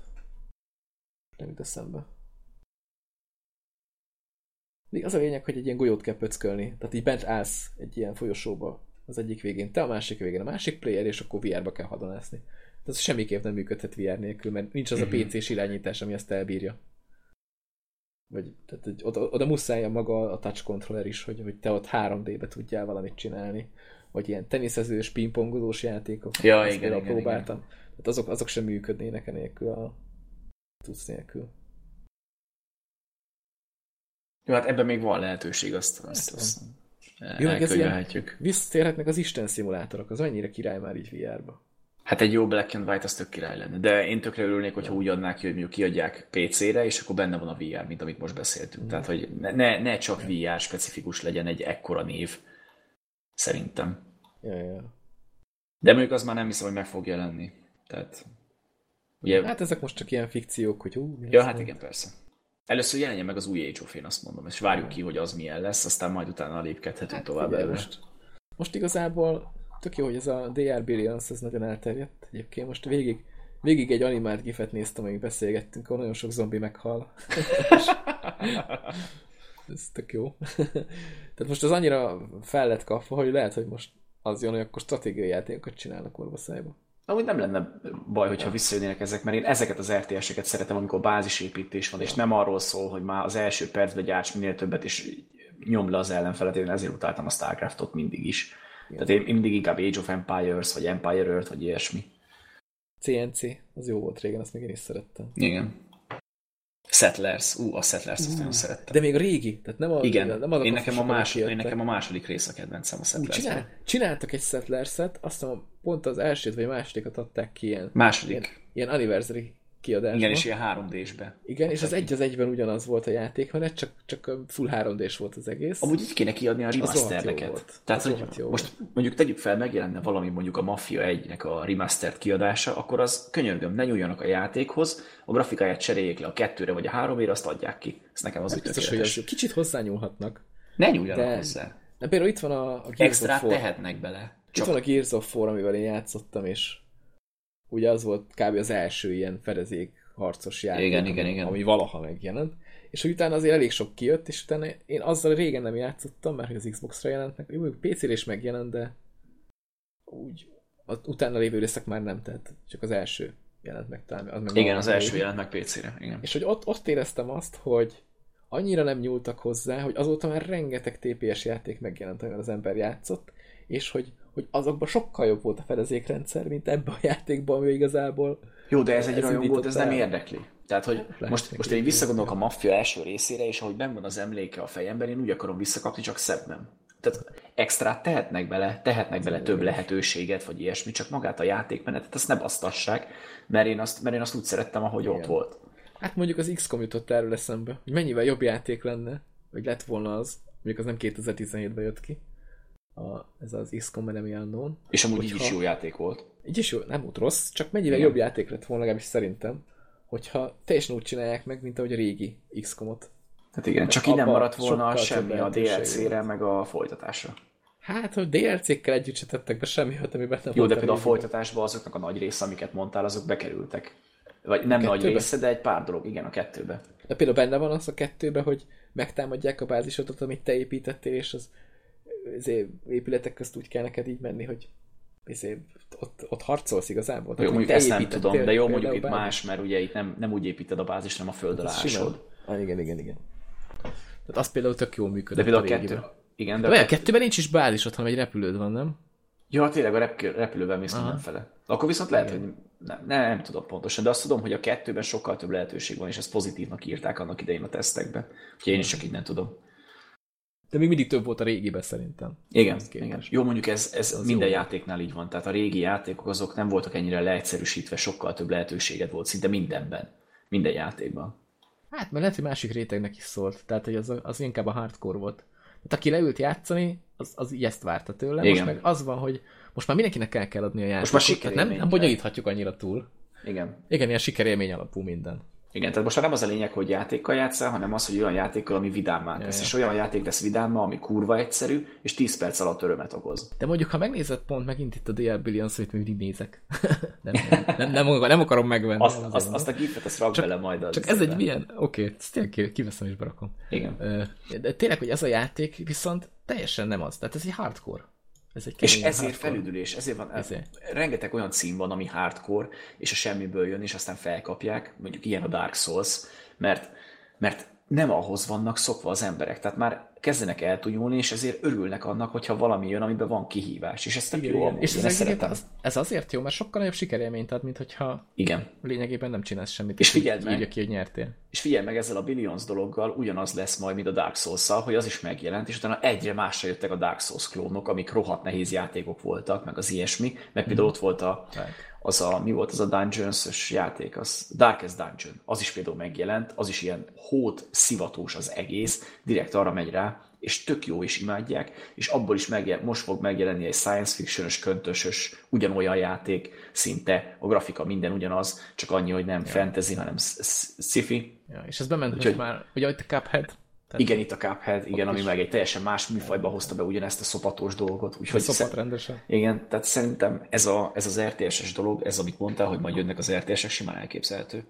Nem jut eszembe. Az a lényeg, hogy egy ilyen golyót kell pöckölni. Tehát így bent állsz egy ilyen folyosóba az egyik végén, te a másik végén a másik player, és akkor VR-ba kell hadonászni. Tehát ez semmiképp nem működhet VR nélkül, mert nincs az a. PC-s irányítás, ami ezt elbírja. Vagy tehát, hogy oda, oda muszáj maga a touch controller is, hogy, hogy te ott 3D-be tudjál valamit csinálni vagy ilyen teniszezős, pingpongozós játékok. Ja, igen, igen, próbáltam. Tehát azok, azok sem működnének enélkül a tudsz nélkül. Jó, hát ebben még van lehetőség, azt, azt, azt Jó, meg ez ilyen-. Visszatérhetnek az Isten szimulátorok, az mennyire király már így VR-ba. Hát egy jó Black and White az tök király lenne, de én tökre örülnék, hogyha úgy adnák ki, hogy mondjuk kiadják PC-re, és akkor benne van a VR, mint amit most beszéltünk. Tehát, hogy ne, ne, ne csak VR specifikus legyen egy ekkora név, szerintem. Ja, ja. De mondjuk az már nem hiszem, hogy meg fog jelenni. Tehát, ugye, Hát ezek most csak ilyen fikciók, hogy hú, mi ja, hát igen, persze. Először jelenjen meg az új Age of, én azt mondom, és várjuk ki, hogy az milyen lesz, aztán majd utána lépkedhetünk Hát tovább előre. most, most igazából tök jó, hogy ez a DR Billions ez nagyon elterjedt. Egyébként most végig, végig egy animált gifet néztem, amíg beszélgettünk, ahol nagyon sok zombi meghal. ez tök jó. Tehát most az annyira fel lett kapva, hogy lehet, hogy most az jön, hogy akkor stratégiai játékokat csinálnak orvaszájba. Amúgy nem lenne baj, hogyha visszajönnének ezek, mert én ezeket az RTS-eket szeretem, amikor bázisépítés van, és nem arról szól, hogy már az első percben gyárts minél többet, és nyomd le az ellenfelet, én ezért utáltam a Starcraftot mindig is. Tehát én, mindig inkább Age of Empires, vagy Empire Earth, vagy ilyesmi. CNC, az jó volt régen, azt még én is szerettem. Igen. Settlers. Ú, a Settlers azt nagyon szerettem. De még a régi, tehát nem a Igen, nem azok én nekem, a sokan, más, akik én nekem a második rész a kedvencem a Settlers. csinál, csináltak egy Settlers-et, azt hiszem pont az elsőt vagy másodikat adták ki ilyen, ilyen, Második. ilyen anniversary kiadásban. Igen, és ilyen 3D-sbe. Igen, és az egy az egyben ugyanaz volt a játékmenet, csak, csak a full 3D-s volt az egész. Amúgy így kéne kiadni a remastereket. volt. Tehát, Az hogy jó most mondjuk tegyük fel, megjelenne valami mondjuk a Mafia 1-nek a remastered kiadása, akkor az könyörgöm, ne nyúljanak a játékhoz, a grafikáját cseréljék le a kettőre vagy a háromére, azt adják ki. Ez nekem az úgy Biztos, hogy az. Kicsit hozzányúlhatnak. Ne nyúljanak De- hozzá. De például itt van a, a War. tehetnek bele. Itt Csak van a Gears of War, amivel én játszottam, és ugye az volt kb. az első ilyen fedezék harcos játék, Igen, ami, igen, igen. ami valaha megjelent. És hogy utána azért elég sok kijött, és utána én azzal régen nem játszottam, mert az Xbox-ra jelent meg. Jó, PC-re is megjelent, de úgy az utána lévő részek már nem, tehát csak az első jelent meg talán. Az meg igen, az első jelent meg PC-re. Igen. És hogy ott, ott éreztem azt, hogy annyira nem nyúltak hozzá, hogy azóta már rengeteg TPS játék megjelent, amivel az ember játszott, és hogy, hogy azokban sokkal jobb volt a fedezékrendszer, mint ebben a játékban, ami igazából Jó, de ez egy Ez rajongót, ez nem érdekli. Tehát, hogy lehet, most, most én visszagondolok a Mafia első részére, és ahogy benn van az emléke a fejemben, én úgy akarom visszakapni, csak szebben. Tehát extra tehetnek bele, tehetnek bele több lehetőséget, vagy ilyesmi, csak magát a játékmenetet, azt ne basztassák, mert én azt, mert én azt úgy szerettem, ahogy ott volt. Hát mondjuk az XCOM jutott erről eszembe, hogy mennyivel jobb játék lenne, vagy lett volna az, mondjuk az nem 2017-ben jött ki, a, ez az XCOM Enemy Unknown. És amúgy így Hogyha- is jó játék volt. Így is jó, nem volt rossz, csak mennyivel jobb játék lett volna, legalábbis szerintem, hogyha teljesen úgy csinálják meg, mint ahogy a régi XCOM-ot. Hát igen, csak így nem maradt volna semmi a DLC-re, meg a folytatásra. Hát, hogy DLC-kkel együtt se tettek be semmi, amiben nem Jó, de például a folytatásban azoknak a nagy része, amiket mondtál, azok bekerültek. Vagy nem nagy kettőbe? része, de egy pár dolog, igen, a kettőbe. De például benne van az a kettőben, hogy megtámadják a bázisodat, amit te építettél, és az, az épületek közt úgy kell neked így menni, hogy izé, ott, ott harcolsz igazából. Jó, mondjuk ezt nem tudom, de jó, mondjuk itt bármit. más, mert ugye itt nem, nem úgy építed a bázist, hanem a föld alá Ez simán. ásod. Ah, igen, igen, igen. Tehát az például tök jól De működött például a kettő... Igen, de De a olyan kettőben nincs is bázisod, hanem egy repülőd van, nem? Ja, tényleg a repülő, repülővel mész mindenfele. Akkor viszont lehet, hogy nem, nem, nem tudom pontosan, de azt tudom, hogy a kettőben sokkal több lehetőség van, és ezt pozitívnak írták annak idején a tesztekbe. Úgyhogy én is csak így nem tudom. De még mindig több volt a régiben szerintem. Igen, igen. Jó, mondjuk ez, ez Az minden jó. játéknál így van. Tehát a régi játékok azok nem voltak ennyire leegyszerűsítve, sokkal több lehetőséget volt szinte mindenben. Minden játékban. Hát, mert lehet, hogy másik rétegnek is szólt. Tehát, hogy az, az inkább a hardcore volt. Tehát aki leült játszani, az, az így ezt várta tőle. Most Igen. meg az van, hogy most már mindenkinek el kell adni a játékot. már tehát nem, sikerélmény nem kell. bonyolíthatjuk annyira túl. Igen. Igen, ilyen sikerélmény alapú minden. Igen, tehát most már nem az a lényeg, hogy játékkal játszál, hanem az, hogy olyan játékkal, ami vidámmá tesz. És olyan játék lesz vidámmá, ami kurva egyszerű, és 10 perc alatt örömet okoz. De mondjuk, ha megnézed pont megint itt a DL Billions, amit mindig nézek. nem, nem, nem, nem, akar- nem akarom megvenni. Azt, nem azt, azt a gifet, azt rak bele majd az Csak ez egy milyen... Oké, okay, tényleg kiveszem és berakom. Igen. De tényleg, hogy ez a játék viszont teljesen nem az. Tehát ez egy hardcore. Ez egy És ezért hardcore. felüdülés, ezért van, Ezért. rengeteg olyan cím van, ami hardcore, és a semmiből jön, és aztán felkapják, mondjuk ilyen a Dark Souls, mert, mert nem ahhoz vannak szokva az emberek. Tehát már kezdenek eltúnyulni, és ezért örülnek annak, hogyha valami jön, amiben van kihívás. És ez tök jó. amúgy. És ez, az, ez azért jó, mert sokkal nagyobb sikerélményt ad, mint hogyha Igen. lényegében nem csinálsz semmit, És figyeld meg. írja ki, hogy nyertél. És figyelj meg, ezzel a Billions dologgal ugyanaz lesz majd, mint a Dark souls hogy az is megjelent, és utána egyre másra jöttek a Dark Souls klónok, amik rohadt nehéz játékok voltak, meg az ilyesmi, meg például ott volt a, Right. Az a, mi volt az a Dungeons-ös játék, az Darkest Dungeon, az is például megjelent, az is ilyen hót, szivatós az egész, direkt arra megy rá, és tök jó is imádják, és abból is megjel, most fog megjelenni egy science fiction-ös, köntösös, ugyanolyan játék szinte, a grafika minden ugyanaz, csak annyi, hogy nem fantasy, hanem sci-fi. Ja, és ez bement Úgyhogy- már, ugye a Cuphead, tehát Igen, itt a Cuphead, igen, ami is. meg egy teljesen más műfajba hozta be ugyanezt a szopatos dolgot. Úgyhogy szopat szer- rendesen. igen, tehát szerintem ez, a, ez az RTS-es dolog, ez amit mondtál, hogy majd jönnek az RTS-ek, simán elképzelhető.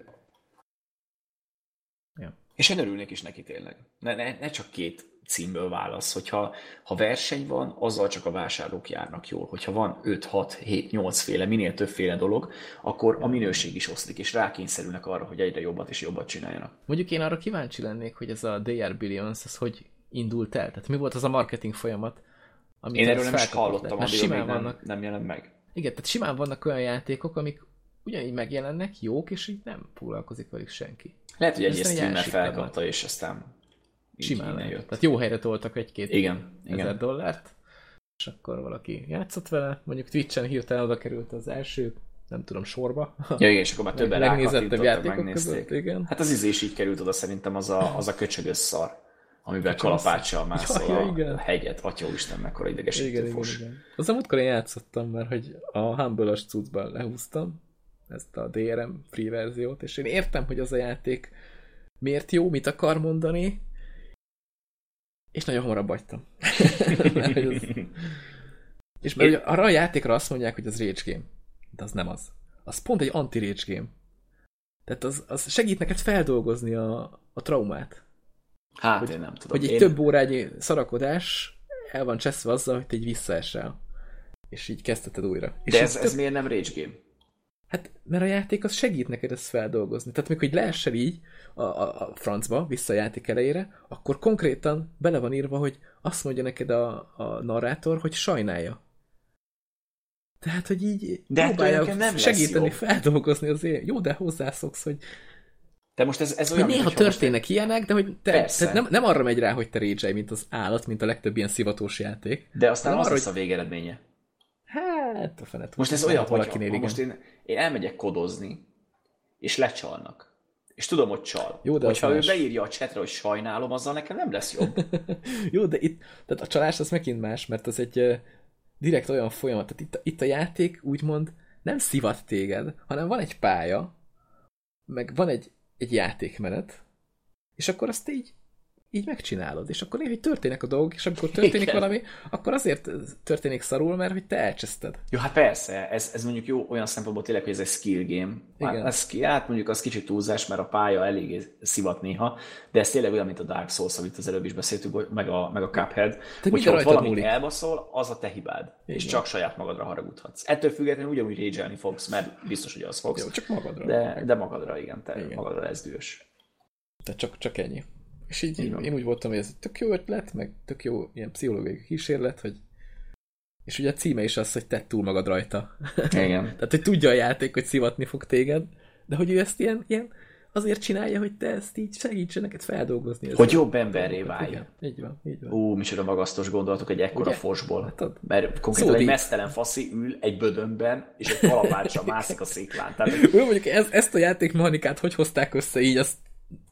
Ja. És én örülnék is neki tényleg. Ne, ne, ne csak két címből válasz. Hogyha ha verseny van, azzal csak a vásárlók járnak jól. Hogyha van 5, 6, 7, 8 féle, minél többféle dolog, akkor a minőség is oszlik, és rákényszerülnek arra, hogy egyre jobbat és jobbat csináljanak. Mondjuk én arra kíváncsi lennék, hogy ez a DR Billions, ez hogy indult el? Tehát mi volt az a marketing folyamat? Amit Én erről nem is hallottam, addig, simán még nem, vannak, nem jelent meg. igen, tehát simán vannak olyan játékok, amik ugyanígy megjelennek, jók, és így nem foglalkozik velük senki. Lehet, hogy egy Aztán így streamer felkapta, és aztán így Simán lehet. jött. Tehát jó helyre toltak egy-két Igen, ezer igen. dollárt, és akkor valaki játszott vele, mondjuk Twitch-en hirtelen oda került az első, nem tudom, sorba. Ja, igen, és akkor már többen rákattintottak, játékok megnézték. között, igen. Hát az izé is így került oda szerintem az a, az a köcsögös szar, amivel kalapáccsal mászol Ja, ja, a igen. hegyet. Atya úristen, mekkora idegesítő Igen, igen, fos. igen. Az a múltkor én játszottam, mert hogy a Humble-as cuccban lehúztam ezt a DRM free verziót, és én értem, hogy az a játék miért jó, mit akar mondani, és nagyon hamarabb hagytam. Mert az... És mert ugye arra a játékra azt mondják, hogy az rage game. De az nem az. Az pont egy anti-rage game. Tehát az, az segít neked feldolgozni a, a traumát. Hát Hogy- én nem tudom. Hogy egy én... több órányi szarakodás el van cseszve azzal, hogy te egy visszaesel. És így kezdheted újra. És De ez ez, több... ez miért nem rage game? Hát, mert a játék az segít neked ezt feldolgozni. Tehát még hogy leessel így a, a, a francba, vissza a játék elejére, akkor konkrétan bele van írva, hogy azt mondja neked a, a narrátor, hogy sajnálja. Tehát, hogy így De ettől próbálja nem segíteni, feldolgozni az én. Jó, de hozzászoksz, hogy, De most ez, ez hogy olyan, néha mintha most történnek ilyenek, de hogy te, Persze. tehát nem, nem arra megy rá, hogy te rage mint az állat, mint a legtöbb ilyen szivatós játék. De aztán az arra, lesz a végeredménye. Hát, a fenet. Most ez olyan, hogy ha igen. most én, én elmegyek kodozni, és lecsalnak. És tudom, hogy csal. Jó, de Hogyha ő más. beírja a csetre, hogy sajnálom, azzal nekem nem lesz jobb. Jó, de itt, tehát a csalás az megint más, mert az egy uh, direkt olyan folyamat. Tehát itt, itt a játék úgymond nem szivat téged, hanem van egy pálya, meg van egy, egy játékmenet, és akkor azt így így megcsinálod, és akkor néha hogy történnek a dolgok, és amikor történik Igen. valami, akkor azért történik szarul, mert hogy te elcseszted. Jó, hát persze, ez, ez mondjuk jó olyan szempontból tényleg, hogy ez egy skill game. Hát, Igen. ez, ki- hát mondjuk az kicsit túlzás, mert a pálya eléggé szivat néha, de ez tényleg olyan, mint a Dark Souls, amit az előbb is beszéltünk, meg a, meg a Cuphead, minden hogyha ott rajtad valami múlik. elbaszol, az a te hibád, és Igen. csak saját magadra haragudhatsz. Ettől függetlenül ugyanúgy rage fogsz, mert biztos, hogy az fogsz. Jó, csak magadra. De, de magadra, igen, te Igen. igen. magadra lesz dühös. Tehát csak, csak ennyi. És így van. én úgy voltam, hogy ez egy tök jó ötlet, meg tök jó ilyen pszichológiai kísérlet, hogy és ugye a címe is az, hogy tedd túl magad rajta. Igen. Tehát, hogy tudja a játék, hogy szivatni fog téged, de hogy ő ezt ilyen, ilyen azért csinálja, hogy te ezt így segítsen neked feldolgozni. Hogy jobb emberré válj. Igen, így van, így van. Ú, micsoda magasztos gondolatok egy ekkora Ugye? fosból. Hát Mert konkrétan Szódíj. egy mesztelen faszi ül egy bödönben, és egy kalapáccsal mászik a sziklán. Tehát Ő mondjuk ez, ezt a játékmechanikát hogy hozták össze így, azt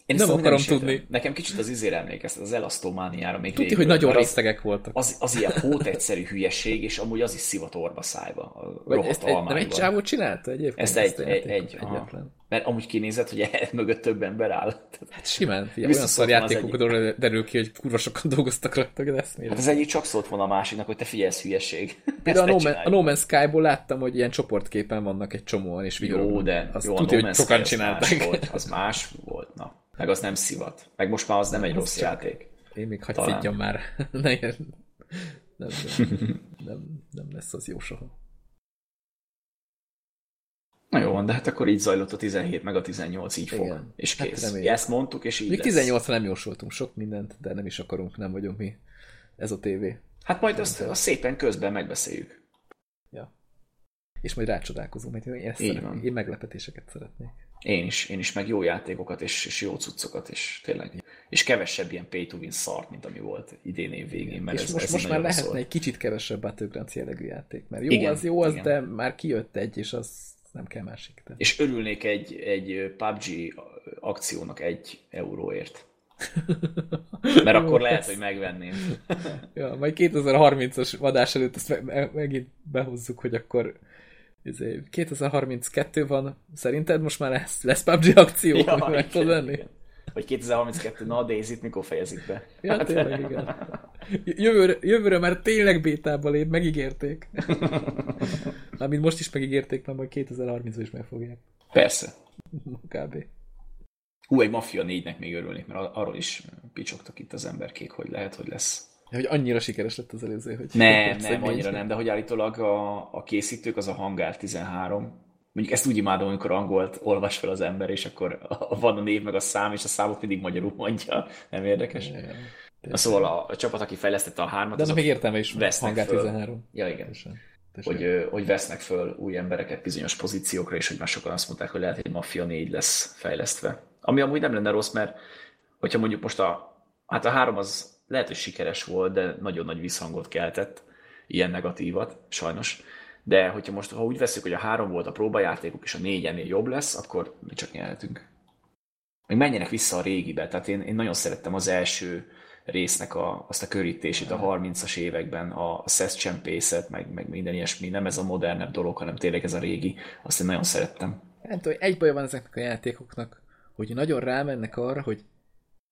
én nem ezt akarom tudni. Nekem kicsit az izére emlékeztet, az elasztómániára még Tudja, hogy nagyon részegek voltak. az, az ilyen hót egyszerű hülyeség, és amúgy az is szivat orba szájba. A ezt egy, nem egy csávó csinálta egyébként? Ezt egy, a egy, egy egyetlen. Mert amúgy kinézett, hogy e mögött több ember áll. Hát simán, Biztos olyan szar játékokról derül ki, hogy kurva sokan dolgoztak rajta, de ezt Hát az egyik csak szólt volna a másiknak, hogy te figyelsz hülyeség. Például a Ezt no, Man, a no Man's Sky-ból láttam, hogy ilyen csoportképen vannak egy csomóan, és Jó, vigyorognak. de azt jó, tudja, No hogy sokan Sky az Más csinálták. volt, az más volt. Meg az nem szivat. Meg most már az nem egy rossz csak- játék. Én még Talán. szidjam már. ne, nem, nem, nem, nem lesz az jó soha. Na jó van, de hát akkor így zajlott a 17 meg a 18, így fog. Igen. És Hát kész. reméljük. Ezt mondtuk, és így Még lesz. 18 nem jósoltunk sok mindent, de nem is akarunk, nem vagyunk mi. Ez a tévé. Hát majd azt, azt szépen közben megbeszéljük. Ja. És majd rácsodálkozunk, mert én, ezt van. én meglepetéseket szeretnék. Én is, én is, meg jó játékokat, és, és jó cuccokat, és tényleg. És kevesebb ilyen pay to win szart, mint ami volt idén év végén, mert és ez, most, ez most már lehetne szól. egy kicsit kevesebb Battlegrounds jellegű játék, mert jó Igen, az, jó az, igen. de már kijött egy, és az nem kell másik. Tehát. És örülnék egy, egy PUBG akciónak egy euróért. Mert akkor Jó, lehet, ez- hogy megvenném. Ja, majd 2030-as vadás előtt ezt me- me- megint behozzuk, hogy akkor izé, 2032 van, szerinted most már lesz, lesz PUBG akció, ja, meg igen, igen. Vagy 2032, na a Daisy-t mikor fejezik be? Ja, tényleg, igen. Jövőre, jövőre már tényleg bétába lép, megígérték. Mármint most is megígérték, mert majd 2030-ban is megfogják. Persze. Kb. Hú, egy Mafia 4-nek még örülnék, mert ar- arról is picsogtak itt az emberkék, hogy lehet, hogy lesz. Hogy annyira sikeres lett az előző, hogy... Nem, hogy nem, annyira nem, de hogy állítólag a, a készítők az a Hangár 13. Mondjuk ezt úgy imádom, amikor angolt olvas fel az ember, és akkor van a név meg a szám, és a számot mindig magyarul mondja. Nem érdekes? Ja. Na szóval a, a csapat, aki fejlesztette a hármat, De az még értelme is vesznek föl. 13. Ja, igen. Teljesen. Teljesen. hogy, hogy vesznek föl új embereket bizonyos pozíciókra, és hogy már sokan azt mondták, hogy lehet, hogy Mafia 4 lesz fejlesztve. Ami amúgy nem lenne rossz, mert hogyha mondjuk most a, hát a három az lehet, hogy sikeres volt, de nagyon nagy visszhangot keltett, ilyen negatívat, sajnos. De hogyha most, ha úgy veszük, hogy a három volt a próbajátékok, és a négy ennél jobb lesz, akkor mi csak nyerhetünk. Még menjenek vissza a régibe, tehát én, én nagyon szerettem az első résznek a, azt a körítését a 30-as években, a, a szeszcsempészet, meg, meg minden ilyesmi, nem ez a modernebb dolog, hanem tényleg ez a régi, azt én nagyon szerettem. Nem tudom, egy baj van ezeknek a játékoknak, hogy nagyon rámennek arra, hogy,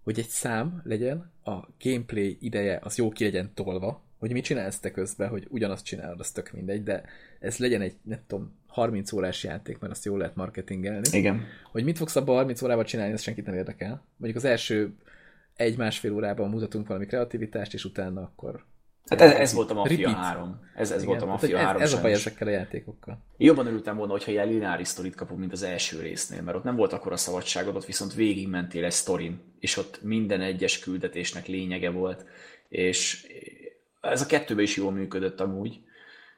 hogy egy szám legyen, a gameplay ideje az jó ki legyen tolva, hogy mit csinálsz te közben, hogy ugyanazt csinálod, az tök mindegy, de ez legyen egy, nem tudom, 30 órás játék, mert azt jól lehet marketingelni. Igen. Hogy mit fogsz abban 30 órában csinálni, ez senkit nem érdekel. Mondjuk az első egy-másfél órában mutatunk valami kreativitást, és utána akkor... Hát ez, ez volt a Mafia Repeat. 3. Ez, ez Igen, volt a Mafia hogy 3. ez, ez a baj ezekkel a játékokkal. Jobban örültem volna, hogyha ilyen lineáris sztorit kapunk, mint az első résznél, mert ott nem volt akkora szabadságod, ott viszont végigmentél egy sztorin, és ott minden egyes küldetésnek lényege volt, és ez a kettőben is jól működött amúgy,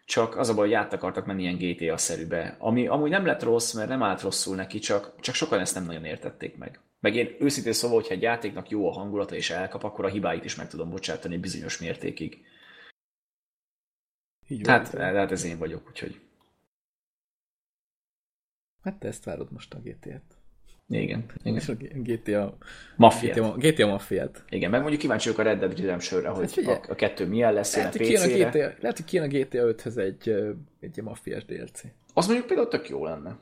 csak az a baj, hogy át akartak menni ilyen GTA-szerűbe, ami amúgy nem lett rossz, mert nem állt rosszul neki, csak, csak sokan ezt nem nagyon értették meg. Meg én őszintén szóval, hogyha egy játéknak jó a hangulata és elkap, akkor a hibáit is meg tudom bocsátani bizonyos mértékig. Így van. Tehát, tehát ez én vagyok, úgyhogy Hát te ezt várod most a GTA-t. igen. igen. És a GTA, Mafia. GTA, GTA Mafiát. Igen, meg mondjuk kíváncsi vagyok a Red Dead Redemption-re, hogy figyelj. a, a kettő milyen lesz, Lehet, a PC-re. GTA, lehet, hogy kijön a GTA 5-höz egy, egy ilyen maffiás DLC. Az mondjuk például tök jó lenne.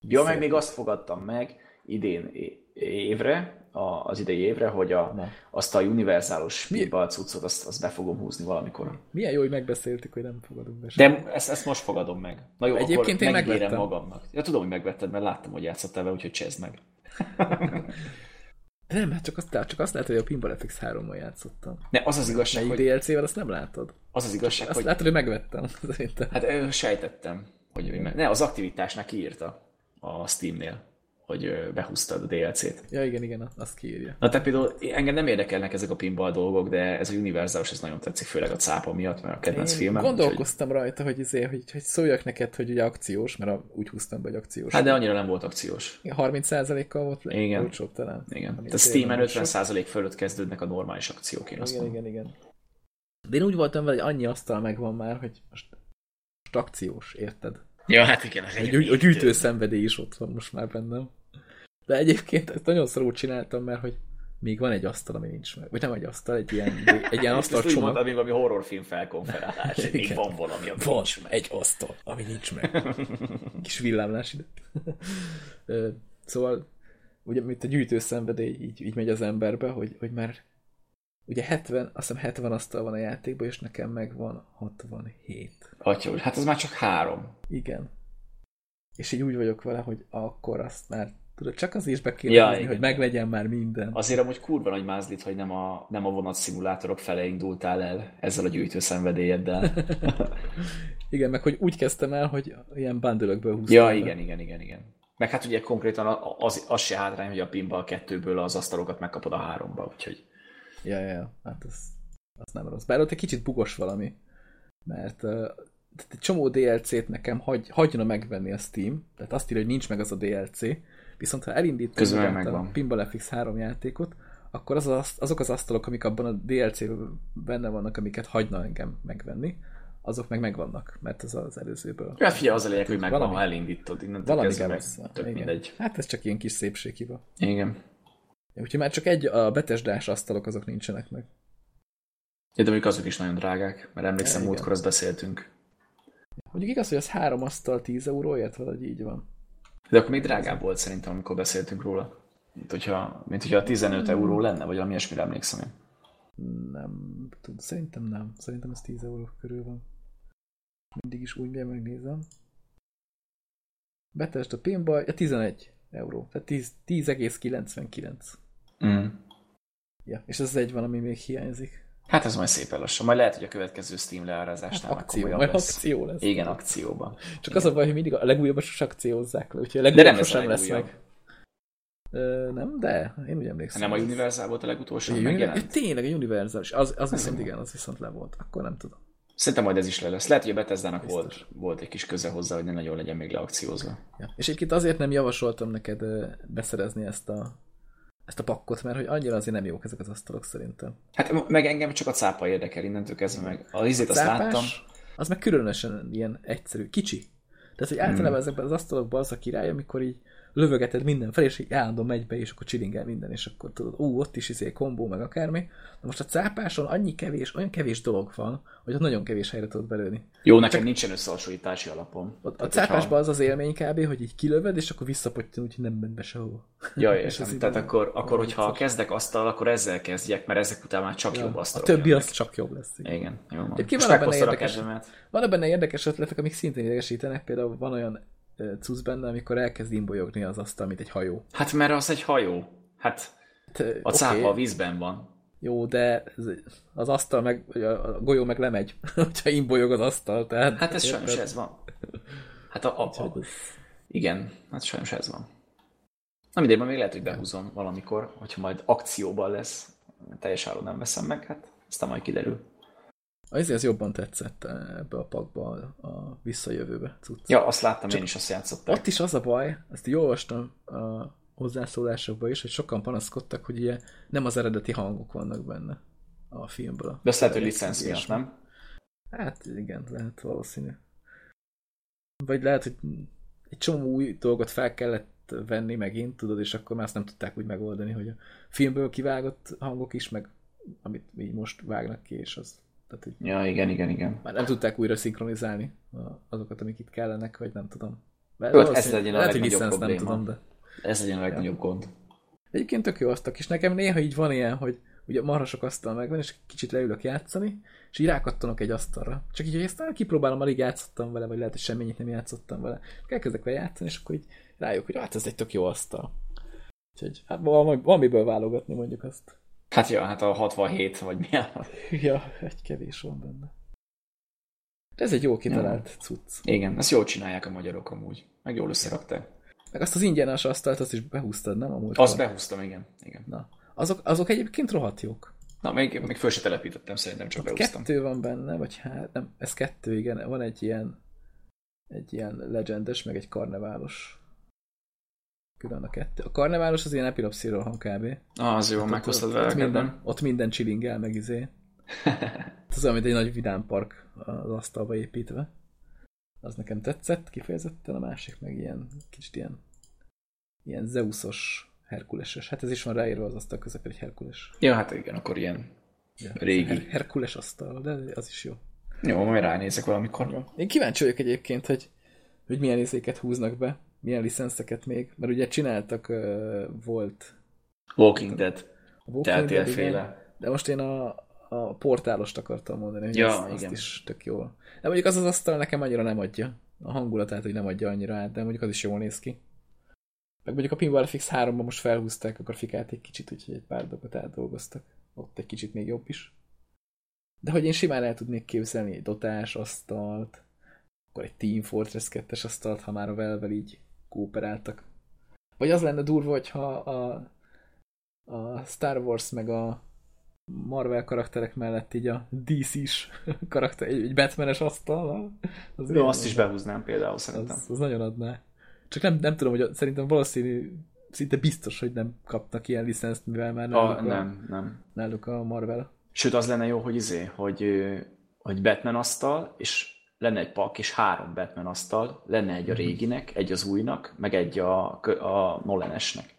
Ja, meg még azt fogadtam meg idén évre, a, az idei évre, hogy a, Na. azt a univerzálos pinball cuccot, azt, azt be fogom húzni valamikor. Milyen jó, hogy megbeszéltük, hogy nem fogadunk be De ezt, ezt most fogadom meg. Na jó, Egyébként akkor én megvettem. magamnak. Ja, tudom, hogy megvetted, mert láttam, hogy játszottál vele, úgyhogy csezd meg. Nem, hát csak azt, csak azt látod, hogy a Pinball FX 3-mal játszottam. Ne, az az igazság, hogy, DLC-vel azt nem látod. az az igazság, Azt hogy látod, hogy megvettem, szerintem. Hát sejtettem, hogy ne, az aktivitásnak kiírta a Steamnél, hogy behúztad a DLC-t. Ja, igen, igen, azt kiírja. Na te például engem nem érdekelnek ezek a pinball dolgok, de ez a univerzális, ez nagyon tetszik, főleg a cápa miatt, mert a kedvenc Én filmem. gondolkoztam rajta, hogy, izé, hogy, hogy szóljak neked, hogy ugye akciós, mert a, úgy húztam be, hogy akciós. Úgyhogy, hát de annyira nem volt akciós. 30%-kal volt Igen. olcsóbb talán. Igen. Azért Steam-en nem sok. 50% fölött kezdődnek a normális akciók, én azt Igen, mondom. igen, igen. De én úgy voltam vele, hogy annyi asztal megvan már, hogy most, most akciós, érted? Ja, hát igen. A, a gyűjtő szenvedély is ott van most már bennem. De egyébként ezt nagyon szarul csináltam, mert hogy még van egy asztal, ami nincs meg. Vagy nem egy asztal, egy ilyen, egy ilyen asztal csomag. mint valami horrorfilm felkonferálás. Még van valami, ami Van nincs meg. egy asztal, ami nincs meg. Kis villámlás ide. Szóval, ugye, mint a gyűjtő szenvedély így, így megy az emberbe, hogy, hogy már ugye 70, azt hiszem 70 asztal van a játékban, és nekem meg van 67. Atya, hát az már csak három. Igen. És így úgy vagyok vele, hogy akkor azt már Tudod, csak az is be kéne Ja, igen. hogy meglegyen már minden. Azért amúgy kurva nagy mázlit, hogy nem a, nem a vonatszimulátorok fele indultál el ezzel a gyűjtő szenvedélyeddel. Igen, meg hogy úgy kezdtem el, hogy ilyen bundle húztam. ja, be. igen, igen, igen, igen. Meg hát ugye konkrétan az, az se hátrány, hogy a pinball kettőből az asztalokat megkapod a háromba, úgyhogy Ja, ja, ja. Hát az, az nem rossz. Bár ott egy kicsit bugos valami. Mert uh, egy csomó DLC-t nekem hagy, hagyna megvenni a Steam. Tehát azt írja, hogy nincs meg az a DLC. Viszont ha magát a. Pinball FX 3 játékot, akkor az az, azok az asztalok, amik abban a DLC-ben benne vannak, amiket hagyna engem megvenni, azok meg megvannak, mert ez az előzőből. Ja, figyelj, az a lényeg, hogy megvan, Valami- ha elindítod. Innentől Valami meg össze. tök Igen. mindegy. Hát ez csak ilyen kis szépséghiba. Igen. Úgyhogy már csak egy, a betesdás asztalok azok nincsenek meg. Ja, de mondjuk azok is nagyon drágák, mert emlékszem, Ja, múltkor azt beszéltünk. Mondjuk igaz, hogy az három asztal 10 euróért, valahogy így van. De akkor még drágább volt szerintem, amikor beszéltünk róla. Mint hogyha, mint hogyha 15 euró lenne, vagy valami ilyesmire emlékszem én. Nem, tud, szerintem nem. Szerintem ez 10 euró körül van. Mindig is úgy megnézem. Betest a pinball, ja 11 euró. Tehát 10 10,99. Mm. Ja, és ez egy van, ami még hiányzik. Hát ez majd szépen lassan. Majd lehet, hogy a következő Steam leárazásnál már Akció, majd lesz. akció lesz. Igen, akcióban. Csak az a baj, hogy mindig a legújabbat sose akciózzák le, úgyhogy a De legújabb a sosem lesz meg. Ö, nem, de én úgy emlékszem. Nem a Universal volt a legutolsó, ami megjelent? tényleg a Universal, és az, az viszont igen, az viszont le volt. Akkor nem tudom. Szerintem majd ez is le lesz. Lehet, hogy a Bethesda-nak volt, volt egy kis köze hozzá, hogy ne nagyon legyen még leakciózva. Ja. És egyébként azért nem javasoltam neked beszerezni ezt a, ezt a pakkot, mert hogy annyira azért nem jók ezek az asztalok szerintem. Hát meg engem csak a cápa érdekel innentől kezdve meg. A izét azt láttam. az meg különösen ilyen egyszerű, kicsi. Tehát, hogy általában Hmm. ezekben az asztalokban az a király, amikor így lövögeted minden fel, és így állandóan megy be, és akkor csilingel minden, és akkor tudod, ú, ott is izé kombó, meg akármi. Na most a cápáson annyi kevés, olyan kevés dolog van, hogy ott nagyon kevés helyre tudod belőni. Jó, nekem nincsen összehasonlítási alapom. Ott a cápásban az az élmény kb., hogy így kilöved, és akkor visszapottyan, úgyhogy nem ment be sehova. Ja, És így Tehát akkor, akkor hogyha vicces. kezdek asztal, akkor ezzel kezdjek, mert ezek után már csak jobb a asztalok többi az csak jobb lesz. igen. Igen, jó van. Egyébként van benne a érdekes-. Van benne érdekes ötletek, amik szintén idegesítenek, például van olyan cucc benne, amikor elkezd imbolyogni az asztal, mint egy hajó. Hát mert az egy hajó. Hát Hát, ö, a cápa oké, a vízben van. Jó, de az asztal meg, a golyó meg lemegy, hogyha imbolyog az asztal. Tehát, Hát ez érted? sajnos ez van. Hát a, a, a, igen, hát sajnos ez van. Na mindegy, még lehet, hogy behúzom valamikor, hogyha majd akcióban lesz. Teljes áron nem veszem meg, hát aztán majd kiderül. Az, az jobban tetszett eh, ebbe a pakba, a, visszajövőbe cucc. Ja, azt láttam, én is azt játszottam. Ott is az a baj, ezt így olvastam a hozzászólásokban is, hogy sokan panaszkodtak, hogy ugye nem az eredeti hangok vannak benne a filmből. De azt lehet, hogy Ez licenc miatt, nem? Hát igen, lehet valószínű. Vagy lehet, hogy egy csomó új dolgot fel kellett venni megint, tudod, és akkor már azt nem tudták úgy megoldani, hogy a filmből kivágott hangok is, meg amit így most vágnak ki, és az, tehát hogy Ja, igen, igen, igen. már nem tudták újra szinkronizálni azokat, amik itt kellenek, vagy nem tudom. Mert hát ez legyen a lehet, hogy licenc, nem probléma. tudom, de Ez legyen a legnagyobb gond. Egyébként tök jó asztak, és nekem néha így van ilyen, hogy ugye marha sok asztal megvan, és kicsit leülök játszani, és így rákattanok egy asztalra. Csak így, hogy ezt ah, kipróbálom, alig játszottam vele, vagy lehet, hogy semmennyit nem játszottam vele. Elkezdek vele játszani, és akkor így rájuk, hogy hát ez egy tök jó asztal. Úgyhogy hát van, van miből válogatni mondjuk azt. Hát ja, hát a 67, vagy milyen. Ja, egy kevés van benne. De ez egy jó kitalált cucc. Igen, ezt jól csinálják a magyarok amúgy. Meg jól összerakták. Meg azt az ingyenes asztalt, azt is behúztad, nem? A múltkor? Azt behúztam, igen. igen. Na, azok, azok egyébként rohadt jók. Na, még, még föl se telepítettem, szerintem csak Ott behúztam. kettő van benne, vagy hát, nem, ez kettő, igen, van egy ilyen egy ilyen legendes, meg egy karneválos. Külön a kettő. A karneválos az ilyen epilopszíról hang kb. Ah, az jó, ott, meghoztad vele ott, minden, ott minden chillingel, meg izé. Ez olyan, mint egy nagy vidámpark az asztalba építve. Az nekem tetszett, kifejezetten a másik, meg ilyen kicsit ilyen ilyen Zeusos Herkuleses. Hát ez is van ráírva az asztal közepén, egy Herkules. Ja, hát igen, akkor ilyen Ja, régi. Her- Herkules asztal, de az is jó. Jó, majd ránézek valamikor. Én kíváncsi vagyok egyébként, hogy, hogy milyen izéket húznak be, milyen licenszeket még, mert ugye csináltak, uh, volt Walking Dead. a Walking Dead, féle. de most én a, a portálost akartam mondani, hogy Ja, azt, azt igen. is tök jó. De mondjuk az az asztal nekem annyira nem adja a hangulatát, hogy nem adja annyira át, de mondjuk az is jól néz ki. Meg mondjuk a Pinball FX 3-ban most felhúzták a grafikát egy kicsit, úgyhogy egy pár dolgot átdolgoztak. Ott egy kicsit még jobb is. De hogy én simán el tudnék képzelni egy dotás asztalt, akkor egy Team Fortress 2 asztalt, ha már a valve így kooperáltak. Vagy az lenne durva, hogyha a, a Star Wars meg a Marvel karakterek mellett így a DC-s karakter, egy Batman-es asztal. Az Jó, azt is behúznám például szerintem. Az, az nagyon adná. Csak nem, nem tudom, hogy szerintem valószínű, szinte biztos, hogy nem kapnak ilyen licenszt, mivel már náluk, a, nem, a, nem. náluk a Marvel. Sőt, az lenne jó, hogy izé, hogy, hogy Batman asztal, és lenne egy pak, és három Batman asztal, lenne egy a mhm. réginek, egy az újnak, meg egy a, a Nolanesnek.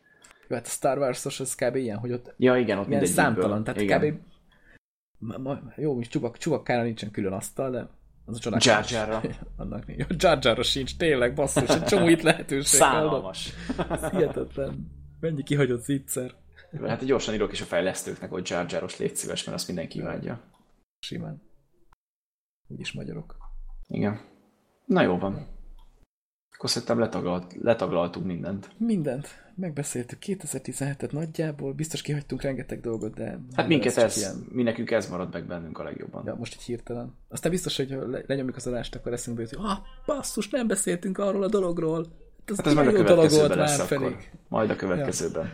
Jó, hát a Star Wars-os az kb. ilyen, hogy ott ja, igen, ott ilyen számtalan, tehát igen. kb. Ma, ma, jó, most csubak, csubakkára nincsen külön asztal, de az a csodák. Jar Jarra. Annak jó, Jar Jarra sincs, tényleg, basszus, egy csomó itt lehetőség. Szánalmas. hihetetlen. Mennyi kihagyott zicser. Hát gyorsan írok is a fejlesztőknek, hogy Jar Jaros légy szíves, mert azt mindenki imádja. Simán. Úgyis magyarok. Igen. Na jó van. Akkor szerintem letaglalt, letaglaltunk mindent. Mindent. Megbeszéltük 2017-et nagyjából. Biztos kihagytunk rengeteg dolgot, de... Hát minket ez, ilyen... mi nekünk ez marad meg bennünk a legjobban. Ja, most egy hirtelen. Aztán biztos, hogy le, lenyomjuk az adást, akkor eszünkbe jut, hogy ah, basszus, nem beszéltünk arról a dologról. Ez hát ez majd a következőben lesz akkor. Pedig. Majd a következőben.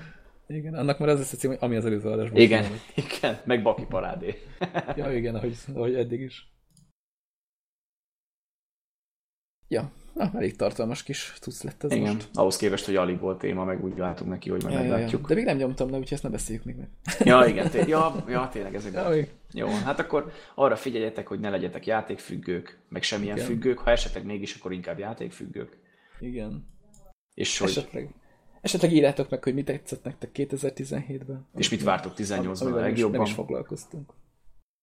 Ja. Igen, annak már az lesz a cím, ami az előző adásban. Igen, igen, meg Baki parádé. ja, igen, ahogy, ahogy eddig is. Ja, na, elég tartalmas kis tudsz lett ez Igen, most. ahhoz képest, hogy alig volt téma, meg úgy látunk neki, hogy majd ja, meglátjuk. Ja. De még nem nyomtam le, úgyhogy ezt ne beszéljük még meg. Ja, igen, té- ja, ja, tényleg ez ja, Jó, hát akkor arra figyeljetek, hogy ne legyetek játékfüggők, meg semmilyen igen. függők, ha esetleg mégis, akkor inkább játékfüggők. Igen. És hogy... Esetleg, esetleg írjátok meg, hogy mit tetszett nektek 2017-ben. És mit vártok 18-ban a legjobban. Nem is foglalkoztunk.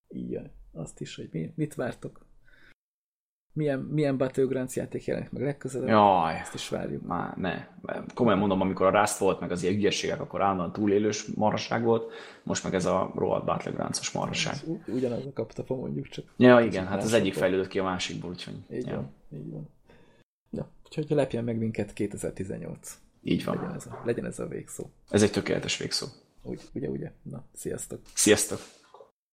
Igen, azt is, hogy mi, mit vártok milyen, milyen Battlegrounds játék jelenik meg legközelebb. Jaj, ezt is várjuk. Már ne. Komolyan mondom, amikor a Rust volt, meg az ilyen ügyességek, akkor állandóan túlélős marhaság volt, most meg ez a rohadt Battlegrounds-os marhaság. Ugyanaz a kaptapa mondjuk csak. Ja, igen, hát az egyik fejlődött ki a másikból, úgyhogy. Így ja. van, így van. Ja, úgyhogy lepjen meg minket 2018. Így van. Legyen ez a, legyen ez a végszó. Ez egy tökéletes végszó. Úgy, ugye, ugye. Na, sziasztok. Sziasztok.